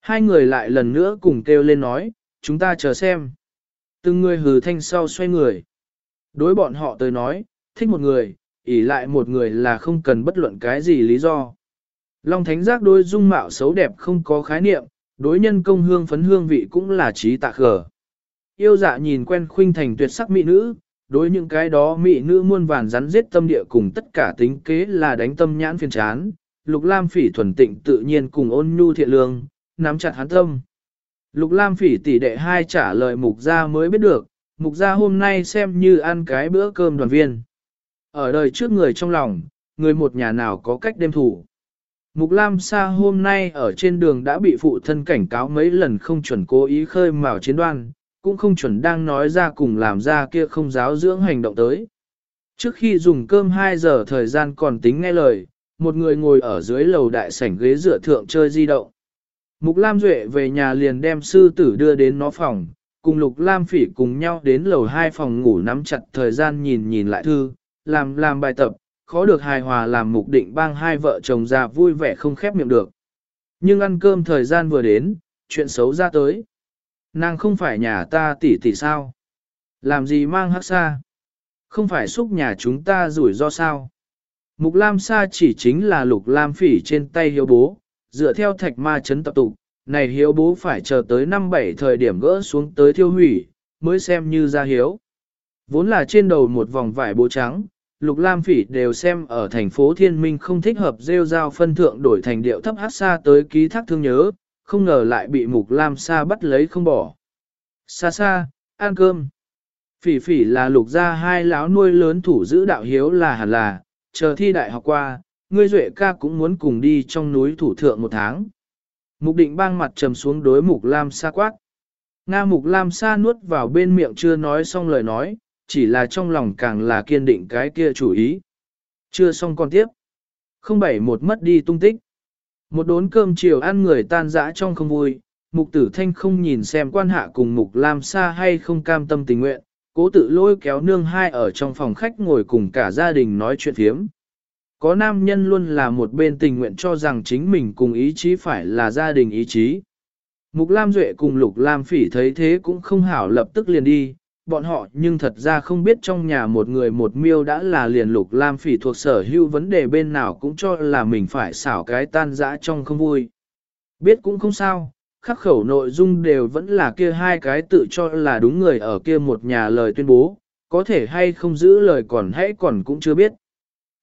Hai người lại lần nữa cùng kêu lên nói, chúng ta chờ xem. Từng người hừ thanh sau xoay người. Đối bọn họ tới nói, thích một người, ỉ lại một người là không cần bất luận cái gì lý do. Long thánh giác đôi dung mạo xấu đẹp không có khái niệm, đối nhân công hương phấn hương vị cũng là trí tạ khở. Yêu dạ nhìn quen khuynh thành tuyệt sắc mỹ nữ, đối những cái đó mỹ nữ muôn vàn rắn giết tâm địa cùng tất cả tính kế là đánh tâm nhãn phiền chán. Lục Lam phỉ thuần tịnh tự nhiên cùng ôn nhu thiện lương, nắm chặt hắn tâm. Lục Lam phỉ tỷ đệ hai trả lời mục gia mới biết được, mục gia hôm nay xem như ăn cái bữa cơm đoàn viên. Ở đời trước người trong lòng, người một nhà nào có cách đêm thủ. Mục Lam Sa hôm nay ở trên đường đã bị phụ thân cảnh cáo mấy lần không chuẩn cố ý khơi mào chiến đoan, cũng không chuẩn đang nói ra cùng làm ra kia không giáo dưỡng hành động tới. Trước khi dùng cơm 2 giờ thời gian còn tính nghe lời, một người ngồi ở dưới lầu đại sảnh ghế dựa thượng chơi di động. Mục Lam Duệ về nhà liền đem sư tử đưa đến nó phòng, cùng Lục Lam Phỉ cùng nhau đến lầu hai phòng ngủ nắm chặt thời gian nhìn nhìn lại thư, làm làm bài tập, khó được hài hòa làm mục định bang hai vợ chồng già vui vẻ không khép miệng được. Nhưng ăn cơm thời gian vừa đến, chuyện xấu ra tới. Nàng không phải nhà ta tỷ tỷ sao? Làm gì mang hắc xa? Không phải xúc nhà chúng ta rủi ro sao? Mục Lam Sa chỉ chính là lục Lam Phỉ trên tay hiếu bố, dựa theo thạch ma chấn tập tụ, này hiếu bố phải chờ tới năm bảy thời điểm gỡ xuống tới thiêu hủy, mới xem như ra hiếu. Vốn là trên đầu một vòng vải bố trắng, Lục Lam Phỉ đều xem ở thành phố Thiên Minh không thích hợp rêu rao phân thượng đổi thành điệu thấp hát xa tới ký thác thương nhớ, không ngờ lại bị Mục Lam Sa bắt lấy không bỏ. Sa sa, ăn cơm. Phỉ phỉ là lục gia hai lão nuôi lớn thủ giữ đạo hiếu là hẳn là, chờ thi đại học qua, ngươi duệ ca cũng muốn cùng đi trong núi thủ thượng một tháng. Mục định bang mặt trầm xuống đối mục lam sa quát. Nga mục lam sa nuốt vào bên miệng chưa nói xong lời nói, chỉ là trong lòng càng là kiên định cái kia chủ ý. Chưa xong còn tiếp. Không bảy một mất đi tung tích. Một đốn cơm chiều ăn người tan dã trong không vui, mục tử thanh không nhìn xem quan hạ cùng mục lam sa hay không cam tâm tình nguyện, cố tự lôi kéo nương hai ở trong phòng khách ngồi cùng cả gia đình nói chuyện phiếm. Có nam nhân luôn là một bên tình nguyện cho rằng chính mình cùng ý chí phải là gia đình ý chí. Mục Lam Duệ cùng Lục Lam Phỉ thấy thế cũng không hảo lập tức liền đi, bọn họ nhưng thật ra không biết trong nhà một người một miêu đã là liền Lục Lam Phỉ thuộc sở hữu vấn đề bên nào cũng cho là mình phải xảo cái tan dã trong không vui. Biết cũng không sao, khắc khẩu nội dung đều vẫn là kia hai cái tự cho là đúng người ở kia một nhà lời tuyên bố, có thể hay không giữ lời còn hãy còn cũng chưa biết.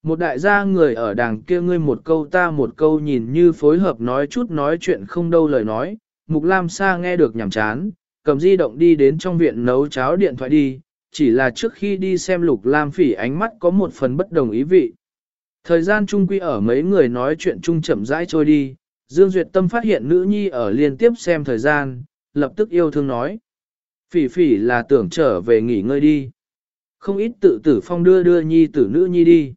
Một đại gia người ở đàng kia ngươi một câu ta một câu nhìn như phối hợp nói chút nói chuyện không đâu lời nói, Mục Lam Sa nghe được nhảm chán, cầm di động đi đến trong viện nấu cháo điện thoại đi, chỉ là trước khi đi xem Lục Lam Phỉ ánh mắt có một phần bất đồng ý vị. Thời gian chung quy ở mấy người nói chuyện chung chậm rãi trôi đi, Dương Duyệt Tâm phát hiện nữ nhi ở liên tiếp xem thời gian, lập tức yêu thương nói. Phỉ phỉ là tưởng trở về nghỉ ngơi đi. Không ít tự tử phong đưa đưa nhi tử nữ nhi đi.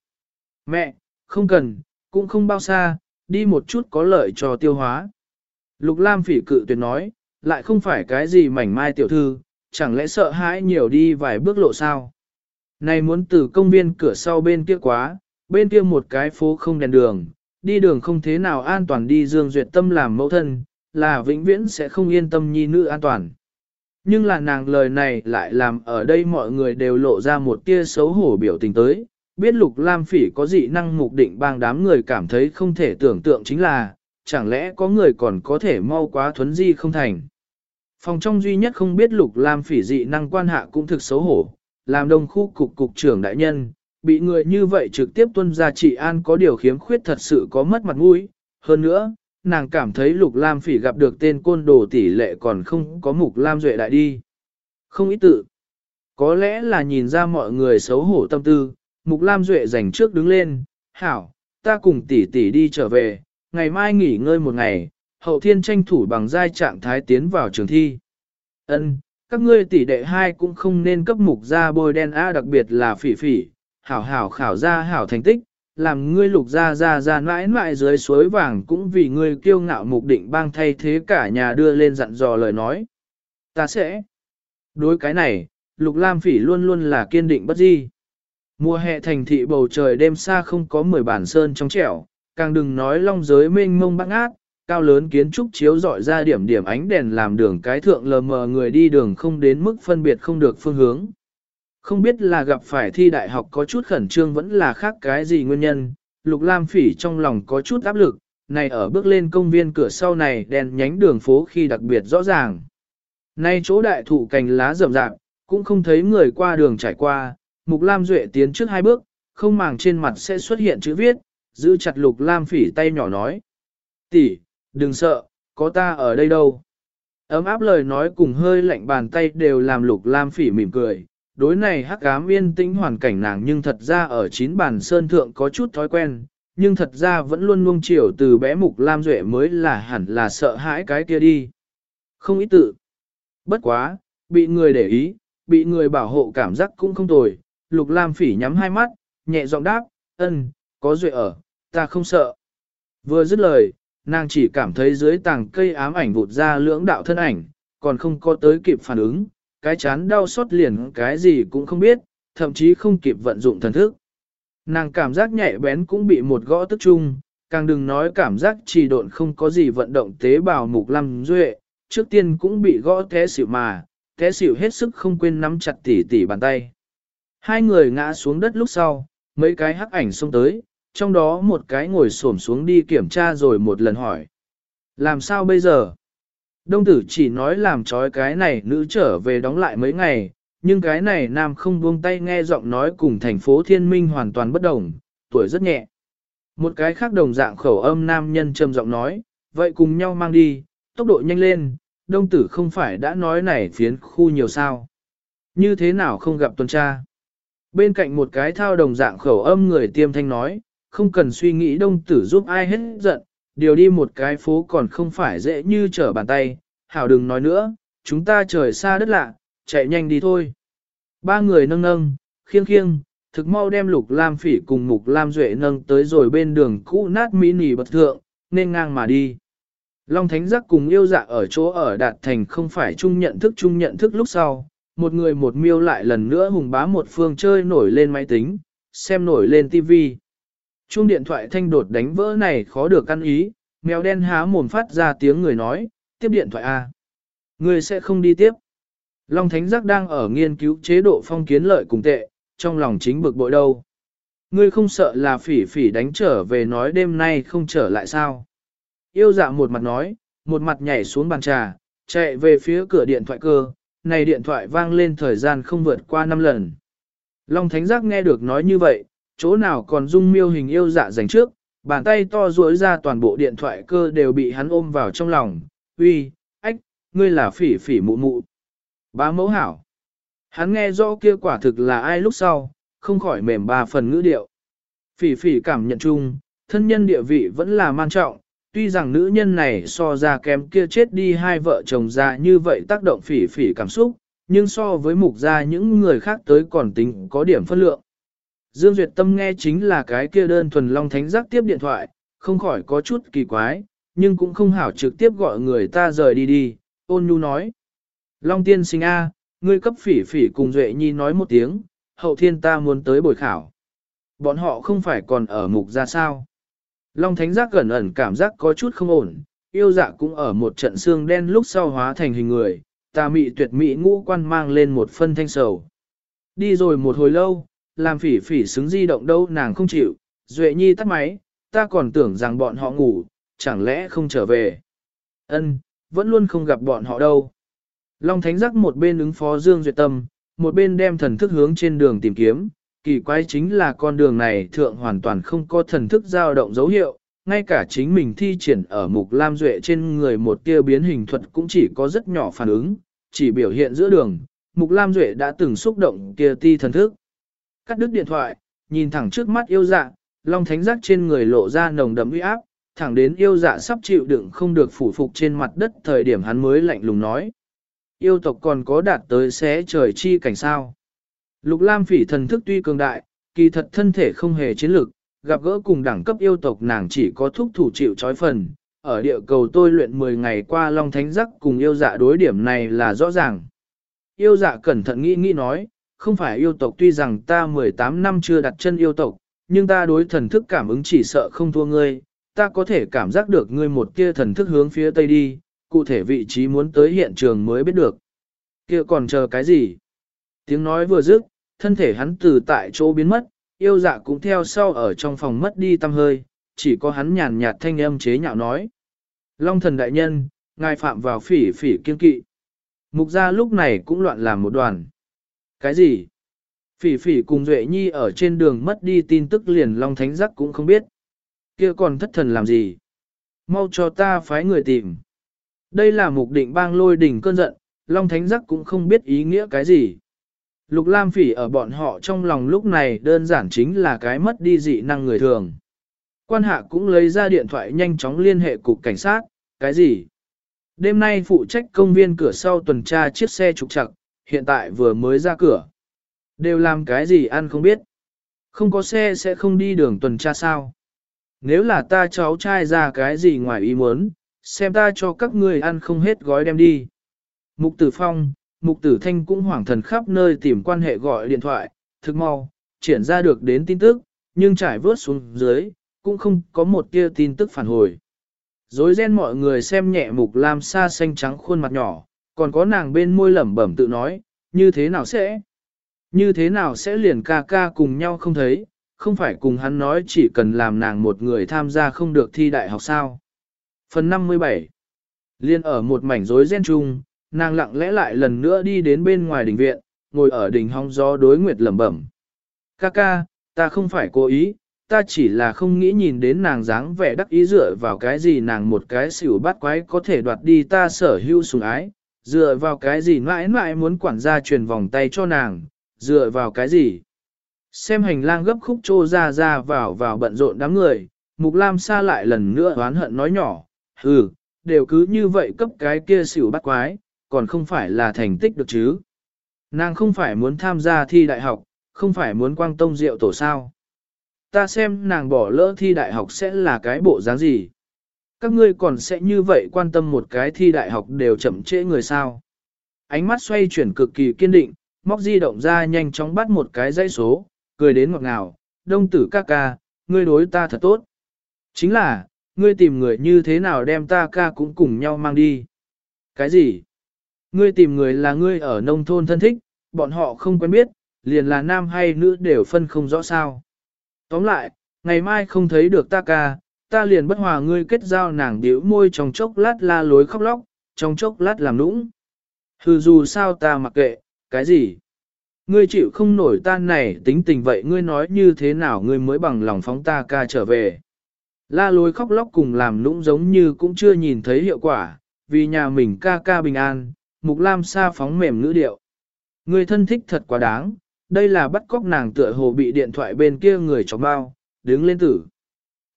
Mẹ, Không cần, cũng không bao xa, đi một chút có lợi cho tiêu hóa. Lục Lam phỉ cự tuyệt nói, lại không phải cái gì mảnh mai tiểu thư, chẳng lẽ sợ hãi nhiều đi vài bước lộ sao. Này muốn từ công viên cửa sau bên kia quá, bên kia một cái phố không đèn đường, đi đường không thế nào an toàn đi dương duyệt tâm làm mẫu thân, là vĩnh viễn sẽ không yên tâm nhi nữ an toàn. Nhưng là nàng lời này lại làm ở đây mọi người đều lộ ra một tia xấu hổ biểu tình tới, biết lục lam phỉ có dị năng mục định bang đám người cảm thấy không thể tưởng tượng chính là, chẳng lẽ có người còn có thể mau quá thuấn di không thành. Phòng trong duy nhất không biết lục lam phỉ dị năng quan hạ cũng thực xấu hổ, làm đồng khu cục cục trưởng đại nhân, bị người như vậy trực tiếp tuân ra trị an có điều khiếm khuyết thật sự có mất mặt mũi. Hơn nữa, nàng cảm thấy lục lam phỉ gặp được tên côn đồ tỷ lệ còn không có mục lam duệ đại đi. Không ý tự. Có lẽ là nhìn ra mọi người xấu hổ tâm tư, mục lam duệ dành trước đứng lên, hảo, ta cùng tỷ tỷ đi trở về, ngày mai nghỉ ngơi một ngày, hậu thiên tranh thủ bằng giai trạng thái tiến vào trường thi. Ân, các ngươi tỷ đệ hai cũng không nên cấp mục ra bôi đen A đặc biệt là phỉ phỉ, hảo hảo khảo ra hảo thành tích, làm ngươi lục ra ra ra mãi mãi dưới suối vàng cũng vì ngươi kiêu ngạo mục định bang thay thế cả nhà đưa lên dặn dò lời nói. Ta sẽ. Đối cái này, lục lam phỉ luôn luôn là kiên định bất di. Mùa hè thành thị bầu trời đêm xa không có mười bản sơn trong trẻo, càng đừng nói long giới mênh mông băng ác, cao lớn kiến trúc chiếu dọi ra điểm điểm ánh đèn làm đường cái thượng lờ mờ người đi đường không đến mức phân biệt không được phương hướng. Không biết là gặp phải thi đại học có chút khẩn trương vẫn là khác cái gì nguyên nhân, Lục Lam Phỉ trong lòng có chút áp lực, này ở bước lên công viên cửa sau này đèn nhánh đường phố khi đặc biệt rõ ràng. Nay chỗ đại thụ cành lá rậm rạp, cũng không thấy người qua đường trải qua, Mục Lam Duệ tiến trước hai bước, không màng trên mặt sẽ xuất hiện chữ viết, giữ chặt Lục Lam Phỉ tay nhỏ nói: "Tỷ, đừng sợ, có ta ở đây đâu." Ấm áp lời nói cùng hơi lạnh bàn tay đều làm Lục Lam Phỉ mỉm cười, đối này hắc ám yên tĩnh hoàn cảnh nàng nhưng thật ra ở chín bàn sơn thượng có chút thói quen, nhưng thật ra vẫn luôn nuông chiều từ bé mục lam duệ mới là hẳn là sợ hãi cái kia đi. Không ý tự. Bất quá, bị người để ý, bị người bảo hộ cảm giác cũng không tồi, lục lam phỉ nhắm hai mắt, nhẹ giọng đáp, "Ừm, có duệ ở, ta không sợ. Vừa dứt lời, nàng chỉ cảm thấy dưới tàng cây ám ảnh vụt ra lưỡng đạo thân ảnh, còn không có tới kịp phản ứng, cái chán đau xót liền cái gì cũng không biết, thậm chí không kịp vận dụng thần thức. Nàng cảm giác nhạy bén cũng bị một gõ tức chung, càng đừng nói cảm giác trì độn không có gì vận động tế bào mục lăm duệ, trước tiên cũng bị gõ té xỉu mà, té xỉu hết sức không quên nắm chặt tỉ tỉ bàn tay. Hai người ngã xuống đất lúc sau, mấy cái hắc ảnh xông tới, trong đó một cái ngồi xổm xuống đi kiểm tra rồi một lần hỏi. Làm sao bây giờ? Đông tử chỉ nói làm trói cái này nữ trở về đóng lại mấy ngày, nhưng cái này nam không buông tay nghe giọng nói cùng thành phố thiên minh hoàn toàn bất đồng, tuổi rất nhẹ. Một cái khác đồng dạng khẩu âm nam nhân trầm giọng nói, vậy cùng nhau mang đi, tốc độ nhanh lên, đông tử không phải đã nói này phiến khu nhiều sao. Như thế nào không gặp tuần tra? Bên cạnh một cái thao đồng dạng khẩu âm người tiêm thanh nói, không cần suy nghĩ đông tử giúp ai hết giận, điều đi một cái phố còn không phải dễ như trở bàn tay, hảo đừng nói nữa, chúng ta trời xa đất lạ, chạy nhanh đi thôi. Ba người nâng nâng, khiêng khiêng, thực mau đem lục lam phỉ cùng mục lam duệ nâng tới rồi bên đường cũ nát mini bật thượng, nên ngang mà đi. Long Thánh Giác cùng yêu dạ ở chỗ ở đạt thành không phải chung nhận thức chung nhận thức lúc sau, một người một miêu lại lần nữa hùng bá một phương chơi nổi lên máy tính, xem nổi lên tivi. Chuông điện thoại thanh đột đánh vỡ này khó được căn ý, mèo đen há mồm phát ra tiếng người nói, tiếp điện thoại A. Người sẽ không đi tiếp. Long Thánh Giác đang ở nghiên cứu chế độ phong kiến lợi cùng tệ, trong lòng chính bực bội đâu. Ngươi không sợ là phỉ phỉ đánh trở về nói đêm nay không trở lại sao. Yêu dạ một mặt nói, một mặt nhảy xuống bàn trà, chạy về phía cửa điện thoại cơ, này điện thoại vang lên thời gian không vượt qua 5 lần. Long Thánh Giác nghe được nói như vậy, chỗ nào còn dung miêu hình yêu dạ dành trước, bàn tay to duỗi ra toàn bộ điện thoại cơ đều bị hắn ôm vào trong lòng. Uy, ách, ngươi là phỉ phỉ mụ mụ. Bá mẫu hảo. Hắn nghe rõ kia quả thực là ai lúc sau, không khỏi mềm ba phần ngữ điệu. Phỉ phỉ cảm nhận chung, thân nhân địa vị vẫn là man trọng, tuy rằng nữ nhân này so ra kém kia chết đi hai vợ chồng ra như vậy tác động phỉ phỉ cảm xúc, nhưng so với mục ra những người khác tới còn tính có điểm phân lượng. Dương Duyệt Tâm nghe chính là cái kia đơn thuần Long Thánh Giác tiếp điện thoại, không khỏi có chút kỳ quái, nhưng cũng không hảo trực tiếp gọi người ta rời đi đi, ôn nhu nói. Long tiên sinh A, ngươi cấp phỉ phỉ cùng Duệ Nhi nói một tiếng, hậu thiên ta muốn tới bồi khảo. Bọn họ không phải còn ở mục ra sao. Long Thánh Giác gần ẩn cảm giác có chút không ổn, yêu dạ cũng ở một trận xương đen lúc sau hóa thành hình người, ta mị tuyệt mỹ ngũ quan mang lên một phân thanh sầu. Đi rồi một hồi lâu, làm phỉ phỉ xứng di động đâu nàng không chịu, Duệ Nhi tắt máy, ta còn tưởng rằng bọn họ ngủ, chẳng lẽ không trở về. Ân, vẫn luôn không gặp bọn họ đâu. Long Thánh Giác một bên ứng phó Dương Duyệt Tâm, một bên đem thần thức hướng trên đường tìm kiếm, kỳ quái chính là con đường này thượng hoàn toàn không có thần thức dao động dấu hiệu, ngay cả chính mình thi triển ở mục lam duệ trên người một tia biến hình thuật cũng chỉ có rất nhỏ phản ứng, chỉ biểu hiện giữa đường, mục lam duệ đã từng xúc động kia ti thần thức. Cắt đứt điện thoại, nhìn thẳng trước mắt yêu dạ, long thánh giác trên người lộ ra nồng đậm uy áp, thẳng đến yêu dạ sắp chịu đựng không được phủ phục trên mặt đất thời điểm hắn mới lạnh lùng nói. Yêu tộc còn có đạt tới xé trời chi cảnh sao. Lục Lam phỉ thần thức tuy cường đại, kỳ thật thân thể không hề chiến lực, gặp gỡ cùng đẳng cấp yêu tộc nàng chỉ có thúc thủ chịu trói phần. Ở địa cầu tôi luyện 10 ngày qua Long Thánh Giác cùng yêu dạ đối điểm này là rõ ràng. Yêu dạ cẩn thận nghĩ nghĩ nói, không phải yêu tộc tuy rằng ta 18 năm chưa đặt chân yêu tộc, nhưng ta đối thần thức cảm ứng chỉ sợ không thua ngươi, ta có thể cảm giác được ngươi một kia thần thức hướng phía tây đi, cụ thể vị trí muốn tới hiện trường mới biết được. Kia còn chờ cái gì? Tiếng nói vừa dứt, thân thể hắn từ tại chỗ biến mất, yêu dạ cũng theo sau ở trong phòng mất đi tâm hơi, chỉ có hắn nhàn nhạt thanh âm chế nhạo nói. Long thần đại nhân, ngài phạm vào phỉ phỉ kiên kỵ. Mục gia lúc này cũng loạn làm một đoàn. Cái gì? Phỉ phỉ cùng Duệ Nhi ở trên đường mất đi tin tức liền Long Thánh Giác cũng không biết. kia còn thất thần làm gì? Mau cho ta phái người tìm. Đây là mục định bang lôi đỉnh cơn giận, Long Thánh Giác cũng không biết ý nghĩa cái gì. Lục Lam Phỉ ở bọn họ trong lòng lúc này đơn giản chính là cái mất đi dị năng người thường. Quan hạ cũng lấy ra điện thoại nhanh chóng liên hệ cục cảnh sát, cái gì? Đêm nay phụ trách công viên cửa sau tuần tra chiếc xe trục trặc, hiện tại vừa mới ra cửa. Đều làm cái gì ăn không biết. Không có xe sẽ không đi đường tuần tra sao. Nếu là ta cháu trai ra cái gì ngoài ý muốn, xem ta cho các ngươi ăn không hết gói đem đi. Mục tử phong, mục tử thanh cũng hoảng thần khắp nơi tìm quan hệ gọi điện thoại, thực mau, triển ra được đến tin tức, nhưng trải vớt xuống dưới, cũng không có một tia tin tức phản hồi. Dối ren mọi người xem nhẹ mục lam sa xanh trắng khuôn mặt nhỏ, còn có nàng bên môi lẩm bẩm tự nói, như thế nào sẽ? Như thế nào sẽ liền ca ca cùng nhau không thấy, không phải cùng hắn nói chỉ cần làm nàng một người tham gia không được thi đại học sao? Phần 57 Liên ở một mảnh rối ren chung, nàng lặng lẽ lại lần nữa đi đến bên ngoài đình viện, ngồi ở đỉnh hong gió đối nguyệt lẩm bẩm. Ca ca, ta không phải cố ý, ta chỉ là không nghĩ nhìn đến nàng dáng vẻ đắc ý dựa vào cái gì nàng một cái xỉu bát quái có thể đoạt đi ta sở hữu sủng ái, dựa vào cái gì mãi mãi muốn quản gia truyền vòng tay cho nàng, dựa vào cái gì. Xem hành lang gấp khúc trô ra ra vào vào bận rộn đám người, Mục Lam Sa lại lần nữa oán hận nói nhỏ, hừ, đều cứ như vậy cấp cái kia xỉu bắt quái, còn không phải là thành tích được chứ. Nàng không phải muốn tham gia thi đại học, không phải muốn quang tông rượu tổ sao. Ta xem nàng bỏ lỡ thi đại học sẽ là cái bộ dáng gì. Các ngươi còn sẽ như vậy quan tâm một cái thi đại học đều chậm trễ người sao. Ánh mắt xoay chuyển cực kỳ kiên định, móc di động ra nhanh chóng bắt một cái dãy số, cười đến ngọt ngào, đông tử ca ca, ngươi đối ta thật tốt. Chính là, ngươi tìm người như thế nào đem ta ca cũng cùng nhau mang đi. Cái gì? Ngươi tìm người là ngươi ở nông thôn thân thích, bọn họ không quen biết, liền là nam hay nữ đều phân không rõ sao. Tóm lại, ngày mai không thấy được ta ca, ta liền bất hòa ngươi kết giao nàng điếu môi trong chốc lát la lối khóc lóc, trong chốc lát làm nũng. Hừ dù sao ta mặc kệ, cái gì? Ngươi chịu không nổi tan này tính tình vậy ngươi nói như thế nào ngươi mới bằng lòng phóng ta ca trở về. La lối khóc lóc cùng làm nũng giống như cũng chưa nhìn thấy hiệu quả, vì nhà mình ca ca bình an, Mục Lam Sa phóng mềm ngữ điệu. Người thân thích thật quá đáng, đây là bắt cóc nàng tựa hồ bị điện thoại bên kia người chóng bao, đứng lên tử.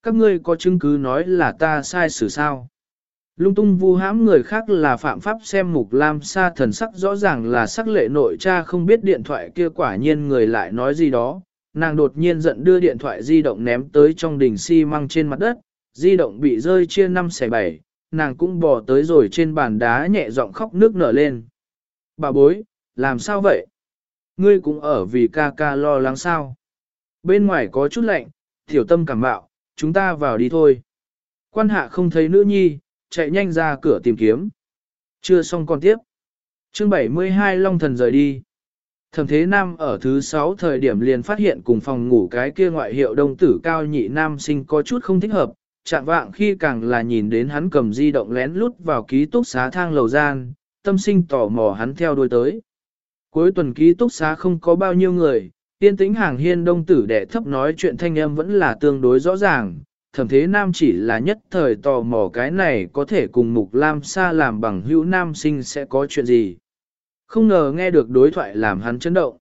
Các ngươi có chứng cứ nói là ta sai xử sao? Lung tung vu hãm người khác là phạm pháp xem Mục Lam Sa thần sắc rõ ràng là sắc lệ nội cha không biết điện thoại kia quả nhiên người lại nói gì đó, nàng đột nhiên giận đưa điện thoại di động ném tới trong đỉnh xi măng trên mặt đất, di động bị rơi chia năm xẻ bảy, nàng cũng bỏ tới rồi trên bàn đá nhẹ giọng khóc nước nở lên. Bà bối, làm sao vậy? Ngươi cũng ở vì ca ca lo lắng sao? Bên ngoài có chút lạnh, tiểu tâm cảm bạo, chúng ta vào đi thôi. Quan hạ không thấy nữ nhi, chạy nhanh ra cửa tìm kiếm. Chưa xong con tiếp. Chương 72 Long Thần rời đi. Thẩm Thế Nam ở thứ 6 thời điểm liền phát hiện cùng phòng ngủ cái kia ngoại hiệu đông tử cao nhị nam sinh có chút không thích hợp, chạm vạng khi càng là nhìn đến hắn cầm di động lén lút vào ký túc xá thang lầu gian, tâm sinh tò mò hắn theo đuôi tới. Cuối tuần ký túc xá không có bao nhiêu người, tiên tĩnh hàng hiên đông tử đệ thấp nói chuyện thanh âm vẫn là tương đối rõ ràng, thẩm thế nam chỉ là nhất thời tò mò cái này có thể cùng mục lam sa làm bằng hữu nam sinh sẽ có chuyện gì. Không ngờ nghe được đối thoại làm hắn chấn động.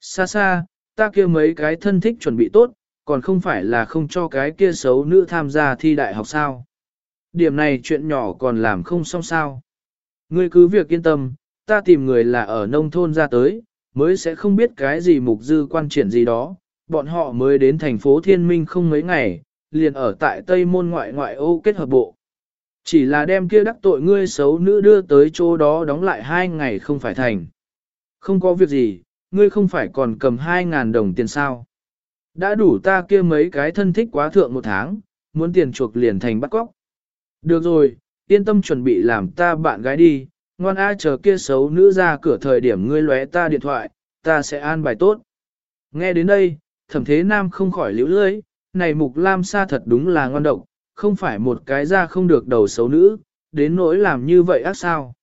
Xa xa, ta kia mấy cái thân thích chuẩn bị tốt, còn không phải là không cho cái kia xấu nữ tham gia thi đại học sao. Điểm này chuyện nhỏ còn làm không xong sao. Ngươi cứ việc yên tâm, ta tìm người là ở nông thôn ra tới, mới sẽ không biết cái gì mục dư quan triển gì đó. Bọn họ mới đến thành phố Thiên Minh không mấy ngày, liền ở tại Tây Môn ngoại ngoại ô kết hợp bộ. Chỉ là đem kia đắc tội ngươi xấu nữ đưa tới chỗ đó đóng lại hai ngày không phải thành. Không có việc gì, ngươi không phải còn cầm hai ngàn đồng tiền sao. Đã đủ ta kia mấy cái thân thích quá thượng một tháng, muốn tiền chuộc liền thành bắt cóc. Được rồi, yên tâm chuẩn bị làm ta bạn gái đi, ngoan ai chờ kia xấu nữ ra cửa thời điểm ngươi lóe ta điện thoại, ta sẽ an bài tốt. Nghe đến đây, thẩm thế nam không khỏi liễu lưới, này mục lam sa thật đúng là ngon độc, không phải một cái ra không được đầu xấu nữ, đến nỗi làm như vậy ác sao.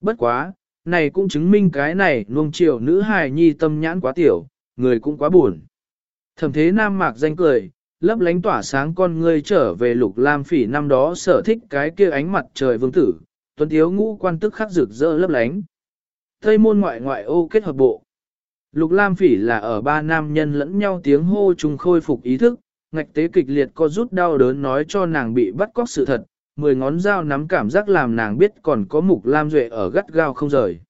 Bất quá, này cũng chứng minh cái này nuông chiều nữ hài nhi tâm nhãn quá tiểu, người cũng quá buồn. Thẩm thế nam mạc danh cười, lấp lánh tỏa sáng con ngươi trở về lục lam phỉ năm đó sở thích cái kia ánh mặt trời vương tử, tuấn thiếu ngũ quan tức khắc rực rỡ lấp lánh. Tây môn ngoại ngoại ô kết hợp bộ. Lục lam phỉ là ở ba nam nhân lẫn nhau tiếng hô chung khôi phục ý thức, ngạch tế kịch liệt có rút đau đớn nói cho nàng bị bắt cóc sự thật, mười ngón dao nắm cảm giác làm nàng biết còn có mục lam duệ ở gắt gao không rời.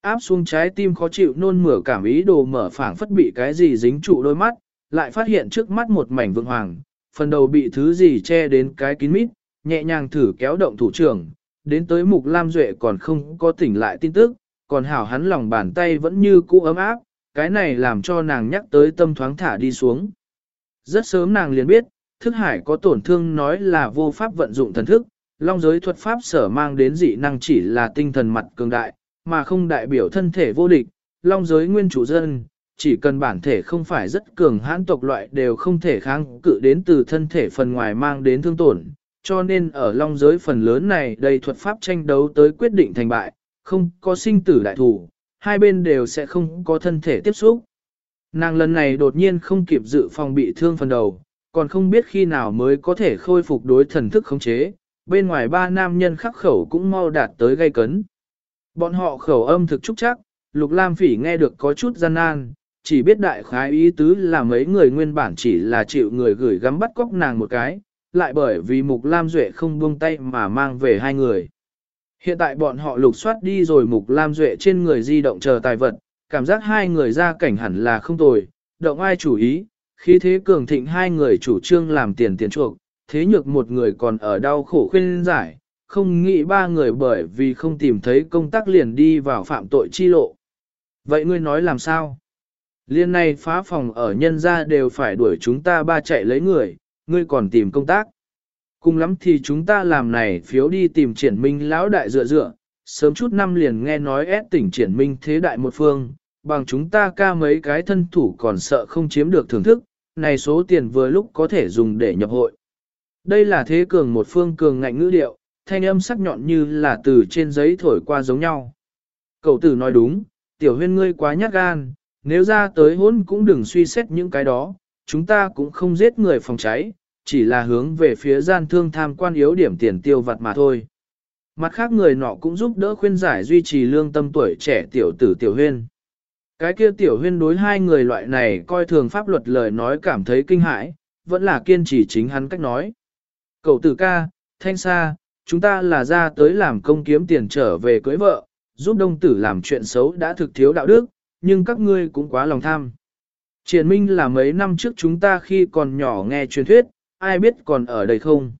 Áp xuống trái tim khó chịu nôn mửa cảm ý đồ mở phảng phất bị cái gì dính trụ đôi mắt, lại phát hiện trước mắt một mảnh vượng hoàng, phần đầu bị thứ gì che đến cái kín mít, nhẹ nhàng thử kéo động thủ trưởng, đến tới mục lam duệ còn không có tỉnh lại tin tức, còn hảo hắn lòng bàn tay vẫn như cũ ấm áp, cái này làm cho nàng nhắc tới tâm thoáng thả đi xuống. Rất sớm nàng liền biết, thức hải có tổn thương nói là vô pháp vận dụng thần thức, long giới thuật pháp sở mang đến dị năng chỉ là tinh thần mặt cường đại, mà không đại biểu thân thể vô địch, long giới nguyên chủ dân, chỉ cần bản thể không phải rất cường hãn tộc loại đều không thể kháng cự đến từ thân thể phần ngoài mang đến thương tổn, cho nên ở long giới phần lớn này đầy thuật pháp tranh đấu tới quyết định thành bại, không có sinh tử đại thủ, hai bên đều sẽ không có thân thể tiếp xúc. Nàng lần này đột nhiên không kịp dự phòng bị thương phần đầu, còn không biết khi nào mới có thể khôi phục đối thần thức khống chế, bên ngoài ba nam nhân khắc khẩu cũng mau đạt tới gây cấn. Bọn họ khẩu âm thực trúc chắc, Lục Lam Phỉ nghe được có chút gian nan, chỉ biết đại khái ý tứ là mấy người nguyên bản chỉ là chịu người gửi gắm bắt cóc nàng một cái, lại bởi vì Mục Lam Duệ không buông tay mà mang về hai người. Hiện tại bọn họ lục soát đi rồi Mục Lam Duệ trên người di động chờ tài vật, cảm giác hai người ra cảnh hẳn là không tồi, động ai chủ ý, khi thế cường thịnh hai người chủ trương làm tiền tiền chuộc, thế nhược một người còn ở đau khổ khuyên giải, không nghĩ ba người bởi vì không tìm thấy công tác liền đi vào phạm tội chi lộ. Vậy ngươi nói làm sao? Liên này phá phòng ở nhân gia đều phải đuổi chúng ta ba chạy lấy người, ngươi còn tìm công tác. Cùng lắm thì chúng ta làm này phiếu đi tìm triển minh lão đại dựa dựa, sớm chút năm liền nghe nói ép tỉnh triển minh thế đại một phương, bằng chúng ta ca mấy cái thân thủ còn sợ không chiếm được thưởng thức, này số tiền vừa lúc có thể dùng để nhập hội. Đây là thế cường một phương cường ngạnh ngữ điệu, thanh âm sắc nhọn như là từ trên giấy thổi qua giống nhau. Cậu tử nói đúng, tiểu huyên ngươi quá nhát gan, nếu ra tới hôn cũng đừng suy xét những cái đó, chúng ta cũng không giết người phòng cháy, chỉ là hướng về phía gian thương tham quan yếu điểm tiền tiêu vặt mà thôi. Mặt khác người nọ cũng giúp đỡ khuyên giải duy trì lương tâm tuổi trẻ tiểu tử tiểu huyên. Cái kia tiểu huyên đối hai người loại này coi thường pháp luật lời nói cảm thấy kinh hãi, vẫn là kiên trì chính hắn cách nói. Cậu tử ca, thanh xa, chúng ta là ra tới làm công kiếm tiền trở về cưới vợ, giúp đông tử làm chuyện xấu đã thực thiếu đạo đức, nhưng các ngươi cũng quá lòng tham. Triển minh là mấy năm trước chúng ta khi còn nhỏ nghe truyền thuyết, ai biết còn ở đây không?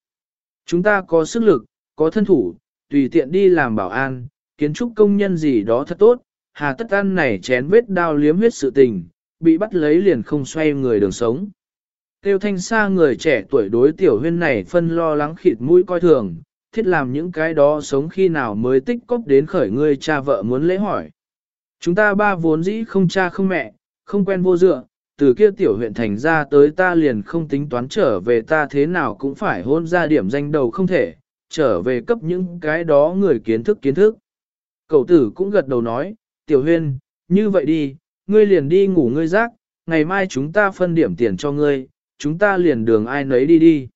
Chúng ta có sức lực, có thân thủ, tùy tiện đi làm bảo an, kiến trúc công nhân gì đó thật tốt, hà tất ăn này chén vết đao liếm huyết sự tình, bị bắt lấy liền không xoay người đường sống. Tiêu thanh xa người trẻ tuổi đối tiểu huyên này phân lo lắng khịt mũi coi thường, thiết làm những cái đó sống khi nào mới tích cóp đến khởi ngươi cha vợ muốn lễ hỏi. Chúng ta ba vốn dĩ không cha không mẹ, không quen vô dựa, từ kia tiểu huyện thành ra tới ta liền không tính toán trở về ta thế nào cũng phải hôn ra điểm danh đầu không thể, trở về cấp những cái đó người kiến thức kiến thức. Cậu tử cũng gật đầu nói, tiểu huyên, như vậy đi, ngươi liền đi ngủ ngươi rác, ngày mai chúng ta phân điểm tiền cho ngươi, chúng ta liền đường ai nấy đi đi.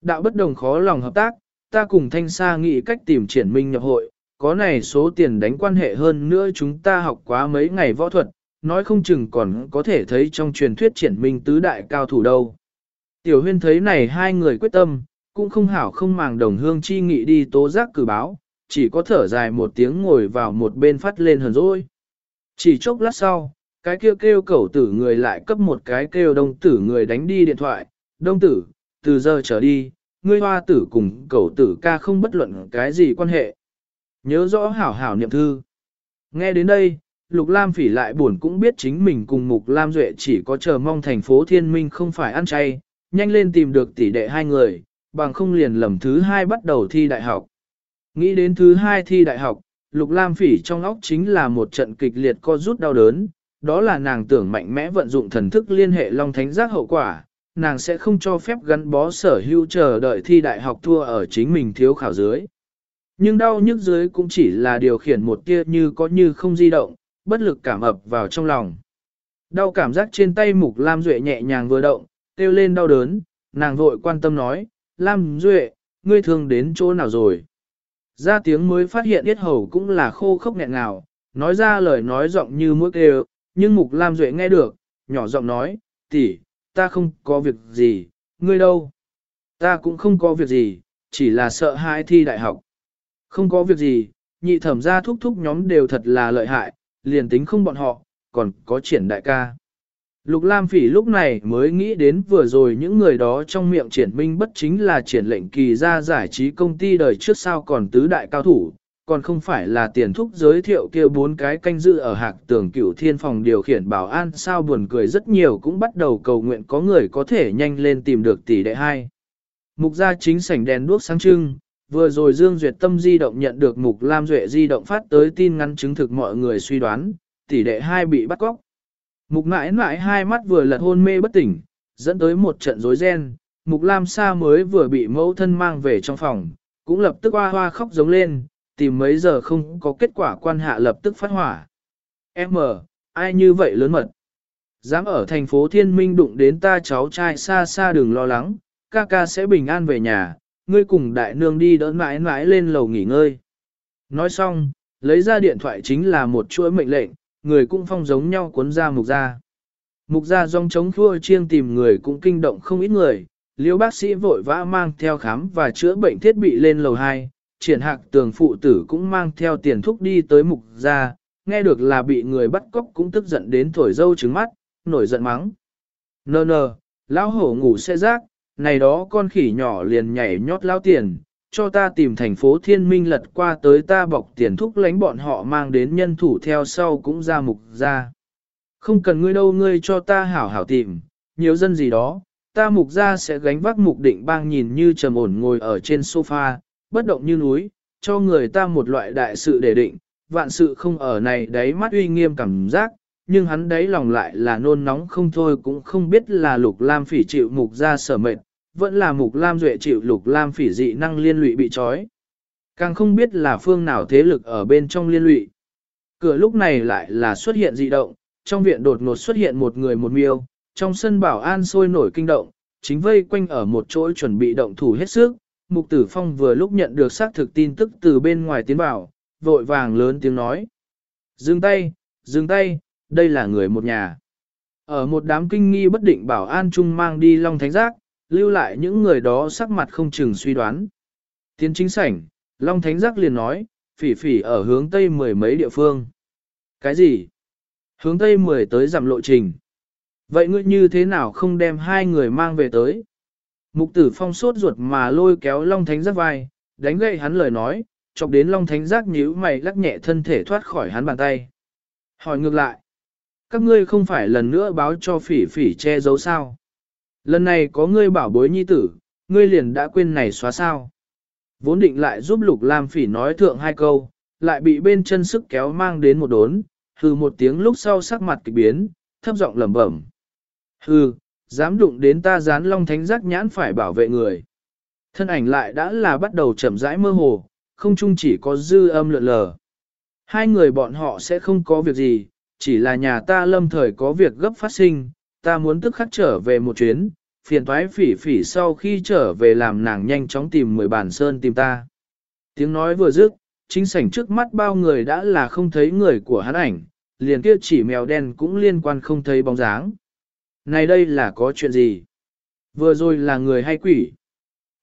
Đạo bất đồng khó lòng hợp tác, ta cùng thanh xa nghĩ cách tìm triển minh nhập hội, có này số tiền đánh quan hệ hơn nữa chúng ta học quá mấy ngày võ thuật, nói không chừng còn có thể thấy trong truyền thuyết triển minh tứ đại cao thủ đâu. Tiểu huyên thấy này hai người quyết tâm, cũng không hảo không màng đồng hương chi nghị đi tố giác cử báo, chỉ có thở dài một tiếng ngồi vào một bên phát lên hờn rồi. Chỉ chốc lát sau, cái kêu kêu cẩu tử người lại cấp một cái kêu đông tử người đánh đi điện thoại, đông tử, từ giờ trở đi, ngươi hoa tử cùng cẩu tử ca không bất luận cái gì quan hệ. Nhớ rõ hảo hảo niệm thư. Nghe đến đây, Lục Lam Phỉ lại buồn cũng biết chính mình cùng Mục Lam Duệ chỉ có chờ mong thành phố Thiên Minh không phải ăn chay, nhanh lên tìm được tỷ đệ hai người, bằng không liền lầm thứ hai bắt đầu thi đại học. Nghĩ đến thứ hai thi đại học, Lục Lam Phỉ trong óc chính là một trận kịch liệt co rút đau đớn, đó là nàng tưởng mạnh mẽ vận dụng thần thức liên hệ Long Thánh Giác hậu quả, nàng sẽ không cho phép gắn bó sở hữu chờ đợi thi đại học thua ở chính mình thiếu khảo dưới. Nhưng đau nhức dưới cũng chỉ là điều khiển một tia như có như không di động, bất lực cảm ập vào trong lòng. Đau cảm giác trên tay Mục Lam Duệ nhẹ nhàng vừa động, kêu lên đau đớn, nàng vội quan tâm nói, Lam Duệ, ngươi thương đến chỗ nào rồi? Ra tiếng mới phát hiện yết hầu cũng là khô khốc nghẹn ngào, nói ra lời nói giọng như mũi kêu, nhưng Mục Lam Duệ nghe được, nhỏ giọng nói, tỷ, ta không có việc gì, ngươi đâu? Ta cũng không có việc gì, chỉ là sợ hãi thi đại học. Không có việc gì, nhị thẩm gia thúc thúc nhóm đều thật là lợi hại, liền tính không bọn họ, còn có triển đại ca. Lục Lam Phỉ lúc này mới nghĩ đến vừa rồi những người đó trong miệng triển minh bất chính là triển lệnh kỳ ra giải trí công ty đời trước sao còn tứ đại cao thủ, còn không phải là tiền thúc giới thiệu kia bốn cái canh dự ở hạc tường cửu thiên phòng điều khiển bảo an sao buồn cười rất nhiều cũng bắt đầu cầu nguyện có người có thể nhanh lên tìm được tỷ đệ hai. Mục gia chính sảnh đèn đuốc sáng trưng, vừa rồi Dương Duyệt Tâm di động nhận được Mục Lam Duệ di động phát tới tin ngắn chứng thực mọi người suy đoán, tỷ đệ hai bị bắt cóc. Mục mãi mãi hai mắt vừa lật hôn mê bất tỉnh, dẫn tới một trận rối ren, Mục Lam Sa mới vừa bị mẫu thân mang về trong phòng, cũng lập tức hoa hoa khóc giống lên, tìm mấy giờ không có kết quả quan hạ lập tức phát hỏa. Em mờ, ai như vậy lớn mật? Dám ở thành phố Thiên Minh đụng đến ta cháu trai xa xa đừng lo lắng, ca ca sẽ bình an về nhà, ngươi cùng đại nương đi đỡ mãi mãi lên lầu nghỉ ngơi. Nói xong, lấy ra điện thoại chính là một chuỗi mệnh lệnh, người cũng phong giống nhau cuốn ra mục ra. Mục ra dòng chống khua chiêng tìm người cũng kinh động không ít người, liêu bác sĩ vội vã mang theo khám và chữa bệnh thiết bị lên lầu 2, triển hạc tường phụ tử cũng mang theo tiền thuốc đi tới mục ra, nghe được là bị người bắt cóc cũng tức giận đến thổi dâu trứng mắt, nổi giận mắng. Nơ nơ, lão hổ ngủ xe rác, này đó con khỉ nhỏ liền nhảy nhót lao tiền, cho ta tìm thành phố thiên minh lật qua tới ta bọc tiền thúc lánh bọn họ mang đến nhân thủ theo sau cũng ra mục ra. Không cần ngươi đâu ngươi cho ta hảo hảo tìm, nhiều dân gì đó, ta mục ra sẽ gánh vác mục định bang nhìn như trầm ổn ngồi ở trên sofa, bất động như núi, cho người ta một loại đại sự để định, vạn sự không ở này đấy mắt uy nghiêm cảm giác, nhưng hắn đấy lòng lại là nôn nóng không thôi cũng không biết là lục lam phỉ chịu mục ra sở mệnh, vẫn là mục lam duệ chịu lục lam phỉ dị năng liên lụy bị trói. Càng không biết là phương nào thế lực ở bên trong liên lụy. Cửa lúc này lại là xuất hiện dị động, trong viện đột ngột xuất hiện một người một miêu, trong sân bảo an sôi nổi kinh động, chính vây quanh ở một chỗ chuẩn bị động thủ hết sức. Mục tử phong vừa lúc nhận được xác thực tin tức từ bên ngoài tiến vào, vội vàng lớn tiếng nói. Dừng tay, dừng tay, đây là người một nhà. Ở một đám kinh nghi bất định bảo an trung mang đi long thánh giác, lưu lại những người đó sắc mặt không chừng suy đoán. Tiến chính sảnh, long thánh giác liền nói, phỉ phỉ ở hướng tây mười mấy địa phương. Cái gì? Hướng tây mười tới giảm lộ trình. Vậy ngươi như thế nào không đem hai người mang về tới? Mục tử phong sốt ruột mà lôi kéo Long Thánh Giác vai, đánh gậy hắn lời nói, chọc đến Long Thánh Giác nhíu mày lắc nhẹ thân thể thoát khỏi hắn bàn tay. Hỏi ngược lại, các ngươi không phải lần nữa báo cho phỉ phỉ che giấu sao? Lần này có ngươi bảo bối nhi tử, ngươi liền đã quên này xóa sao? Vốn định lại giúp Lục Lam phỉ nói thượng hai câu, lại bị bên chân sức kéo mang đến một đốn, hừ một tiếng lúc sau sắc mặt kỳ biến, thấp giọng lẩm bẩm. Hừ, dám đụng đến ta dán long thánh giác nhãn phải bảo vệ người. Thân ảnh lại đã là bắt đầu chậm rãi mơ hồ, không chung chỉ có dư âm lượn lờ. Hai người bọn họ sẽ không có việc gì, chỉ là nhà ta lâm thời có việc gấp phát sinh, ta muốn tức khắc trở về một chuyến, phiền toái phỉ phỉ sau khi trở về làm nàng nhanh chóng tìm mười bản sơn tìm ta. Tiếng nói vừa dứt, chính sảnh trước mắt bao người đã là không thấy người của hắn ảnh, liền kia chỉ mèo đen cũng liên quan không thấy bóng dáng. Này đây là có chuyện gì? Vừa rồi là người hay quỷ?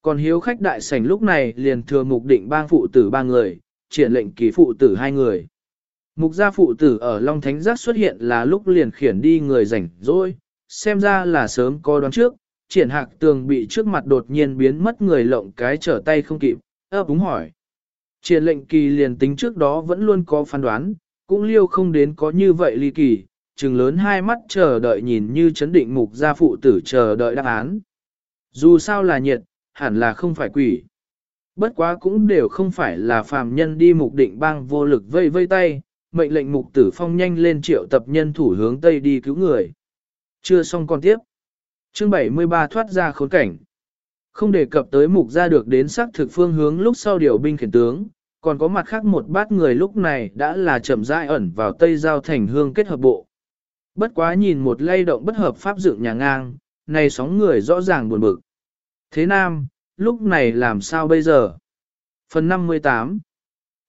Còn hiếu khách đại sảnh lúc này liền thừa mục định bang phụ tử ba người, triển lệnh kỳ phụ tử hai người. Mục gia phụ tử ở Long Thánh Giác xuất hiện là lúc liền khiển đi người rảnh rỗi, xem ra là sớm có đoán trước, triển hạc tường bị trước mặt đột nhiên biến mất người lộng cái trở tay không kịp, ấp đúng hỏi. Triển lệnh kỳ liền tính trước đó vẫn luôn có phán đoán, cũng liêu không đến có như vậy ly kỳ, trừng lớn hai mắt chờ đợi nhìn như chấn định mục gia phụ tử chờ đợi đáp án. Dù sao là nhiệt, hẳn là không phải quỷ. Bất quá cũng đều không phải là phàm nhân đi mục định bang vô lực vây vây tay, mệnh lệnh mục tử phong nhanh lên triệu tập nhân thủ hướng Tây đi cứu người. Chưa xong con tiếp. Chương 73 thoát ra khốn cảnh. Không đề cập tới mục ra được đến xác thực phương hướng lúc sau điều binh khiển tướng, còn có mặt khác một bát người lúc này đã là chậm rãi ẩn vào Tây Giao thành hương kết hợp bộ. Bất quá nhìn một lay động bất hợp pháp dựng nhà ngang, này sóng người rõ ràng buồn bực. Thế Nam, lúc này làm sao bây giờ? Phần 58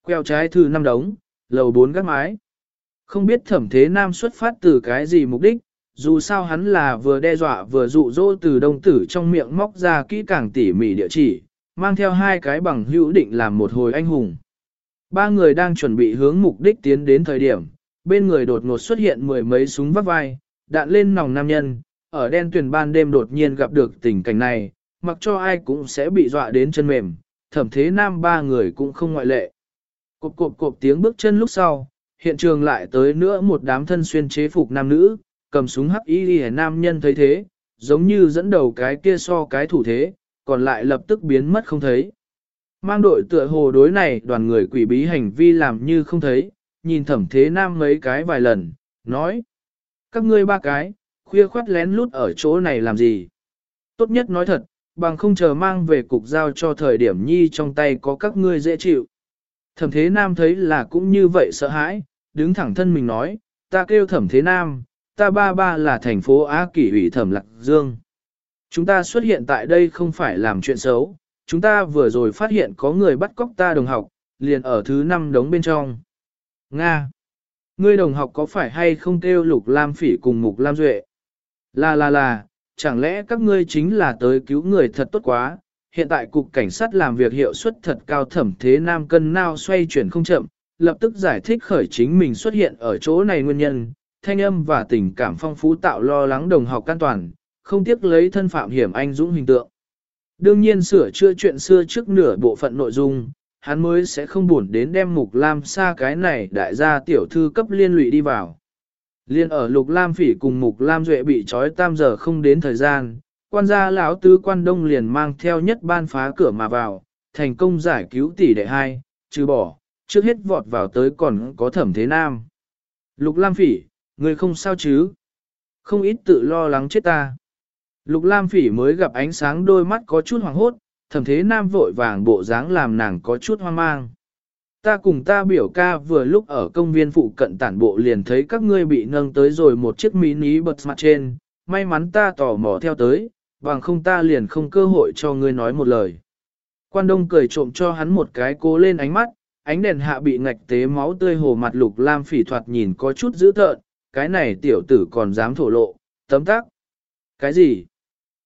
Queo trái thư năm đống, lầu bốn gác mái. Không biết thẩm thế Nam xuất phát từ cái gì mục đích, dù sao hắn là vừa đe dọa vừa dụ dỗ từ đông tử trong miệng móc ra kỹ càng tỉ mỉ địa chỉ, mang theo hai cái bằng hữu định làm một hồi anh hùng. Ba người đang chuẩn bị hướng mục đích tiến đến thời điểm, bên người đột ngột xuất hiện mười mấy súng vắt vai, đạn lên nòng nam nhân, ở đen tuyển ban đêm đột nhiên gặp được tình cảnh này, mặc cho ai cũng sẽ bị dọa đến chân mềm, thẩm thế nam ba người cũng không ngoại lệ. Cộp cộp cộp tiếng bước chân lúc sau, hiện trường lại tới nữa một đám thân xuyên chế phục nam nữ, cầm súng hắc y đi nam nhân thấy thế, giống như dẫn đầu cái kia so cái thủ thế, còn lại lập tức biến mất không thấy. Mang đội tựa hồ đối này đoàn người quỷ bí hành vi làm như không thấy, nhìn thẩm thế nam mấy cái vài lần, nói. Các ngươi ba cái, khuya khoát lén lút ở chỗ này làm gì? Tốt nhất nói thật, bằng không chờ mang về cục giao cho thời điểm nhi trong tay có các ngươi dễ chịu. Thẩm thế nam thấy là cũng như vậy sợ hãi, đứng thẳng thân mình nói, ta kêu thẩm thế nam, ta ba ba là thành phố Á Kỷ ủy thẩm lạc dương. Chúng ta xuất hiện tại đây không phải làm chuyện xấu, chúng ta vừa rồi phát hiện có người bắt cóc ta đồng học, liền ở thứ năm đống bên trong. Nga! Ngươi đồng học có phải hay không kêu lục lam phỉ cùng mục lam duệ? Là là là, chẳng lẽ các ngươi chính là tới cứu người thật tốt quá, hiện tại cục cảnh sát làm việc hiệu suất thật cao thẩm thế nam cân nao xoay chuyển không chậm, lập tức giải thích khởi chính mình xuất hiện ở chỗ này nguyên nhân, thanh âm và tình cảm phong phú tạo lo lắng đồng học an toàn, không tiếc lấy thân phạm hiểm anh dũng hình tượng. Đương nhiên sửa chữa chuyện xưa trước nửa bộ phận nội dung, hắn mới sẽ không buồn đến đem Mục Lam xa cái này đại gia tiểu thư cấp liên lụy đi vào. Liên ở Lục Lam Phỉ cùng Mục Lam Duệ bị trói tam giờ không đến thời gian, quan gia lão tứ quan đông liền mang theo nhất ban phá cửa mà vào, thành công giải cứu tỷ đệ hai, trừ bỏ, trước hết vọt vào tới còn có Thẩm Thế Nam. Lục Lam Phỉ, Ngươi không sao chứ? Không ít tự lo lắng chết ta. Lục Lam Phỉ mới gặp ánh sáng đôi mắt có chút hoảng hốt, thẩm thế nam vội vàng bộ dáng làm nàng có chút hoang mang. Ta cùng ta biểu ca vừa lúc ở công viên phụ cận tản bộ liền thấy các ngươi bị nâng tới rồi một chiếc mini bật mặt trên, may mắn ta tò mò theo tới, bằng không ta liền không cơ hội cho ngươi nói một lời. Quan đông cười trộm cho hắn một cái cố lên ánh mắt, ánh đèn hạ bị ngạch tế máu tươi hồ mặt lục lam phỉ thoạt nhìn có chút dữ tợn, cái này tiểu tử còn dám thổ lộ, tấm tắc. Cái gì?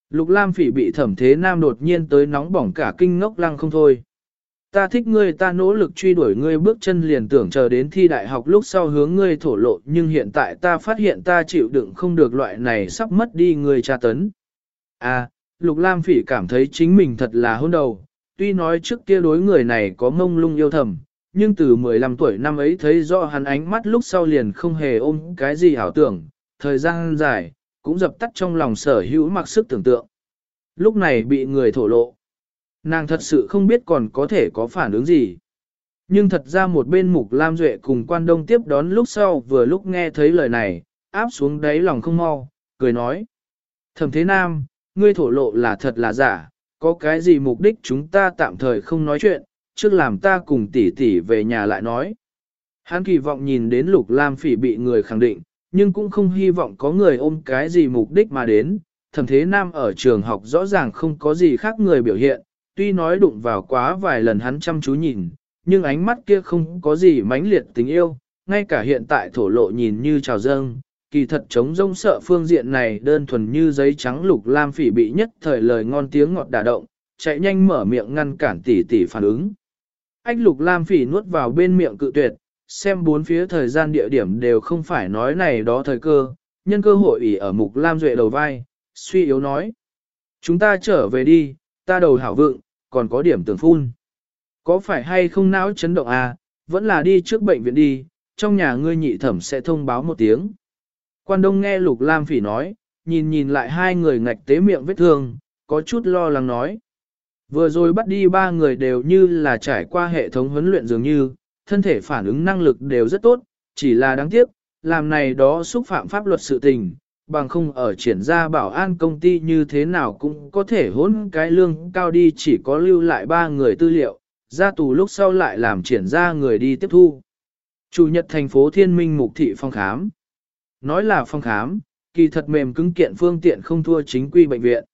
Lục Lam Phỉ bị thẩm thế nam đột nhiên tới nóng bỏng cả kinh ngốc lăng không thôi. ta thích ngươi ta nỗ lực truy đuổi ngươi bước chân liền tưởng chờ đến thi đại học lúc sau hướng ngươi thổ lộ nhưng hiện tại ta phát hiện ta chịu đựng không được loại này sắp mất đi ngươi tra tấn. À, Lục Lam Phỉ cảm thấy chính mình thật là hôn đầu, tuy nói trước kia đối người này có mông lung yêu thầm, nhưng từ 15 tuổi năm ấy thấy rõ hắn ánh mắt lúc sau liền không hề ôm cái gì ảo tưởng, thời gian dài, cũng dập tắt trong lòng sở hữu mặc sức tưởng tượng. Lúc này bị người thổ lộ. Nàng thật sự không biết còn có thể có phản ứng gì. Nhưng thật ra một bên mục Lam Duệ cùng quan đông tiếp đón lúc sau vừa lúc nghe thấy lời này, áp xuống đáy lòng không mau, cười nói. Thẩm thế nam, ngươi thổ lộ là thật là giả, có cái gì mục đích chúng ta tạm thời không nói chuyện, trước làm ta cùng tỷ tỷ về nhà lại nói. Hắn kỳ vọng nhìn đến lục lam phỉ bị người khẳng định, nhưng cũng không hy vọng có người ôm cái gì mục đích mà đến. Thẩm thế nam ở trường học rõ ràng không có gì khác người biểu hiện, tuy nói đụng vào quá vài lần hắn chăm chú nhìn, nhưng ánh mắt kia không có gì mãnh liệt tình yêu, ngay cả hiện tại thổ lộ nhìn như trào dâng, kỳ thật chống rông sợ phương diện này đơn thuần như giấy trắng lục lam phỉ bị nhất thời lời ngon tiếng ngọt đả động, chạy nhanh mở miệng ngăn cản tỷ tỷ phản ứng. Ách lục lam phỉ nuốt vào bên miệng cự tuyệt, xem bốn phía thời gian địa điểm đều không phải nói này đó thời cơ, nhân cơ hội ỉ ở mục lam duệ đầu vai, suy yếu nói. Chúng ta trở về đi, ta đầu hảo vượng, còn có điểm tưởng phun. Có phải hay không não chấn động à, vẫn là đi trước bệnh viện đi, trong nhà ngươi nhị thẩm sẽ thông báo một tiếng. Quan đông nghe Lục Lam Phỉ nói, nhìn nhìn lại hai người ngạch tế miệng vết thương, có chút lo lắng nói. Vừa rồi bắt đi ba người đều như là trải qua hệ thống huấn luyện dường như, thân thể phản ứng năng lực đều rất tốt, chỉ là đáng tiếc, làm này đó xúc phạm pháp luật sự tình, bằng không ở triển ra bảo an công ty như thế nào cũng có thể hỗn cái lương cao đi chỉ có lưu lại ba người tư liệu, ra tù lúc sau lại làm triển ra người đi tiếp thu. Chủ nhật thành phố Thiên Minh Mục Thị Phong Khám Nói là phòng khám, kỳ thật mềm cứng kiện phương tiện không thua chính quy bệnh viện.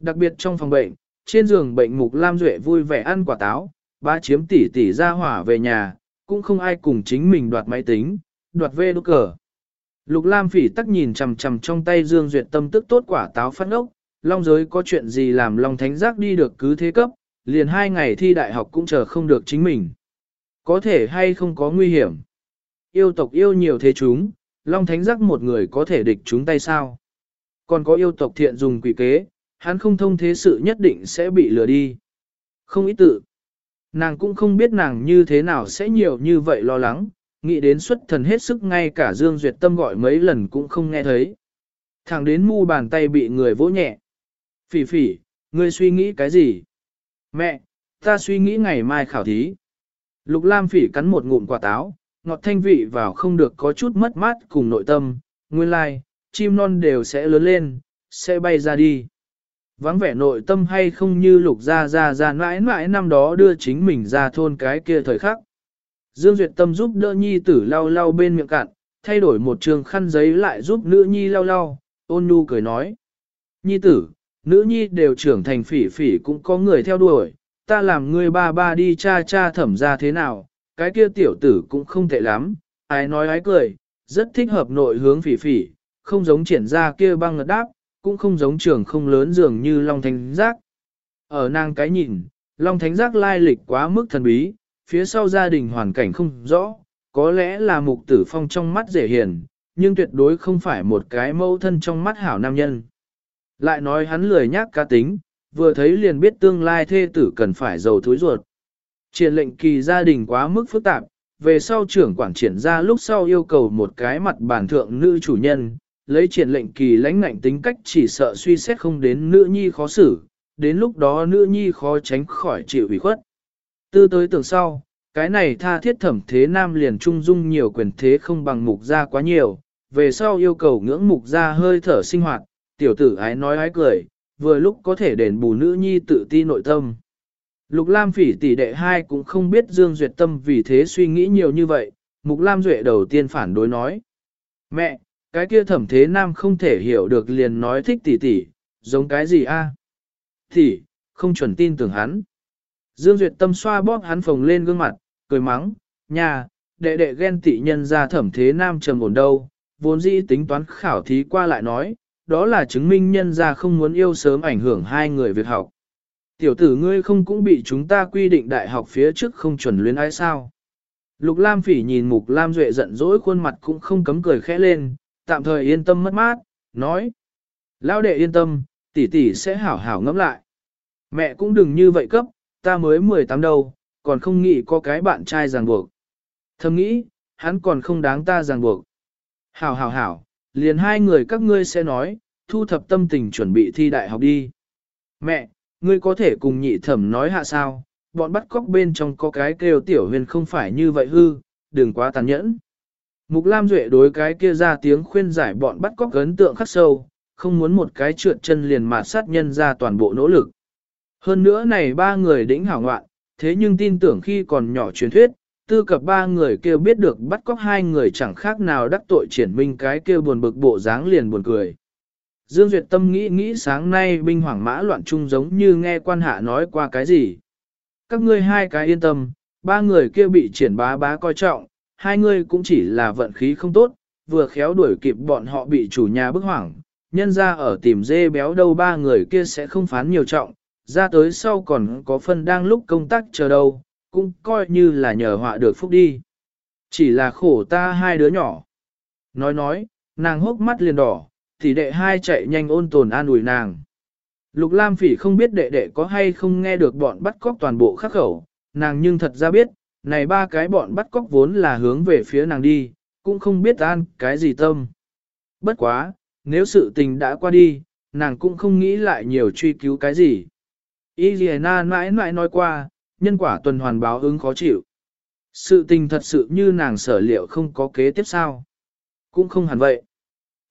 Đặc biệt trong phòng bệnh, trên giường bệnh Mục Lam Duệ vui vẻ ăn quả táo, ba chiếm tỷ tỷ ra hỏa về nhà, cũng không ai cùng chính mình đoạt máy tính, đoạt vê đốt cờ. Lục Lam phỉ tắc nhìn chằm chằm trong tay Dương Duyệt tâm tức tốt quả táo phát ốc, Long giới có chuyện gì làm Long Thánh Giác đi được cứ thế cấp, liền hai ngày thi đại học cũng chờ không được chính mình. Có thể hay không có nguy hiểm. Yêu tộc yêu nhiều thế chúng, Long Thánh Giác một người có thể địch chúng tay sao? Còn có yêu tộc thiện dùng quỷ kế, hắn không thông thế sự nhất định sẽ bị lừa đi. Không ý tự. Nàng cũng không biết nàng như thế nào sẽ nhiều như vậy lo lắng, nghĩ đến xuất thần hết sức ngay cả Dương Duyệt Tâm gọi mấy lần cũng không nghe thấy. Thẳng đến mu bàn tay bị người vỗ nhẹ. Phỉ phỉ, ngươi suy nghĩ cái gì? Mẹ, ta suy nghĩ ngày mai khảo thí. Lục Lam phỉ cắn một ngụm quả táo, ngọt thanh vị vào không được có chút mất mát cùng nội tâm, nguyên lai, like, chim non đều sẽ lớn lên, sẽ bay ra đi. Vắng vẻ nội tâm hay không như lục ra ra ra mãi mãi năm đó đưa chính mình ra thôn cái kia thời khắc. Dương Duyệt Tâm giúp đỡ nhi tử lau lau bên miệng cạn, thay đổi một trường khăn giấy lại giúp nữ nhi lau lau, ôn nhu cười nói. Nhi tử, nữ nhi đều trưởng thành phỉ phỉ cũng có người theo đuổi, ta làm người ba ba đi cha cha thẩm ra thế nào, cái kia tiểu tử cũng không tệ lắm, ai nói ái cười, rất thích hợp nội hướng phỉ phỉ, không giống triển ra kia băng ngật đáp, cũng không giống trường không lớn dường như Long Thánh Giác. Ở nàng cái nhìn, Long Thánh Giác lai lịch quá mức thần bí, phía sau gia đình hoàn cảnh không rõ, có lẽ là mục tử phong trong mắt dễ hiền, nhưng tuyệt đối không phải một cái mâu thân trong mắt hảo nam nhân. Lại nói hắn lười nhác cá tính, vừa thấy liền biết tương lai thê tử cần phải giàu thối ruột. Triển lệnh kỳ gia đình quá mức phức tạp, về sau trưởng quản triển ra lúc sau yêu cầu một cái mặt bản thượng nữ chủ nhân, lấy triển lệnh kỳ lãnh ngạnh tính cách chỉ sợ suy xét không đến nữ nhi khó xử, đến lúc đó nữ nhi khó tránh khỏi chịu ủy khuất. Tư tới tưởng sau, cái này tha thiết thẩm thế nam liền trung dung nhiều quyền thế không bằng mục gia quá nhiều, về sau yêu cầu ngưỡng mục gia hơi thở sinh hoạt, tiểu tử ái nói ái cười, vừa lúc có thể đền bù nữ nhi tự ti nội tâm. Lục Lam phỉ tỷ đệ hai cũng không biết Dương Duyệt Tâm vì thế suy nghĩ nhiều như vậy, Mục Lam Duệ đầu tiên phản đối nói. Mẹ, cái kia thẩm thế nam không thể hiểu được liền nói thích tỷ tỷ, giống cái gì a? Tỷ, không chuẩn tin tưởng hắn. Dương Duyệt Tâm xoa bóp hắn phồng lên gương mặt, cười mắng, nhà, đệ đệ ghen tị nhân ra thẩm thế nam trầm ổn đâu, vốn dĩ tính toán khảo thí qua lại nói, đó là chứng minh nhân ra không muốn yêu sớm ảnh hưởng hai người việc học. Tiểu tử ngươi không cũng bị chúng ta quy định đại học phía trước không chuẩn luyến ai sao? Lục Lam Phỉ nhìn Mục Lam Duệ giận dỗi khuôn mặt cũng không cấm cười khẽ lên, tạm thời yên tâm mất mát, nói: "Lão đệ yên tâm, tỷ tỷ sẽ hảo hảo ngẫm lại. Mẹ cũng đừng như vậy cấp, ta mới 18 đâu, còn không nghĩ có cái bạn trai ràng buộc." Thầm nghĩ, hắn còn không đáng ta ràng buộc. Hảo hảo hảo, liền hai người các ngươi sẽ nói, thu thập tâm tình chuẩn bị thi đại học đi. Mẹ, ngươi có thể cùng nhị thẩm nói hạ sao, bọn bắt cóc bên trong có cái kêu tiểu huyền không phải như vậy hư, đừng quá tàn nhẫn. Mục Lam Duệ đối cái kia ra tiếng khuyên giải bọn bắt cóc ấn tượng khắc sâu, không muốn một cái trượt chân liền mà sát nhân ra toàn bộ nỗ lực. Hơn nữa này ba người đỉnh hảo ngoạn, thế nhưng tin tưởng khi còn nhỏ truyền thuyết, tư cập ba người kêu biết được bắt cóc hai người chẳng khác nào đắc tội triển minh cái kêu buồn bực bộ dáng liền buồn cười. Dương Duyệt Tâm nghĩ nghĩ sáng nay binh hoảng mã loạn trung giống như nghe quan hạ nói qua cái gì. Các ngươi hai cái yên tâm, ba người kia bị triển bá bá coi trọng, hai người cũng chỉ là vận khí không tốt, vừa khéo đuổi kịp bọn họ bị chủ nhà bức hoảng, nhân ra ở tìm dê béo đâu ba người kia sẽ không phán nhiều trọng, ra tới sau còn có phân đang lúc công tác chờ đâu, cũng coi như là nhờ họa được phúc đi. Chỉ là khổ ta hai đứa nhỏ. Nói nói, nàng hốc mắt liền đỏ, thì đệ hai chạy nhanh ôn tồn an ủi nàng. Lục Lam Phỉ không biết đệ đệ có hay không nghe được bọn bắt cóc toàn bộ khắc khẩu, nàng nhưng thật ra biết, này ba cái bọn bắt cóc vốn là hướng về phía nàng đi, cũng không biết an cái gì tâm. Bất quá, nếu sự tình đã qua đi, nàng cũng không nghĩ lại nhiều truy cứu cái gì. Y Liana mãi mãi nói qua, nhân quả tuần hoàn báo ứng khó chịu. Sự tình thật sự như nàng sở liệu không có kế tiếp sao. Cũng không hẳn vậy.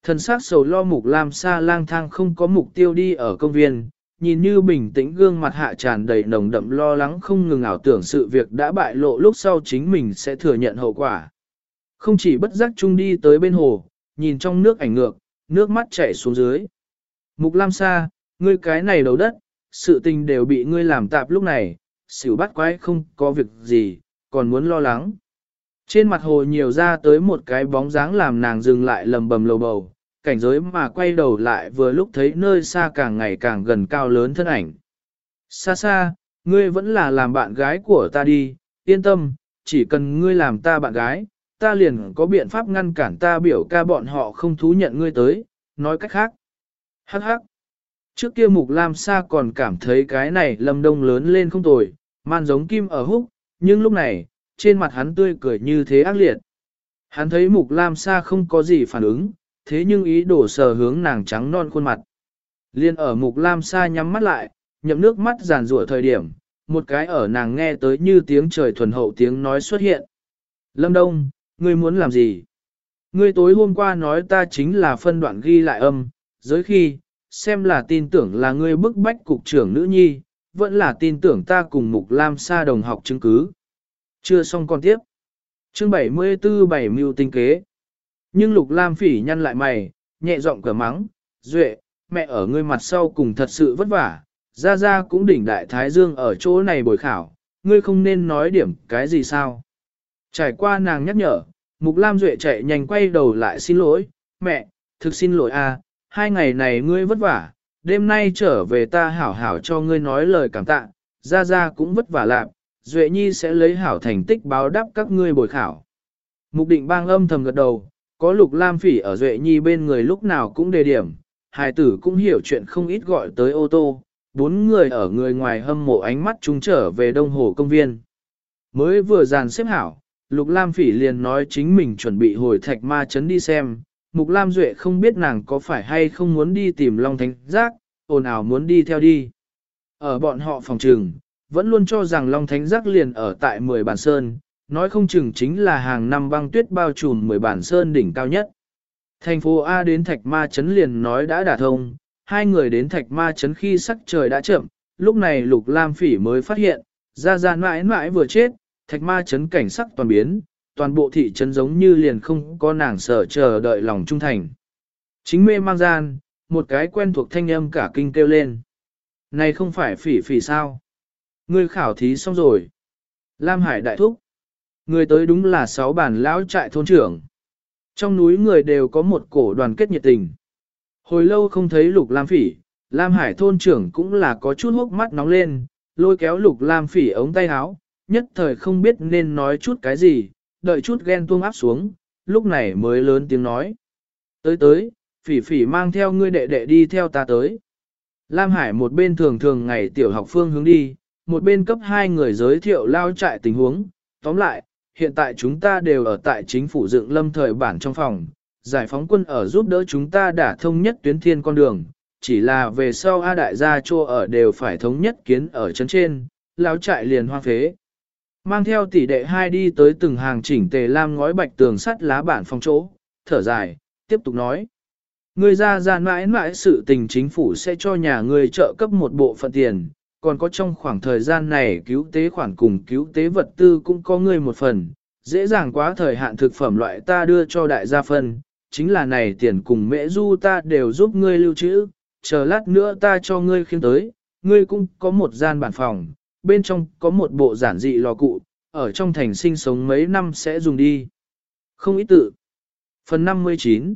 Thần sắc sầu lo mục làm xa lang thang không có mục tiêu đi ở công viên, nhìn như bình tĩnh gương mặt hạ tràn đầy nồng đậm lo lắng không ngừng ảo tưởng sự việc đã bại lộ lúc sau chính mình sẽ thừa nhận hậu quả. Không chỉ bất giác chung đi tới bên hồ, nhìn trong nước ảnh ngược, nước mắt chảy xuống dưới. Mục lam sa ngươi cái này đầu đất, sự tình đều bị ngươi làm tạp lúc này, xỉu bắt quái không có việc gì, còn muốn lo lắng. Trên mặt hồ nhiều ra tới một cái bóng dáng làm nàng dừng lại lầm bầm lầu bầu, cảnh giới mà quay đầu lại vừa lúc thấy nơi xa càng ngày càng gần cao lớn thân ảnh. Xa xa, ngươi vẫn là làm bạn gái của ta đi, yên tâm, chỉ cần ngươi làm ta bạn gái, ta liền có biện pháp ngăn cản ta biểu ca bọn họ không thú nhận ngươi tới, nói cách khác. Hắc hắc. Trước kia Mục Lam Sa còn cảm thấy cái này lâm đông lớn lên không tồi, man giống kim ở húc, nhưng lúc này, trên mặt hắn tươi cười như thế ác liệt. Hắn thấy Mục Lam Sa không có gì phản ứng, thế nhưng ý đổ sờ hướng nàng trắng non khuôn mặt. Liên ở Mục Lam Sa nhắm mắt lại, nhậm nước mắt giàn rủa thời điểm, một cái ở nàng nghe tới như tiếng trời thuần hậu tiếng nói xuất hiện. Lâm Đông, ngươi muốn làm gì? Ngươi tối hôm qua nói ta chính là phân đoạn ghi lại âm, giới khi, xem là tin tưởng là ngươi bức bách cục trưởng nữ nhi, vẫn là tin tưởng ta cùng Mục Lam Sa đồng học chứng cứ. Chưa xong con tiếp. Chương 74 bảy mưu tinh kế. Nhưng Lục Lam Phỉ nhăn lại mày, nhẹ giọng cửa mắng, "Duệ, mẹ ở ngươi mặt sau cùng thật sự vất vả, gia gia cũng đỉnh đại thái dương ở chỗ này bồi khảo, ngươi không nên nói điểm cái gì sao?" Trải qua nàng nhắc nhở, Mục Lam Duệ chạy nhanh quay đầu lại xin lỗi, "Mẹ, thực xin lỗi a, hai ngày này ngươi vất vả, đêm nay trở về ta hảo hảo cho ngươi nói lời cảm tạ, gia gia cũng vất vả lạc, Duệ Nhi sẽ lấy hảo thành tích báo đáp các ngươi bồi khảo." Mục định bang âm thầm gật đầu, có lục lam phỉ ở Duệ Nhi bên người lúc nào cũng đề điểm, hài tử cũng hiểu chuyện không ít gọi tới ô tô, bốn người ở người ngoài hâm mộ ánh mắt chúng trở về đông hồ công viên. Mới vừa dàn xếp hảo, lục lam phỉ liền nói chính mình chuẩn bị hồi thạch ma chấn đi xem, mục lam duệ không biết nàng có phải hay không muốn đi tìm long thánh giác, ồn ào muốn đi theo đi. Ở bọn họ phòng trường, vẫn luôn cho rằng long thánh giác liền ở tại 10 bàn sơn, nói không chừng chính là hàng năm băng tuyết bao trùm 10 bản sơn đỉnh cao nhất. Thành phố A đến Thạch Ma Trấn liền nói đã đả thông, hai người đến Thạch Ma Trấn khi sắc trời đã chậm, lúc này Lục Lam Phỉ mới phát hiện, ra ra mãi mãi vừa chết, Thạch Ma Trấn cảnh sắc toàn biến, toàn bộ thị trấn giống như liền không có nàng sợ chờ đợi lòng trung thành. Chính mê mang gian, một cái quen thuộc thanh âm cả kinh kêu lên. Này không phải phỉ phỉ sao? Ngươi khảo thí xong rồi. Lam Hải đại thúc. Người tới đúng là sáu bản lão trại thôn trưởng. Trong núi người đều có một cổ đoàn kết nhiệt tình. Hồi lâu không thấy lục lam phỉ, Lam Hải thôn trưởng cũng là có chút hốc mắt nóng lên, lôi kéo lục Lam phỉ ống tay áo, nhất thời không biết nên nói chút cái gì, đợi chút ghen tuông áp xuống, lúc này mới lớn tiếng nói. Tới tới, phỉ phỉ mang theo ngươi đệ đệ đi theo ta tới. Lam Hải một bên thường thường ngày tiểu học phương hướng đi, một bên cấp hai người giới thiệu lao trại tình huống. Tóm lại, hiện tại chúng ta đều ở tại chính phủ dựng lâm thời bản trong phòng, giải phóng quân ở giúp đỡ chúng ta đã thông nhất tuyến thiên con đường, chỉ là về sau A đại gia chô ở đều phải thống nhất kiến ở chân trên, lão trại liền hoang phế. Mang theo tỷ đệ hai đi tới từng hàng chỉnh tề lam ngói bạch tường sắt lá bản phòng chỗ, thở dài, tiếp tục nói. người ra ra mãi mãi sự tình chính phủ sẽ cho nhà người trợ cấp một bộ phận tiền, còn có trong khoảng thời gian này cứu tế khoản cùng cứu tế vật tư cũng có ngươi một phần, dễ dàng quá thời hạn thực phẩm loại ta đưa cho đại gia phân, chính là này tiền cùng mễ du ta đều giúp ngươi lưu trữ, chờ lát nữa ta cho ngươi khiêm tới, ngươi cũng có một gian bản phòng, bên trong có một bộ giản dị lò cụ, ở trong thành sinh sống mấy năm sẽ dùng đi. Không ý tự. Phần 59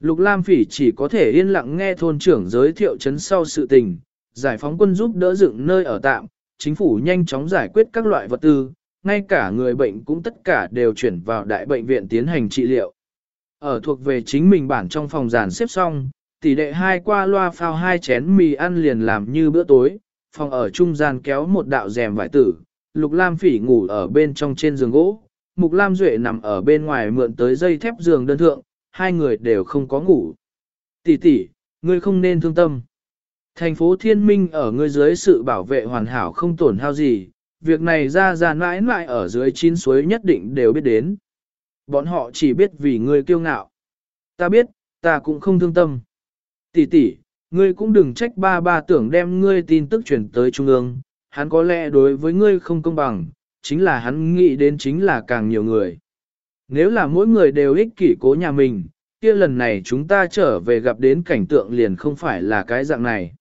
Lục Lam Phỉ chỉ có thể yên lặng nghe thôn trưởng giới thiệu chấn sau sự tình, giải phóng quân giúp đỡ dựng nơi ở tạm, chính phủ nhanh chóng giải quyết các loại vật tư, ngay cả người bệnh cũng tất cả đều chuyển vào đại bệnh viện tiến hành trị liệu. Ở thuộc về chính mình bản trong phòng giàn xếp xong, tỷ đệ hai qua loa phao hai chén mì ăn liền làm như bữa tối, phòng ở trung gian kéo một đạo rèm vải tử, Lục Lam Phỉ ngủ ở bên trong trên giường gỗ, Mục Lam Duệ nằm ở bên ngoài mượn tới dây thép giường đơn thượng, hai người đều không có ngủ. Tỷ tỷ, ngươi không nên thương tâm. Thành phố Thiên Minh ở ngươi dưới sự bảo vệ hoàn hảo không tổn hao gì, việc này ra ra mãi mãi ở dưới chín suối nhất định đều biết đến. Bọn họ chỉ biết vì ngươi kiêu ngạo. Ta biết, ta cũng không thương tâm. Tỷ tỷ, ngươi cũng đừng trách ba ba tưởng đem ngươi tin tức chuyển tới Trung ương, hắn có lẽ đối với ngươi không công bằng, chính là hắn nghĩ đến chính là càng nhiều người. Nếu là mỗi người đều ích kỷ cố nhà mình, kia lần này chúng ta trở về gặp đến cảnh tượng liền không phải là cái dạng này.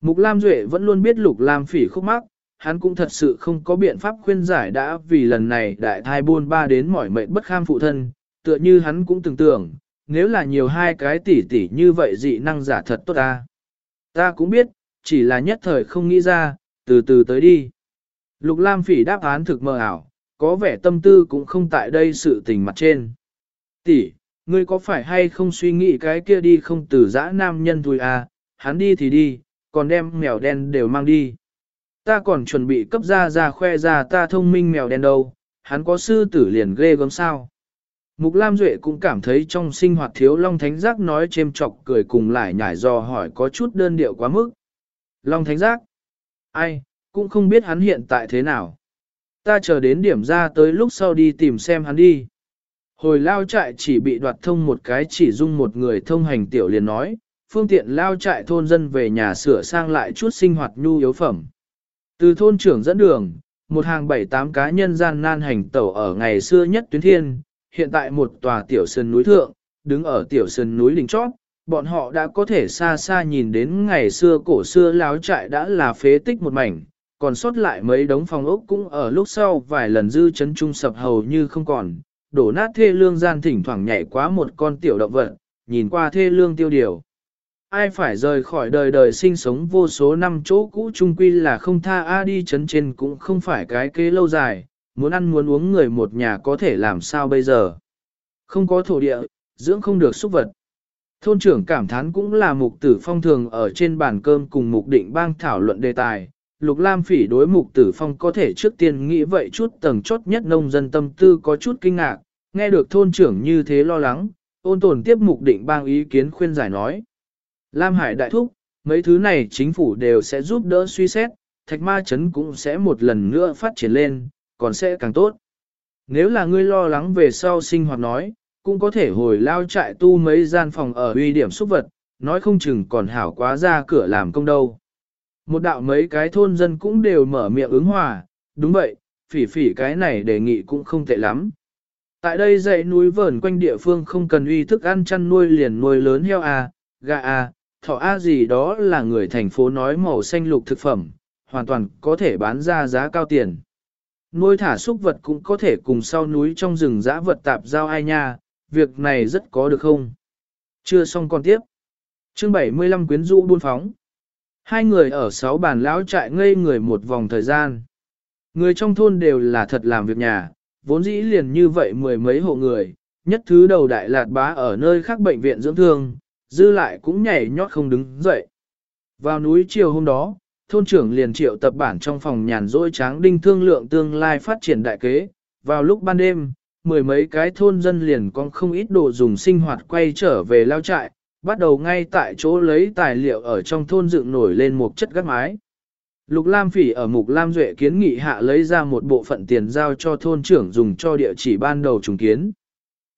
Mục Lam Duệ vẫn luôn biết Lục Lam Phỉ khúc mắc, hắn cũng thật sự không có biện pháp khuyên giải đã vì lần này đại thai buôn ba đến mỏi mệt bất kham phụ thân, tựa như hắn cũng tưởng tượng, nếu là nhiều hai cái tỷ tỷ như vậy dị năng giả thật tốt ta. Ta cũng biết, chỉ là nhất thời không nghĩ ra, từ từ tới đi. Lục Lam Phỉ đáp án thực mơ ảo, có vẻ tâm tư cũng không tại đây sự tình mặt trên. Tỷ, ngươi có phải hay không suy nghĩ cái kia đi không từ dã nam nhân thôi à, hắn đi thì đi, còn đem mèo đen đều mang đi. Ta còn chuẩn bị cấp ra ra khoe ra ta thông minh mèo đen đâu, hắn có sư tử liền ghê gớm sao. Mục Lam Duệ cũng cảm thấy trong sinh hoạt thiếu Long Thánh Giác nói chêm chọc cười cùng lại nhảy dò hỏi có chút đơn điệu quá mức. Long Thánh Giác? Ai, cũng không biết hắn hiện tại thế nào. Ta chờ đến điểm ra tới lúc sau đi tìm xem hắn đi. Hồi lao trại chỉ bị đoạt thông một cái chỉ dung một người thông hành tiểu liền nói, phương tiện lao trại thôn dân về nhà sửa sang lại chút sinh hoạt nhu yếu phẩm. Từ thôn trưởng dẫn đường, một hàng bảy tám cá nhân gian nan hành tẩu ở ngày xưa nhất tuyến thiên, hiện tại một tòa tiểu sơn núi thượng, đứng ở tiểu sơn núi đỉnh chót, bọn họ đã có thể xa xa nhìn đến ngày xưa cổ xưa láo trại đã là phế tích một mảnh, còn sót lại mấy đống phòng ốc cũng ở lúc sau vài lần dư chấn trung sập hầu như không còn, đổ nát thê lương gian thỉnh thoảng nhảy quá một con tiểu động vật, nhìn qua thê lương tiêu điều. Ai phải rời khỏi đời đời sinh sống vô số năm chỗ cũ trung quy là không tha a đi chấn trên cũng không phải cái kế lâu dài, muốn ăn muốn uống người một nhà có thể làm sao bây giờ. Không có thổ địa, dưỡng không được xúc vật. Thôn trưởng cảm thán cũng là mục tử phong thường ở trên bàn cơm cùng mục định bang thảo luận đề tài, Lục Lam Phỉ đối mục tử phong có thể trước tiên nghĩ vậy chút tầng chốt nhất nông dân tâm tư có chút kinh ngạc, nghe được thôn trưởng như thế lo lắng, ôn tồn tiếp mục định bang ý kiến khuyên giải nói. Lam Hải đại thúc, mấy thứ này chính phủ đều sẽ giúp đỡ suy xét, thạch ma chấn cũng sẽ một lần nữa phát triển lên, còn sẽ càng tốt. Nếu là ngươi lo lắng về sau sinh hoạt nói, cũng có thể hồi lao trại tu mấy gian phòng ở uy điểm xúc vật, nói không chừng còn hảo quá ra cửa làm công đâu. Một đạo mấy cái thôn dân cũng đều mở miệng ứng hòa, đúng vậy, phỉ phỉ cái này đề nghị cũng không tệ lắm. Tại đây dãy núi vờn quanh địa phương không cần uy thức ăn chăn nuôi liền nuôi lớn heo à, gà à, thỏ a gì đó là người thành phố nói màu xanh lục thực phẩm, hoàn toàn có thể bán ra giá cao tiền. Nuôi thả súc vật cũng có thể cùng sau núi trong rừng dã vật tạp giao ai nha, việc này rất có được không? Chưa xong còn tiếp. Chương 75 quyến rũ buôn phóng. Hai người ở sáu bàn lão trại ngây người một vòng thời gian. Người trong thôn đều là thật làm việc nhà, vốn dĩ liền như vậy mười mấy hộ người, nhất thứ đầu đại lạt bá ở nơi khác bệnh viện dưỡng thương, dư lại cũng nhảy nhót không đứng dậy. Vào núi chiều hôm đó, thôn trưởng liền triệu tập bản trong phòng nhàn rỗi tráng đinh thương lượng tương lai phát triển đại kế. Vào lúc ban đêm, mười mấy cái thôn dân liền có không ít đồ dùng sinh hoạt quay trở về lao trại, bắt đầu ngay tại chỗ lấy tài liệu ở trong thôn dựng nổi lên một chất gác mái. Lục Lam Phỉ ở Mục Lam Duệ kiến nghị hạ lấy ra một bộ phận tiền giao cho thôn trưởng dùng cho địa chỉ ban đầu trùng kiến.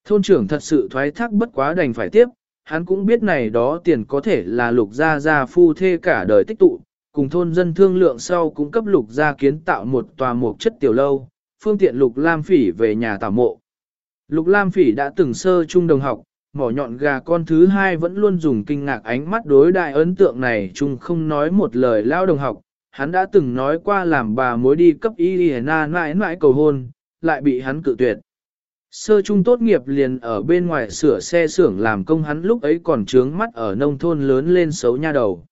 Thôn trưởng thật sự thoái thác bất quá đành phải tiếp, hắn cũng biết này đó tiền có thể là lục gia gia phu thê cả đời tích tụ, cùng thôn dân thương lượng sau cũng cấp lục gia kiến tạo một tòa mục chất tiểu lâu, phương tiện lục lam phỉ về nhà tảo mộ. Lục lam phỉ đã từng sơ trung đồng học, mỏ nhọn gà con thứ hai vẫn luôn dùng kinh ngạc ánh mắt đối đại ấn tượng này chung không nói một lời lao đồng học, hắn đã từng nói qua làm bà mối đi cấp y na mãi mãi cầu hôn, lại bị hắn cự tuyệt. Sơ trung tốt nghiệp liền ở bên ngoài sửa xe xưởng làm công hắn lúc ấy còn trướng mắt ở nông thôn lớn lên xấu nha đầu.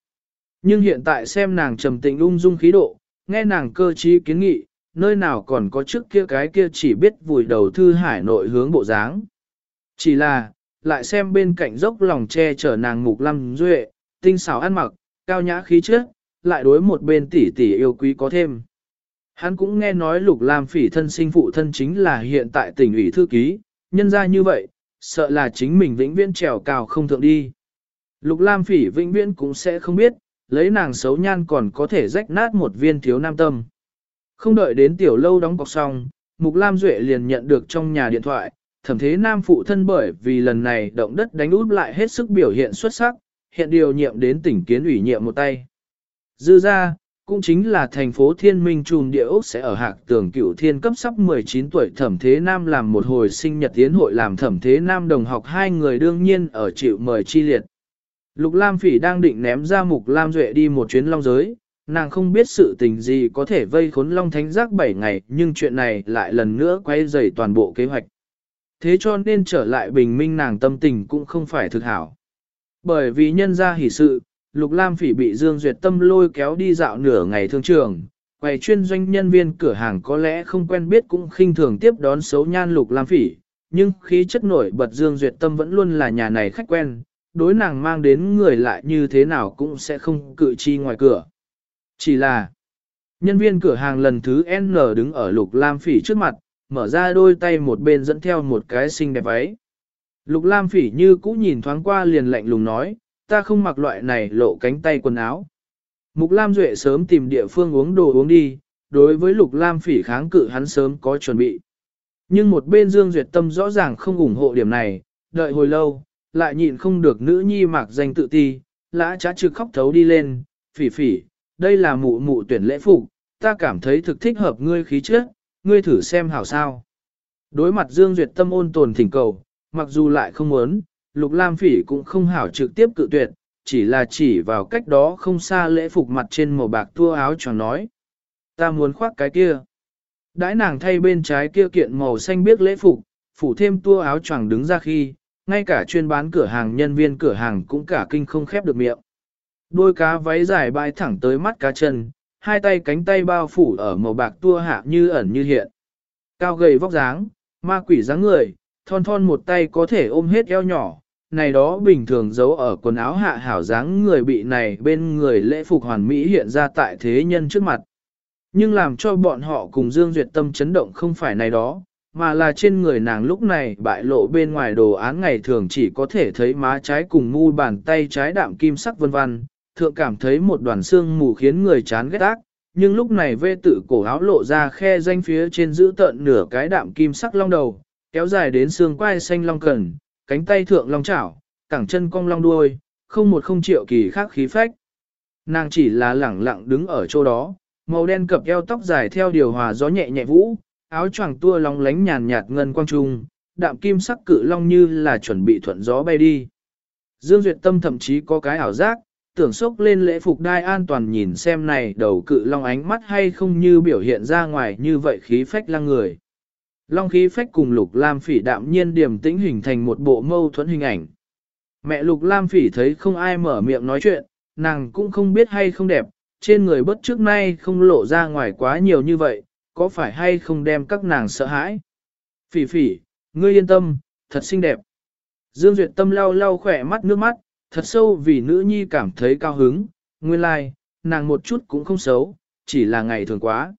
Nhưng hiện tại xem nàng trầm tĩnh ung dung khí độ, nghe nàng cơ trí kiến nghị, nơi nào còn có trước kia cái kia chỉ biết vùi đầu thư hải nội hướng bộ dáng. Chỉ là, lại xem bên cạnh dốc lòng che chở nàng mục lâm duệ, tinh xảo ăn mặc, cao nhã khí trước, lại đối một bên tỷ tỷ yêu quý có thêm. Hắn cũng nghe nói Lục Lam Phỉ thân sinh phụ thân chính là hiện tại tỉnh ủy thư ký, nhân ra như vậy, sợ là chính mình vĩnh viễn trèo cao không thượng đi. Lục Lam Phỉ vĩnh viễn cũng sẽ không biết, lấy nàng xấu nhan còn có thể rách nát một viên thiếu nam tâm. Không đợi đến tiểu lâu đóng cọc xong, Mục Lam Duệ liền nhận được trong nhà điện thoại, thẩm thế nam phụ thân bởi vì lần này động đất đánh út lại hết sức biểu hiện xuất sắc, hiện điều nhiệm đến tỉnh kiến ủy nhiệm một tay. Dư ra, cũng chính là thành phố thiên minh trùm địa Úc sẽ ở hạc tường cựu thiên cấp sắp 19 tuổi thẩm thế nam làm một hồi sinh nhật tiến hội làm thẩm thế nam đồng học hai người đương nhiên ở chịu mời chi liệt. Lục Lam Phỉ đang định ném ra mục Lam Duệ đi một chuyến long giới, nàng không biết sự tình gì có thể vây khốn long thánh giác 7 ngày nhưng chuyện này lại lần nữa quay dày toàn bộ kế hoạch. Thế cho nên trở lại bình minh nàng tâm tình cũng không phải thực hảo. Bởi vì nhân ra hỷ sự, Lục Lam Phỉ bị Dương Duyệt Tâm lôi kéo đi dạo nửa ngày thương trường, quầy chuyên doanh nhân viên cửa hàng có lẽ không quen biết cũng khinh thường tiếp đón xấu nhan Lục Lam Phỉ, nhưng khí chất nổi bật Dương Duyệt Tâm vẫn luôn là nhà này khách quen, đối nàng mang đến người lại như thế nào cũng sẽ không cự chi ngoài cửa. Chỉ là, nhân viên cửa hàng lần thứ N đứng ở Lục Lam Phỉ trước mặt, mở ra đôi tay một bên dẫn theo một cái xinh đẹp váy. Lục Lam Phỉ như cũ nhìn thoáng qua liền lạnh lùng nói, ta không mặc loại này lộ cánh tay quần áo. Mục Lam Duệ sớm tìm địa phương uống đồ uống đi, đối với Lục Lam phỉ kháng cự hắn sớm có chuẩn bị. Nhưng một bên Dương Duyệt Tâm rõ ràng không ủng hộ điểm này, đợi hồi lâu, lại nhịn không được nữ nhi mạc danh tự ti, lã trá trực khóc thấu đi lên, phỉ phỉ, đây là mụ mụ tuyển lễ phục, ta cảm thấy thực thích hợp ngươi khí trước, ngươi thử xem hảo sao. Đối mặt Dương Duyệt Tâm ôn tồn thỉnh cầu, mặc dù lại không muốn, Lục Lam Phỉ cũng không hảo trực tiếp cự tuyệt, chỉ là chỉ vào cách đó không xa lễ phục mặt trên màu bạc tua áo choàng nói. Ta muốn khoác cái kia. Đãi nàng thay bên trái kia kiện màu xanh biếc lễ phục, phủ thêm tua áo choàng đứng ra khi, ngay cả chuyên bán cửa hàng nhân viên cửa hàng cũng cả kinh không khép được miệng. Đôi cá váy dài bay thẳng tới mắt cá chân, hai tay cánh tay bao phủ ở màu bạc tua hạ như ẩn như hiện. Cao gầy vóc dáng, ma quỷ dáng người, thon thon một tay có thể ôm hết eo nhỏ, này đó bình thường giấu ở quần áo hạ hảo dáng người bị này bên người lễ phục hoàn mỹ hiện ra tại thế nhân trước mặt. Nhưng làm cho bọn họ cùng Dương Duyệt Tâm chấn động không phải này đó, mà là trên người nàng lúc này bại lộ bên ngoài đồ án ngày thường chỉ có thể thấy má trái cùng mu bàn tay trái đạm kim sắc vân vân, thượng cảm thấy một đoàn xương mù khiến người chán ghét ác, nhưng lúc này vê tự cổ áo lộ ra khe danh phía trên giữ tợn nửa cái đạm kim sắc long đầu, kéo dài đến xương quai xanh long cần, cánh tay thượng long chảo, cẳng chân cong long đuôi, không một không triệu kỳ khác khí phách. Nàng chỉ là lẳng lặng đứng ở chỗ đó, màu đen cập eo tóc dài theo điều hòa gió nhẹ nhẹ vũ, áo choàng tua long lánh nhàn nhạt ngân quang trung, đạm kim sắc cự long như là chuẩn bị thuận gió bay đi. Dương Duyệt Tâm thậm chí có cái ảo giác, tưởng sốc lên lễ phục đai an toàn nhìn xem này đầu cự long ánh mắt hay không như biểu hiện ra ngoài như vậy khí phách lăng người. Long khí phách cùng Lục Lam Phỉ đạm nhiên điềm tĩnh hình thành một bộ mâu thuẫn hình ảnh. Mẹ Lục Lam Phỉ thấy không ai mở miệng nói chuyện, nàng cũng không biết hay không đẹp, trên người bất trước nay không lộ ra ngoài quá nhiều như vậy, có phải hay không đem các nàng sợ hãi. Phỉ phỉ, ngươi yên tâm, thật xinh đẹp. Dương Duyệt Tâm lau lau khỏe mắt nước mắt, thật sâu vì nữ nhi cảm thấy cao hứng, nguyên lai, like, nàng một chút cũng không xấu, chỉ là ngày thường quá.